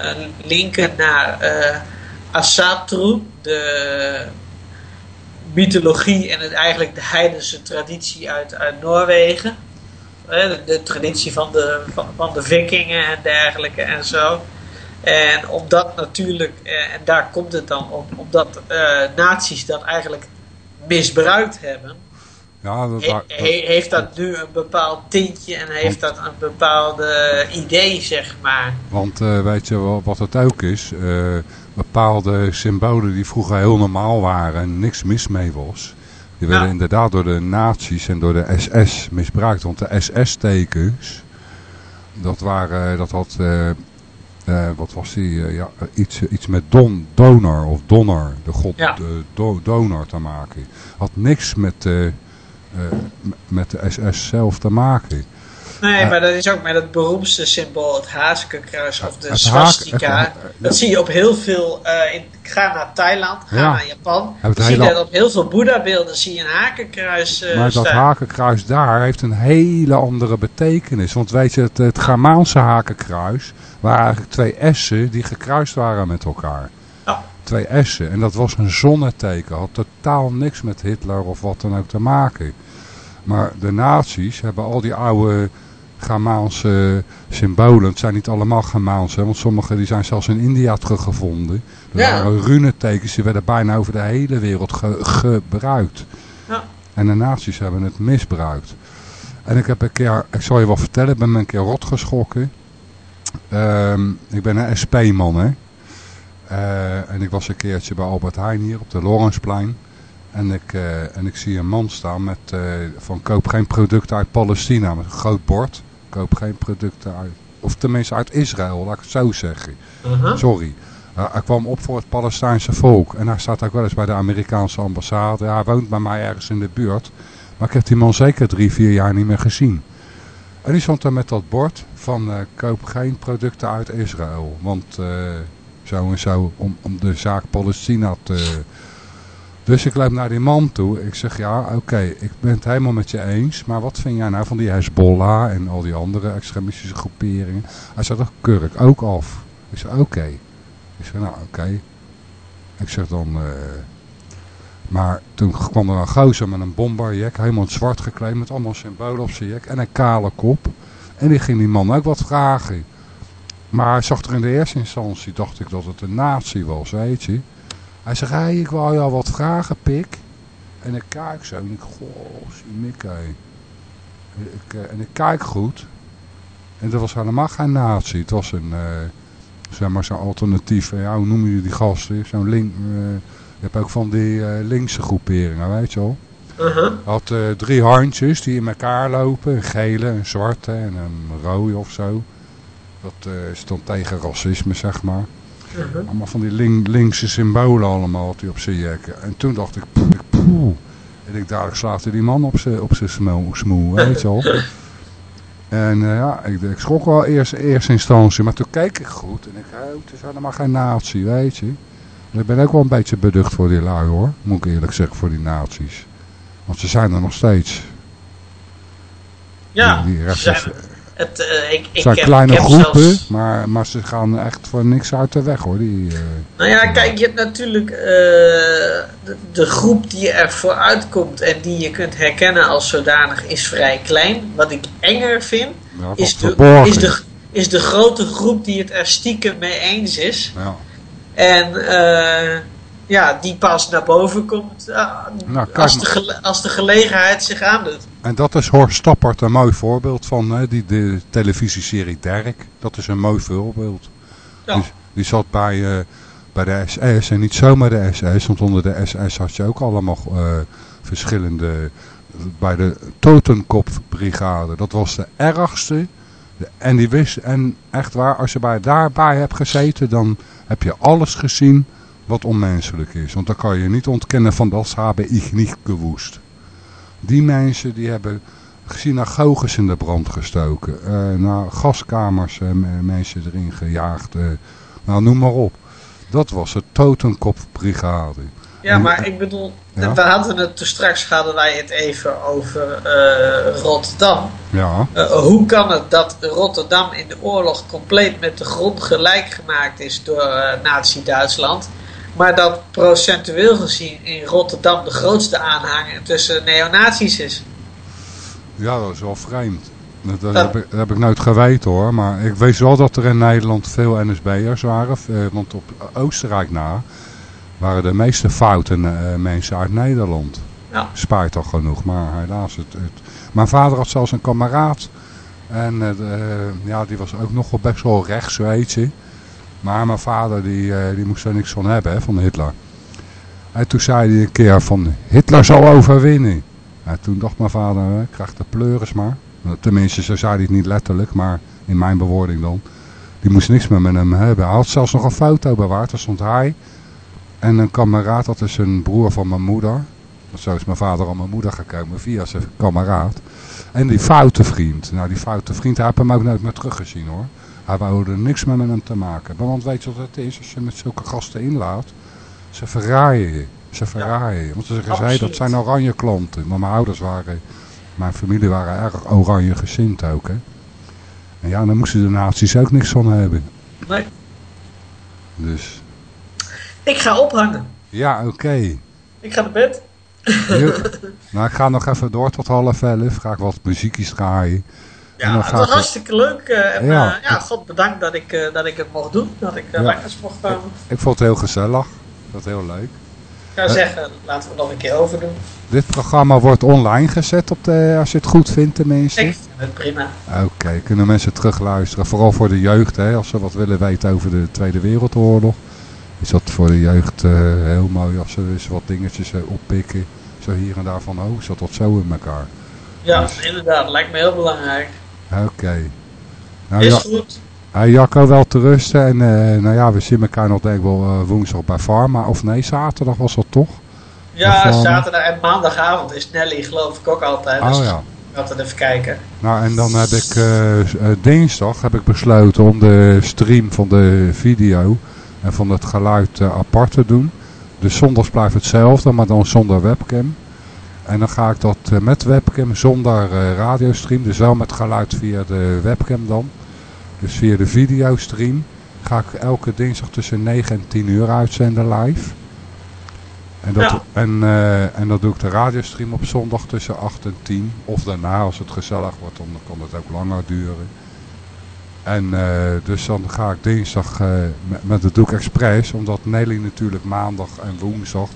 een linken naar Asatru, de mythologie en het, eigenlijk de heidense traditie uit, uit Noorwegen. De, de traditie van de, van, de vikingen en dergelijke en zo. En omdat natuurlijk, en daar komt het dan op, omdat nazi's dat eigenlijk misbruikt hebben, Ja, dat, He- dat- he- heeft dat nu een bepaald tintje en heeft dat een bepaalde idee, zeg maar. want eh, weet je wat het ook is? Eh, bepaalde symbolen die vroeger heel normaal waren en niks mis mee was. Die werden inderdaad door de nazi's en door de SS misbruikt. Want de SS-tekens, dat, waren, dat had, eh, wat was die, ja, iets, iets met don, donor of donor, de god Ja. de do- donor te maken. Had niks met, met de SS zelf te maken. Nee, maar dat is ook met het beroemdste symbool, het Hazenkruis of de swastika. haak- het- dat zie je op heel veel, eh, in, ga naar Thailand, ga Ja. naar Japan. Zie je dat op heel veel Boeddha-beelden zie je een hakenkruis eh, Maar dat staan. hakenkruis daar heeft een hele andere betekenis. Want weet je, het, het Germaanse hakenkruis waren eigenlijk twee S'en die gekruist waren met elkaar. Ja. Twee S'en. En dat was een zonneteken. Had totaal niks met Hitler of wat dan ook te maken. Maar de nazi's hebben al die oude Germaanse symbolen. Het zijn niet allemaal Germaanse. hè, Want sommige die zijn zelfs in India teruggevonden. Er Ja. waren runetekens. Die werden bijna over de hele wereld ge- gebruikt. Ja. En de nazi's hebben het misbruikt. En ik heb een keer, ik zal je wel vertellen, ik ben me een keer rot geschrokken. Ehm, ik ben een SP-man, hè. Eh, en ik was een keertje bij Albert Heijn hier op de Lorensplein. En ik, eh, en ik zie een man staan met, eh, van koop geen producten uit Palestina. Met een groot bord. Koop geen producten uit, of tenminste uit Israël, laat ik het zo zeggen. Uh-huh. Sorry. Hij kwam op voor het Palestijnse volk. En hij staat ook wel eens bij de Amerikaanse ambassade. Hij woont bij mij ergens in de buurt. Maar ik heb die man zeker drie, vier jaar niet meer gezien. En die stond daar met dat bord van eh, koop geen producten uit Israël. Want zo en zo om, om de zaak Palestina te... Dus ik loop naar die man toe. Ik zeg ja, oké, ik ben het helemaal met je eens. Maar wat vind jij nou van die Hezbollah en al die andere extremistische groeperingen? Hij zei, dat ik ook af. Ik zei, oké. Ik zei, nou oké. Ik zeg dan... eh, maar toen kwam er een gozer met een bombarjek, helemaal zwart gekleed, met allemaal symbolen op zijn jek en een kale kop. En die ging die man ook wat vragen. Maar hij zag er in de eerste instantie, dacht ik dat het een nazi was, weet je. Hij zegt, hey, ik wil jou wat vragen, pik. En ik kijk zo en ik, goh, Mickey. Ik, eh, en ik kijk goed. En dat was helemaal geen nazi. Het was een, eh, zeg maar, zo'n alternatief. eh, Ja, hoe noem je die gasten? Zo'n link, Je hebt ook van die linkse groeperingen, weet je wel. Je had drie handjes die in elkaar lopen. Een gele, een zwarte en een rode of zo. Dat eh, stond tegen racisme, zeg maar. Allemaal van die link- linkse symbolen allemaal had hij op zijn jekken. En toen dacht ik, poeh. En ik dadelijk slaagde die man op zijn op zijn smoe, smoe, weet je wel. <laughs> En eh, ja, ik, ik schrok wel eerst eerste instantie, maar toen keek ik goed. En ik, oh, het is helemaal geen nazi, weet je. En ik ben ook wel een beetje beducht voor die lui hoor, moet ik eerlijk zeggen, voor die nazi's. Want ze zijn er nog steeds. Ja, Die, die zijn, het, eh, ik, ik zijn heb, kleine ik heb groepen, zelfs- maar, maar ze gaan echt voor niks uit de weg hoor. Die, eh, Nou ja, kijk, je hebt natuurlijk eh, de, de groep die er vooruit komt en die je kunt herkennen als zodanig is vrij klein. Wat ik enger vind, ja, is de, is, de, is de grote groep die het er stiekem mee eens is. Ja. En eh, ja, die pas naar boven komt eh, Nou, als, de als de gelegenheid zich aandoet. En dat is Horst Stappert een mooi voorbeeld van, hè, die, de televisieserie Derk. Dat is een mooi voorbeeld. Ja. Die, die zat bij, eh, bij de SS en niet zomaar de SS, want onder de SS had je ook allemaal eh, verschillende... Bij de Totenkopbrigade, dat was de ergste. En die wist, en echt waar, als je bij, daarbij hebt gezeten, dan heb je alles gezien wat onmenselijk is. Want dan kan je niet ontkennen van dat habe ich nicht gewoest. Die mensen die hebben synagoges in de brand gestoken. eh, naar gaskamers m- mensen erin gejaagd. eh, nou, noem maar op. Dat was de Totenkopbrigade. Ja, maar ik bedoel, Ja. we hadden het toen straks hadden wij het even over Rotterdam. Ja, hoe kan het dat Rotterdam in de oorlog compleet met de grond gelijk gemaakt is door Nazi-Duitsland? Maar dat procentueel gezien in Rotterdam de grootste aanhanger tussen neonazies is. ja, dat is wel vreemd. Dat, heb, ik, dat heb ik nooit geweten hoor. Maar ik weet wel dat er in Nederland veel NSB'ers waren. eh, want op Oostenrijk na waren de meeste fouten eh, mensen uit Nederland. Ja. Spijt toch genoeg, maar helaas. Het, het. Mijn vader had zelfs een kameraad. En eh, ja, die was ook nog wel best wel rechts, weet je. Maar mijn vader die, eh, die moest er niks van hebben, van Hitler. En toen zei hij een keer van, Hitler zal overwinnen. En toen dacht mijn vader, eh, krijg de pleuris maar. Tenminste, zo zei hij het niet letterlijk, maar in mijn bewoording dan. Die moest niks meer met hem hebben. Hij had zelfs nog een foto bewaard. Daar stond hij en een kameraad, dat is een broer van mijn moeder. Zo is mijn vader aan mijn moeder gekomen via zijn kameraad. En die foute vriend. Nou, die foute vriend, hij heeft hem ook nooit meer teruggezien hoor. Hij wou er niks meer met hem te maken hebben. Want weet je wat het is? Als je met zulke gasten inlaat, ze verraaien je. Ze verraaien je. Want ze zeggen, zij, dat zijn oranje klanten. Maar mijn ouders waren, mijn familie waren erg oranje gezind ook. Hè. En ja, dan moesten de nazi's ook niks van hebben. Nee. Dus, Ik ga ophangen. ja, oké. Ik ga naar bed. Nou, ik ga nog even door tot half elf. Ga ik wat muziekjes draaien. Ja, het was ik- hartstikke leuk. eh, en, Ja. ja. ja, God bedankt dat ik, eh, dat ik het mocht doen. Dat ik lekker mocht komen. Ik vond het heel gezellig. Dat heel leuk. Ik zou zeggen, laten we het nog een keer overdoen. Dit programma wordt online gezet op de, als je het goed vindt tenminste. Ik vind het prima. Oké, kunnen mensen terugluisteren. Vooral voor de jeugd, hè, als ze wat willen weten over de Tweede Wereldoorlog. Is dat voor de jeugd eh, heel mooi als ze eens wat dingetjes eh, oppikken. Zo hier en daar van, oh, zat dat zo in elkaar. Ja, Dus- inderdaad. Lijkt me heel belangrijk. Oké. Nou, Is ja, goed. Jacco, wel te rusten. En eh, nou ja, we zien elkaar nog denk ik wel eh, woensdag bij Pharma. Of nee, zaterdag was dat toch? Ja, zaterdag en maandagavond is Nelly geloof ik ook altijd. Dus Oh ja. altijd even kijken. Nou, en dan heb ik eh, dinsdag heb ik besloten om de stream van de video en van het geluid apart te doen. Dus zondags blijft hetzelfde, maar dan zonder webcam. En dan ga ik dat eh, met webcam zonder eh, radiostream, dus wel met geluid via de webcam dan. Dus via de videostream ga ik elke dinsdag tussen 9 en 10 uur uitzenden live. En dat, Ja. en, eh, en dan doe ik de radiostream op zondag tussen 8 en 10. Of daarna, als het gezellig wordt, dan kan het ook langer duren. En dus dan ga ik dinsdag met, met de Doek Express, omdat Nelly natuurlijk maandag en woensdag,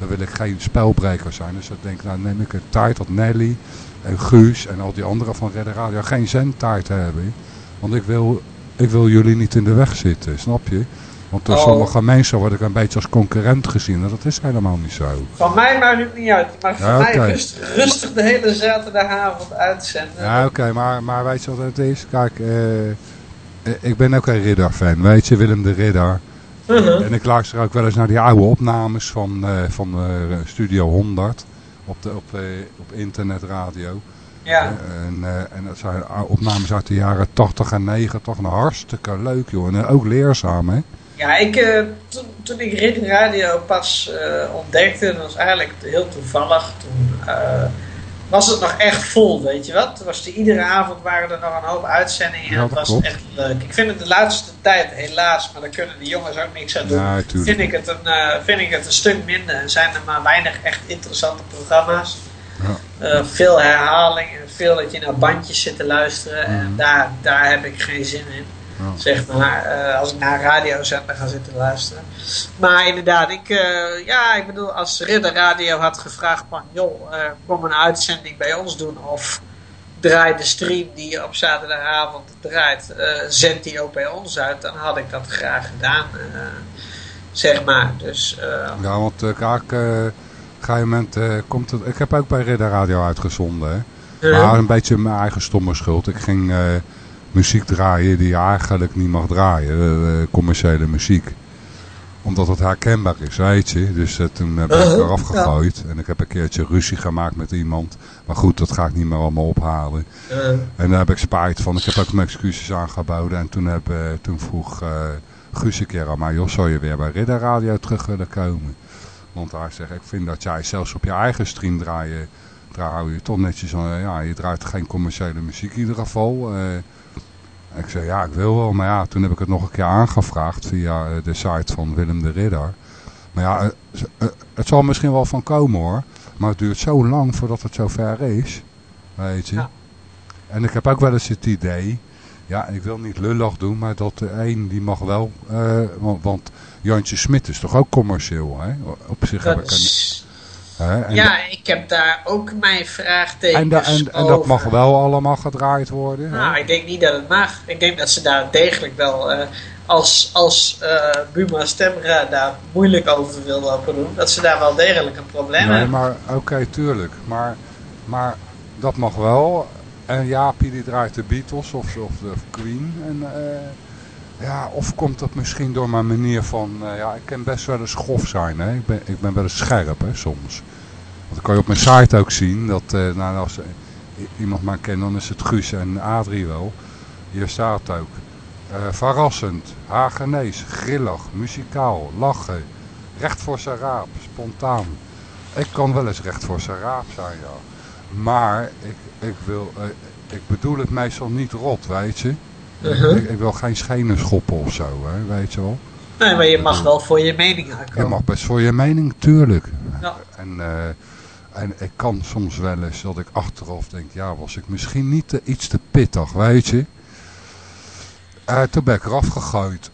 dan wil ik geen spelbreker zijn. Dus ik denk, nou neem ik een tijd dat Nelly en Guus en al die anderen van Redder Radio geen zendtijd hebben. Want ik wil, ik wil jullie niet in de weg zitten, snap je? Want door Oh. sommige mensen word ik een beetje als concurrent gezien. En dat is helemaal niet zo. Van mij maakt het niet uit. Van Ja, mij rustig de hele zaterdagavond uitzenden. Ja, oké, maar, maar weet je wat het is? Kijk, eh, eh, ik ben ook een Ridder-fan, weet je, Willem de Ridder. Uh-huh. En ik luister ook wel eens naar die oude opnames van, eh, van eh, Studio 100 op, de, op, eh, op internetradio. Ja. En, en dat zijn opnames uit de jaren 80 en 90, nou hartstikke leuk joh. En ook leerzaam hè. Ja, ik, toen, toen ik Ridder Radio pas ontdekte, dat was eigenlijk heel toevallig. Toen was het nog echt vol, weet je wat? Was er, iedere avond waren er nog een hoop uitzendingen en Ja, dat was klopt. echt leuk. Ik vind het de laatste tijd, helaas, maar daar kunnen de jongens ook niks aan doen. Ja, vind, ik het een, eh, vind ik het een stuk minder. Er zijn er maar weinig echt interessante programma's. Ja. Eh, veel herhaling en veel dat je naar bandjes zit te luisteren. En Mhm. daar, daar heb ik geen zin in. Ja. Zeg maar, eh, als ik naar een radiozender ga zitten luisteren. Maar inderdaad, ik, eh, ja, ik bedoel, als Ridder Radio had gevraagd van, joh, eh, kom een uitzending bij ons doen. Of draai de stream die je op zaterdagavond draait, zend die ook bij ons uit. Dan had ik dat graag gedaan, zeg maar. Dus, Ja, want op een gegeven moment komt het... Ik heb ook bij Ridder Radio uitgezonden hè. Maar een beetje mijn eigen stomme schuld. Ik ging muziek draaien die je eigenlijk niet mag draaien. eh, eh, commerciële muziek. Omdat het herkenbaar is, weet je. Dus eh, toen ben ik Uh-huh, eraf gegooid. En ik heb een keertje ruzie gemaakt met iemand. Maar goed, dat ga ik niet meer allemaal ophalen. eh, En daar heb ik spijt van. Ik heb ook mijn excuses aangeboden. En toen, heb, toen vroeg Guus een keer aan mij... Joh, zou je weer bij Ridder Radio terug willen komen? Want hij zegt, ik vind dat jij zelfs op je eigen stream draaien... Trouw je toch netjes aan... Ja, je draait geen commerciële muziek in ieder geval. Ik zei, ja, ik wil wel. Maar ja, toen heb ik het nog een keer aangevraagd... via eh, de site van Willem de Ridder. Maar ja, eh, eh, het zal misschien wel van komen hoor. Maar het duurt zo lang voordat het zover is. Weet je. Ja. En ik heb ook wel eens het idee, ja, ik wil niet lullig doen, maar dat de een die mag wel, want, want Jantje Smit is toch ook commercieel, hè? Op zich heb ik een... ja, ik heb daar ook mijn vraagtekens en, da- en, en dat mag wel allemaal gedraaid worden. Nou, ik denk niet dat het mag. Ik denk dat ze daar degelijk wel, eh, als, als eh, Buma Stemra daar moeilijk over wil lopen doen, dat ze daar wel degelijk een probleem nee, hebben. maar oké, tuurlijk. Maar, maar dat mag wel. En Jaapie die draait de Beatles of, of de Queen. En, eh, ja, of komt dat misschien door mijn manier van... eh, ja, ik kan best wel eens grof zijn. Hè? Ik, ben, ik ben wel eens scherp hè, soms. Want dan kan je op mijn site ook zien dat eh, nou, als i- iemand mij kent, dan is het Guus en Adrie wel. Hier staat ook. eh, verrassend, hagenees, grillig, muzikaal, lachen, recht voor zijn raap, spontaan. Ik kan wel eens recht voor zijn raap zijn, ja. Maar ik, ik, wil, eh, ik bedoel het meestal niet rot, weet je. Uh-huh. Ik, ik wil geen schenen schoppen of zo, hè, weet je wel. Nee, maar je mag wel voor je mening Je aankomen. mag best voor je mening, tuurlijk. Ja. En, eh, en ik kan soms wel eens dat ik achteraf denk, ja, was ik misschien niet te, iets te pittig, weet je. Eh, toen ben ik eraf gegooid.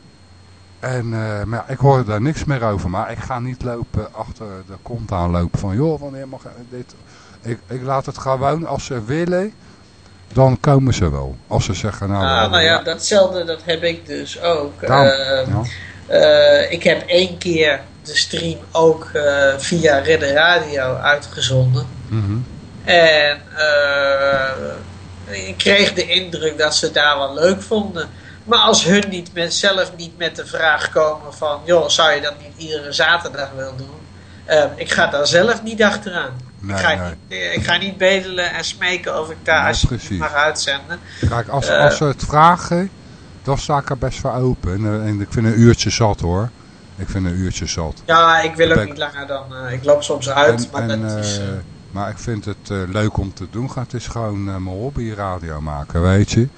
En eh, maar ja, ik hoorde daar niks meer over. Maar ik ga niet lopen achter de kont aanlopen van, joh, wanneer mag dit... Ik, ik laat het gewoon, als ze willen, dan komen ze wel. Als ze zeggen, nou... Ah, nou ja, datzelfde dat heb ik dus ook. Daarom, Eh, ja. ik heb één keer de stream ook eh, via Ridder Radio uitgezonden. Mhm. En eh, ik kreeg de indruk dat ze daar wel leuk vonden. Maar als hun niet met, zelf niet met de vraag komen van... joh, zou je dat niet iedere zaterdag willen doen? Eh, ik ga daar zelf niet achteraan. Nee, ik, ga nee. niet, eh, ik ga niet bedelen en smeken of ik daar precies. mag uitzenden. Kijk, als, Eh. als ze het vragen, dan sta ik er best voor open. En, eh, en ik vind een uurtje zat hoor. Ik vind een uurtje zat. Ja, ik wil ook niet langer dan... eh, ik loop soms uit, En- maar en, dat is... eh, eh, maar ik vind het eh, leuk om te doen. Het is gewoon eh, mijn hobby radio maken, weet je.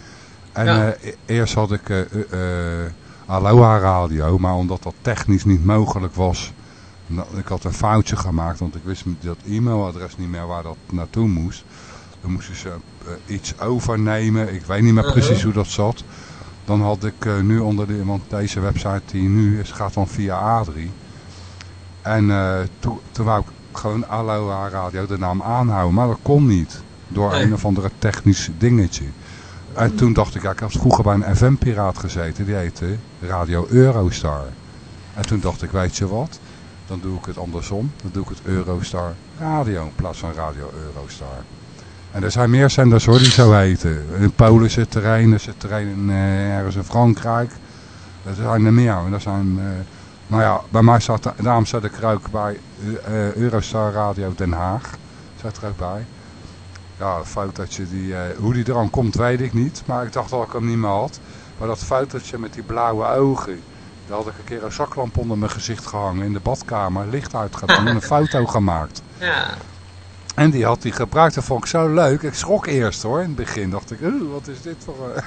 En Ja. eh, e- eerst had ik eh, eh, eh, Aloha radio, maar omdat dat technisch niet mogelijk was... nou, ik had een foutje gemaakt, want ik wist dat e-mailadres niet meer waar dat naartoe moest. Dan moesten ze eh, iets overnemen. Ik weet niet meer Mhm. precies hoe dat zat. Dan had ik eh, nu onder de, want deze website die nu is, gaat dan via A3. En eh, toen, toen wou ik gewoon Aloha Radio de naam aanhouden, maar dat kon niet. Door Nee. een of andere technisch dingetje. En toen dacht ik, ja, ik had vroeger bij een FM-piraat gezeten, die heette Radio Eurostar. En toen dacht ik, weet je wat? Dan doe ik het andersom. Dan doe ik het Eurostar Radio in plaats van Radio Eurostar. En er zijn meer zenders hoor die zo heten. In Polen zit terrein, er zit terrein in, eh, ergens in Frankrijk. Er zijn er meer. En er zijn, eh, nou ja, bij mij staat, daarom zet ik ook bij eh, Eurostar Radio Den Haag. Zet er ook bij. Ja, een fotootje, die, hoe die er aan komt weet ik niet. Maar ik dacht dat ik hem niet meer had. Maar dat fotootje met die blauwe ogen. Daar had ik een keer een zaklamp onder mijn gezicht gehangen in de badkamer. Licht uitgedaan en een <laughs> foto gemaakt. Ja. En die had hij gebruikt. Dat vond ik zo leuk. Ik schrok eerst hoor. In het begin dacht ik, "Oeh, wat is dit voor een...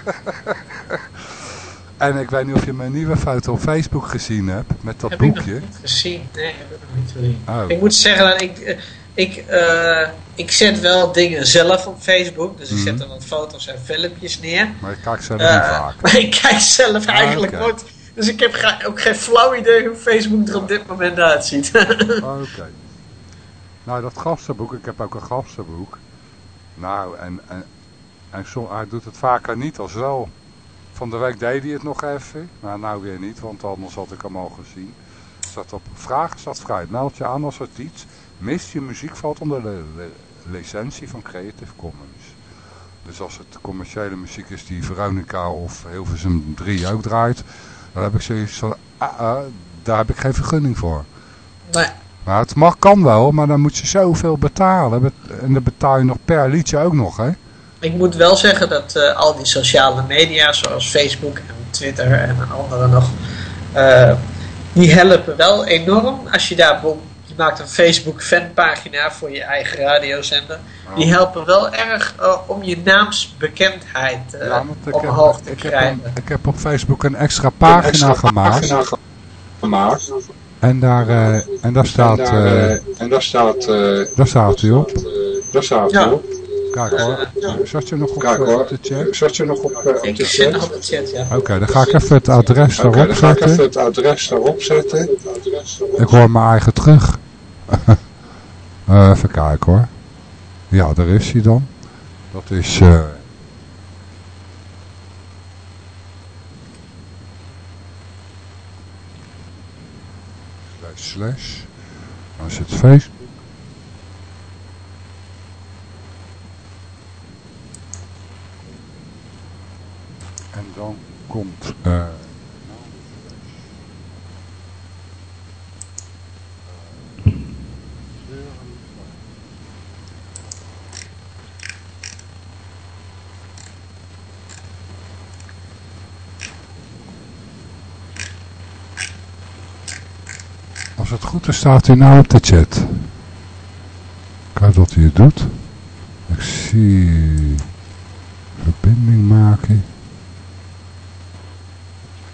<laughs> en ik weet niet of je mijn nieuwe foto op Facebook gezien hebt. Met dat Heb ik nog boekje. niet gezien? Nee, heb ik nog niet gezien. Oh. Ik moet zeggen dat ik, eh, ik, eh, ik zet wel dingen zelf op Facebook. Dus ik Mhm. zet er wat foto's en filmpjes neer. Maar ik kijk zelf Eh, niet vaak. maar <laughs> ik kijk zelf eigenlijk Ah, oké. nooit. Dus ik heb ook geen flauw idee hoe Facebook er op dit moment uitziet. <laughs> Oké. Nou, dat gastenboek, ik heb ook een gastenboek. Nou, en, en, hij doet het vaker niet als wel. Van de week deed hij het nog even, maar nou weer niet, want anders had ik hem al gezien. Staat op vragen staat vrij. Meld je aan als het iets mist. Je muziek valt onder de licentie van Creative Commons. Dus als het commerciële muziek is die Veronica of Hilversum 3 ook draait, dan heb ik zoiets van, ah, ah, daar heb ik geen vergunning voor. nee. Maar het mag, kan wel, maar dan moet je zoveel betalen. Bet- En dan betaal je nog per liedje ook nog, hè? Ik moet wel zeggen dat eh, al die sociale media, zoals Facebook en Twitter en andere nog, eh, die helpen wel enorm. Als je daar je maakt een Facebook fanpagina voor je eigen radiozender, die helpen wel erg eh, om je naamsbekendheid eh, want ik omhoog heb, te ik, heb krijgen. een- ik heb op Facebook een extra pagina gemaakt. En daar, eh, en daar staat, eh, en daar staat, eh, daar staat hij op. daar staat Ja. hij op. Kijk hoor, zat je nog op, Kijk eh, hoor, op de chat? zat je nog op, eh, de zit chat? nog op de chat, ja. Oké, dan ga ik even het adres daarop dan ga ik even zetten. het adres daarop zetten. Ik hoor mijn eigen terug. <laughs> Eh, even kijken hoor. Ja, daar is hij dan. Dat is... eh slash slash. Het Facebook. En dan komt... eh Als het goed is, staat hij nou op de chat. Kijk wat hij het doet. Ik zie... Verbinding maken.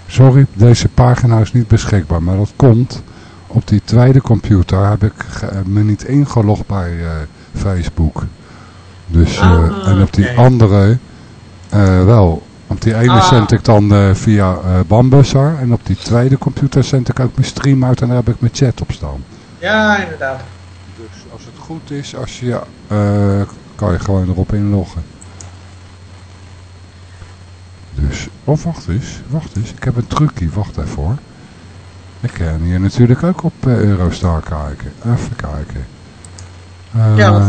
Sorry, deze pagina is niet beschikbaar. Maar dat komt. Op die tweede computer heb ik ge- me niet ingelogd bij eh, Facebook. Dus, eh, Ah, en op die andere eh, wel. Op die ene Ah. zend ik dan eh, via Bambusser. En op die tweede computer zend ik ook mijn stream uit en daar heb ik mijn chat op staan. Ja, inderdaad. Dus als het goed is, als je, eh, kan je gewoon erop inloggen. Dus, oh wacht eens, wacht eens. Ik heb een trucje, wacht even hoor. Ik kan hier natuurlijk ook op Eurostar kijken. Even kijken. Eh, Ja,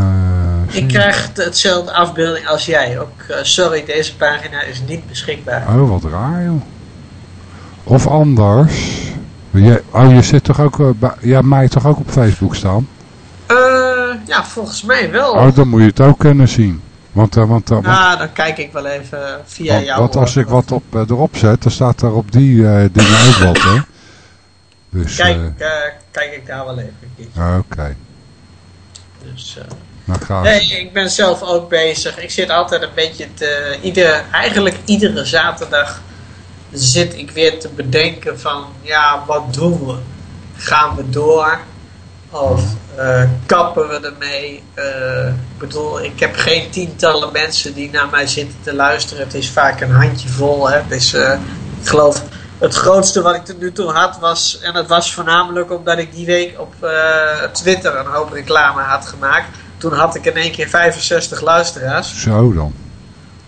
zie- Ik krijg de- hetzelfde afbeelding als jij. Ook, eh, sorry, deze pagina is niet beschikbaar. Oh, wat raar joh. Of anders. Je, oh, je zit toch ook, eh, bij- hebt mij toch ook op Facebook staan? Eh, ja, volgens mij wel. Oh, dan moet je het ook kunnen zien. Want, eh, want, eh, want, nou, dan kijk ik wel even via want, jou. want als eh, ik wat op, eh, erop zet, dan staat er op die eh, dingen ook wat, hè? Dus, Kijk, eh, eh, kijk ik daar wel even keertje. Dus, eh, Nou, nee, ik ben zelf ook bezig. Ik zit altijd een beetje te... Iedere, eigenlijk iedere zaterdag zit ik weer te bedenken van... Ja, wat doen we? Gaan we door? Of eh, kappen we ermee? Eh, ik bedoel, ik heb geen tientallen mensen die naar mij zitten te luisteren. Het is vaak een handjevol. Hè? Dus ik geloof het grootste wat ik tot nu toe had was... En dat was voornamelijk omdat ik die week op eh, Twitter een hoop reclame had gemaakt. Toen had ik in één keer 65 luisteraars. Zo dan.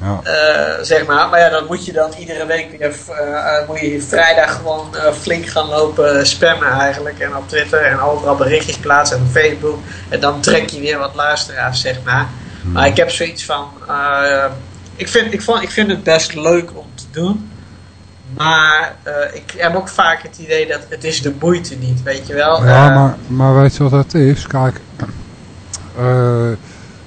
Ja. Eh, zeg maar. Maar ja, dan moet je dan iedere week weer eh, moet je vrijdag gewoon flink gaan lopen spammen eigenlijk. En op Twitter en overal berichtjes plaatsen en op Facebook. En dan trek je weer wat luisteraars, zeg maar. Maar ik heb zoiets van. ik, vind, ik, vond, ik vind het best leuk om te doen. Maar eh, ik heb ook vaak het idee dat het is de moeite niet, weet je wel. Ja, Eh, maar, maar weet je wat het is? Kijk, eh,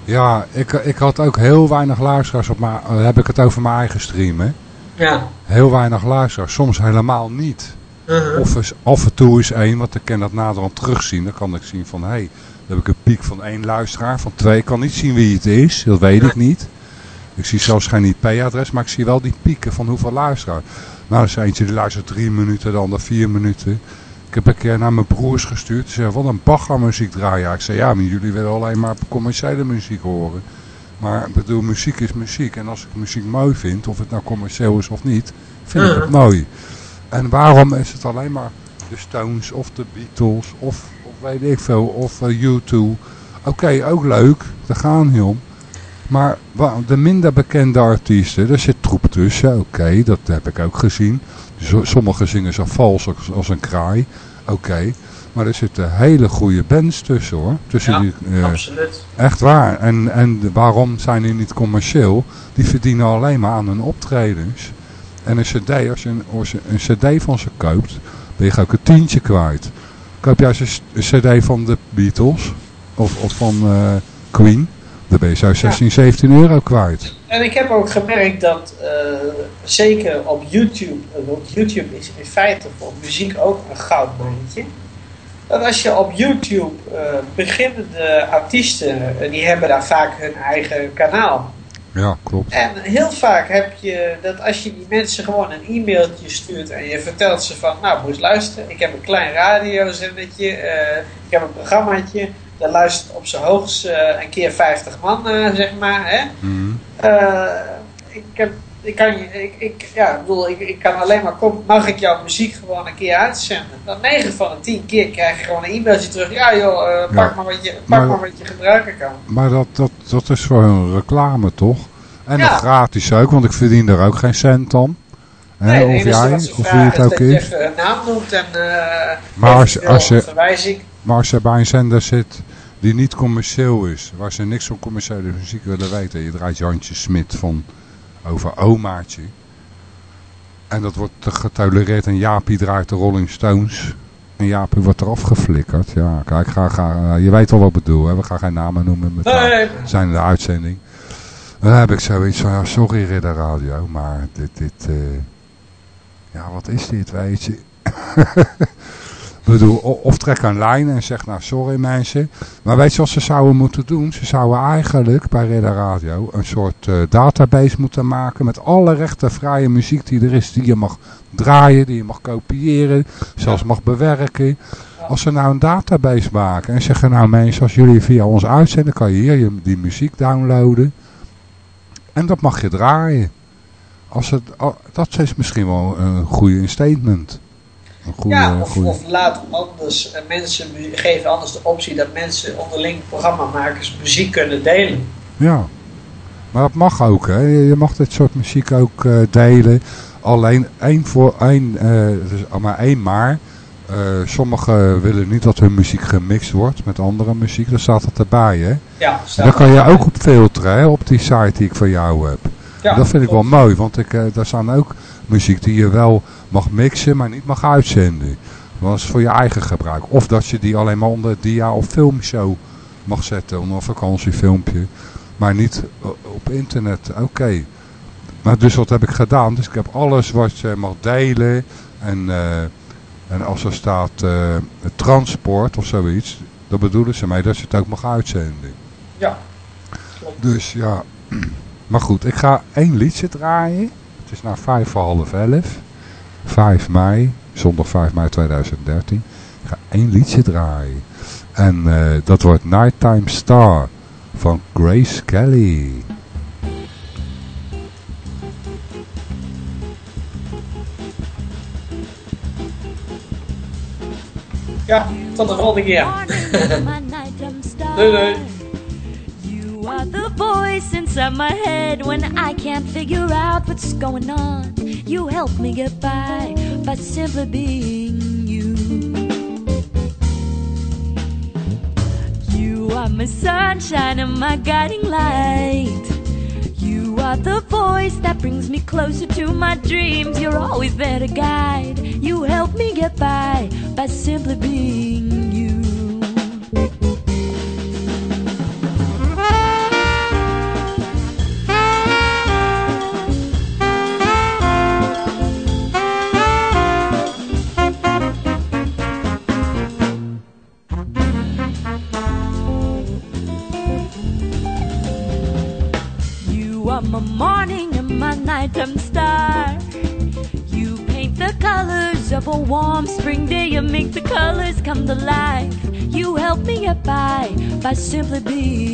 ja, ik, ik had ook heel weinig luisteraars op mijn, heb ik het over mijn eigen stream, hè? ja. Heel weinig luisteraars, soms helemaal niet. Uh-huh. Of eens, af en toe is één, want ik kan dat naderhand terugzien. Dan kan ik zien van, hé, hey, dan heb ik een piek van één luisteraar, van twee. Ik kan niet zien wie het is, dat weet ik niet. Ik zie zelfs geen IP-adres, maar ik zie wel die pieken van hoeveel luisteraars. Nou, is eentje die luistert drie minuten, de ander vier minuten. Ik heb een keer naar mijn broers gestuurd. Ze zeiden, wat een bagger muziek draaien. Ik zei, ja, maar jullie willen alleen maar commerciële muziek horen. Maar ik bedoel, muziek is muziek. En als ik muziek mooi vind, of het nou commercieel is of niet, vind ik het mooi. En waarom is het alleen maar de Stones of de Beatles of, of weet ik veel, of uh, U2. Oké, ook leuk, daar gaan om. Maar de minder bekende artiesten, daar zit troep tussen, oké, dat heb ik ook gezien. Sommige zingen zo vals als, een kraai, oké. Maar er zitten hele goede bands tussen hoor. Tussen Ja, die, eh, absoluut. Echt waar. En, en waarom zijn die niet commercieel? Die verdienen alleen maar aan hun optredens. En een cd, als je een, als je een cd van ze koopt, ben je ook een tientje kwijt. Koop jij eens een cd van de Beatles of, of van eh, Queen, dan ben je zo 16, 17 euro kwijt. En ik heb ook gemerkt dat, eh, zeker op YouTube, eh, want YouTube is in feite voor muziek ook een goudmijntje. Dat als je op YouTube eh, beginnende artiesten, die hebben daar vaak hun eigen kanaal. Ja, klopt. En heel vaak heb je dat als je die mensen gewoon een e-mailtje stuurt en je vertelt ze van, nou moet luisteren, ik heb een klein radiozendetje, ik heb een programmaatje, luistert op zijn hoogst eh, een keer 50 man naar, zeg maar. Hè? Mhm. Eh, ik heb, ik kan ik, ik, ja, ik bedoel, ik, ik kan alleen maar, kom, mag ik jouw muziek gewoon een keer uitzenden? Dan 9 van de 10 keer krijg je gewoon een e-mailtje terug. Ja joh, eh, pak, Ja. maar wat je, pak Maar- maar wat je gebruiken kan. Maar dat, dat, dat is voor hun reclame toch? En Ja. gratis ook, want ik verdien er ook geen cent aan. Hè, Nee, of jij, of wie het is ook dat je is. even een naam noemt en eh Maar als- je- verwijzing. Maar als je bij een zender zit die niet commercieel is, waar ze niks van commerciële muziek willen weten, je draait Jantje Smit van over Omaatje. En dat wordt getolereerd en Jaapie draait de Rolling Stones. En Jaapie wordt eraf geflikkerd. Ja, kijk, ga, ga, je weet wel wat ik bedoel. Hè? We gaan geen namen noemen met Nee. zijn in de uitzending. Dan heb ik zoiets van, ja, sorry Ridder Radio, maar dit, dit, eh, ja, wat is dit, weet je. <laughs> Ik bedoel, of trek een lijn en zeg nou sorry mensen. Maar weet je wat ze zouden moeten doen? Ze zouden eigenlijk bij Ridder Radio een soort eh, database moeten maken met alle rechtenvrije muziek die er is. Die je mag draaien, die je mag kopiëren, zelfs mag bewerken. Als ze nou een database maken en zeggen nou mensen, als jullie via ons uitzenden, kan je hier je, die muziek downloaden. En dat mag je draaien. Als het, dat is misschien wel een goede statement. Ja, of, laat anders eh, mensen, geef anders de optie dat mensen onderling programmamakers muziek kunnen delen. Ja, maar dat mag ook. Hè. Je mag dit soort muziek ook eh, delen. Alleen één voor één, eh, dus maar één maar. Sommigen willen niet dat hun muziek gemixt wordt met andere muziek. Dan staat het erbij, hè. Ja, staat daar kan je ook op filteren, hè, op die site die ik van jou heb. Ja, En dat vind ik wel mooi, want ik, daar staan ook muziek die je wel mag mixen, maar niet mag uitzenden. Dat is voor je eigen gebruik. Of dat je die alleen maar onder dia of filmshow mag zetten, onder een vakantiefilmpje. Maar niet eh, op internet, oké. Maar dus wat heb ik gedaan? Dus ik heb alles wat je mag delen. En, eh, en als er staat eh, transport of zoiets, dan bedoelen ze mee dat je het ook mag uitzenden. Ja. Dus ja, maar goed, ik ga één liedje draaien. Is nou vijf voor half elf. 5 mei, zondag 5 mei 2013. Ik ga één liedje draaien. En eh, dat wordt Nighttime Star van Grace Kelly. Ja, tot de volgende keer. Doei doei. You are the voice inside my head when I can't figure out what's going on. You help me get by by simply being you. You are my sunshine and my guiding light. You are the voice that brings me closer to my dreams. You're always there to guide. You help me get by by simply being. You simply be.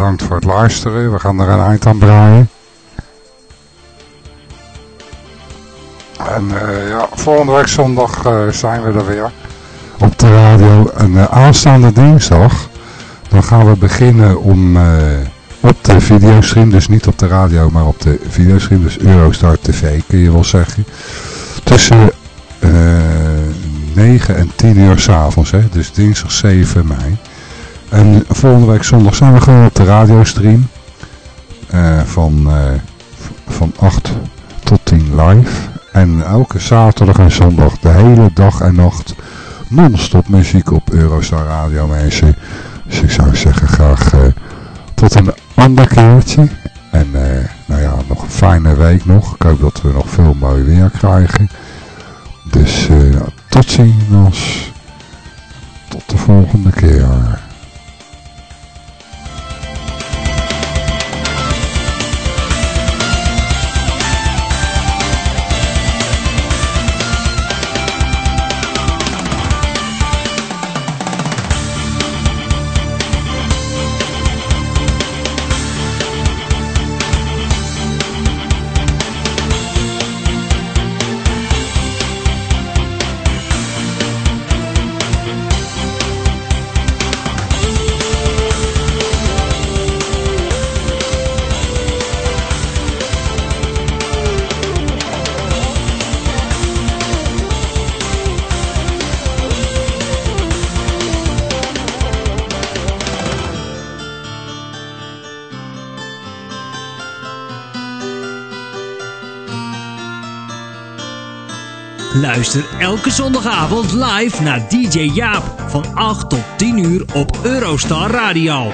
Bedankt voor het luisteren. We gaan er een eind aan breien. En eh, ja, volgende week zondag eh, zijn we er weer op de radio. En eh, aanstaande dinsdag, dan gaan we beginnen om op de videostream, dus niet op de radio, maar op de videostream, dus Eurostar TV kun je wel zeggen. Tussen eh 9 en 10 uur s'avonds, dus dinsdag 7 mei. En volgende week zondag zijn we gewoon op de radiostream. eh van, eh, van 8 tot 10 live. En elke zaterdag en zondag de hele dag en nacht non-stop muziek op Eurostar Radio mensen. Dus ik zou zeggen graag eh, tot een ander keertje. En nou ja, nog een fijne week nog. Ik hoop dat we nog veel mooi weer krijgen. Dus tot ziens. Luister elke zondagavond live naar DJ Jaap van 8 tot 10 uur op Eurostar Radio.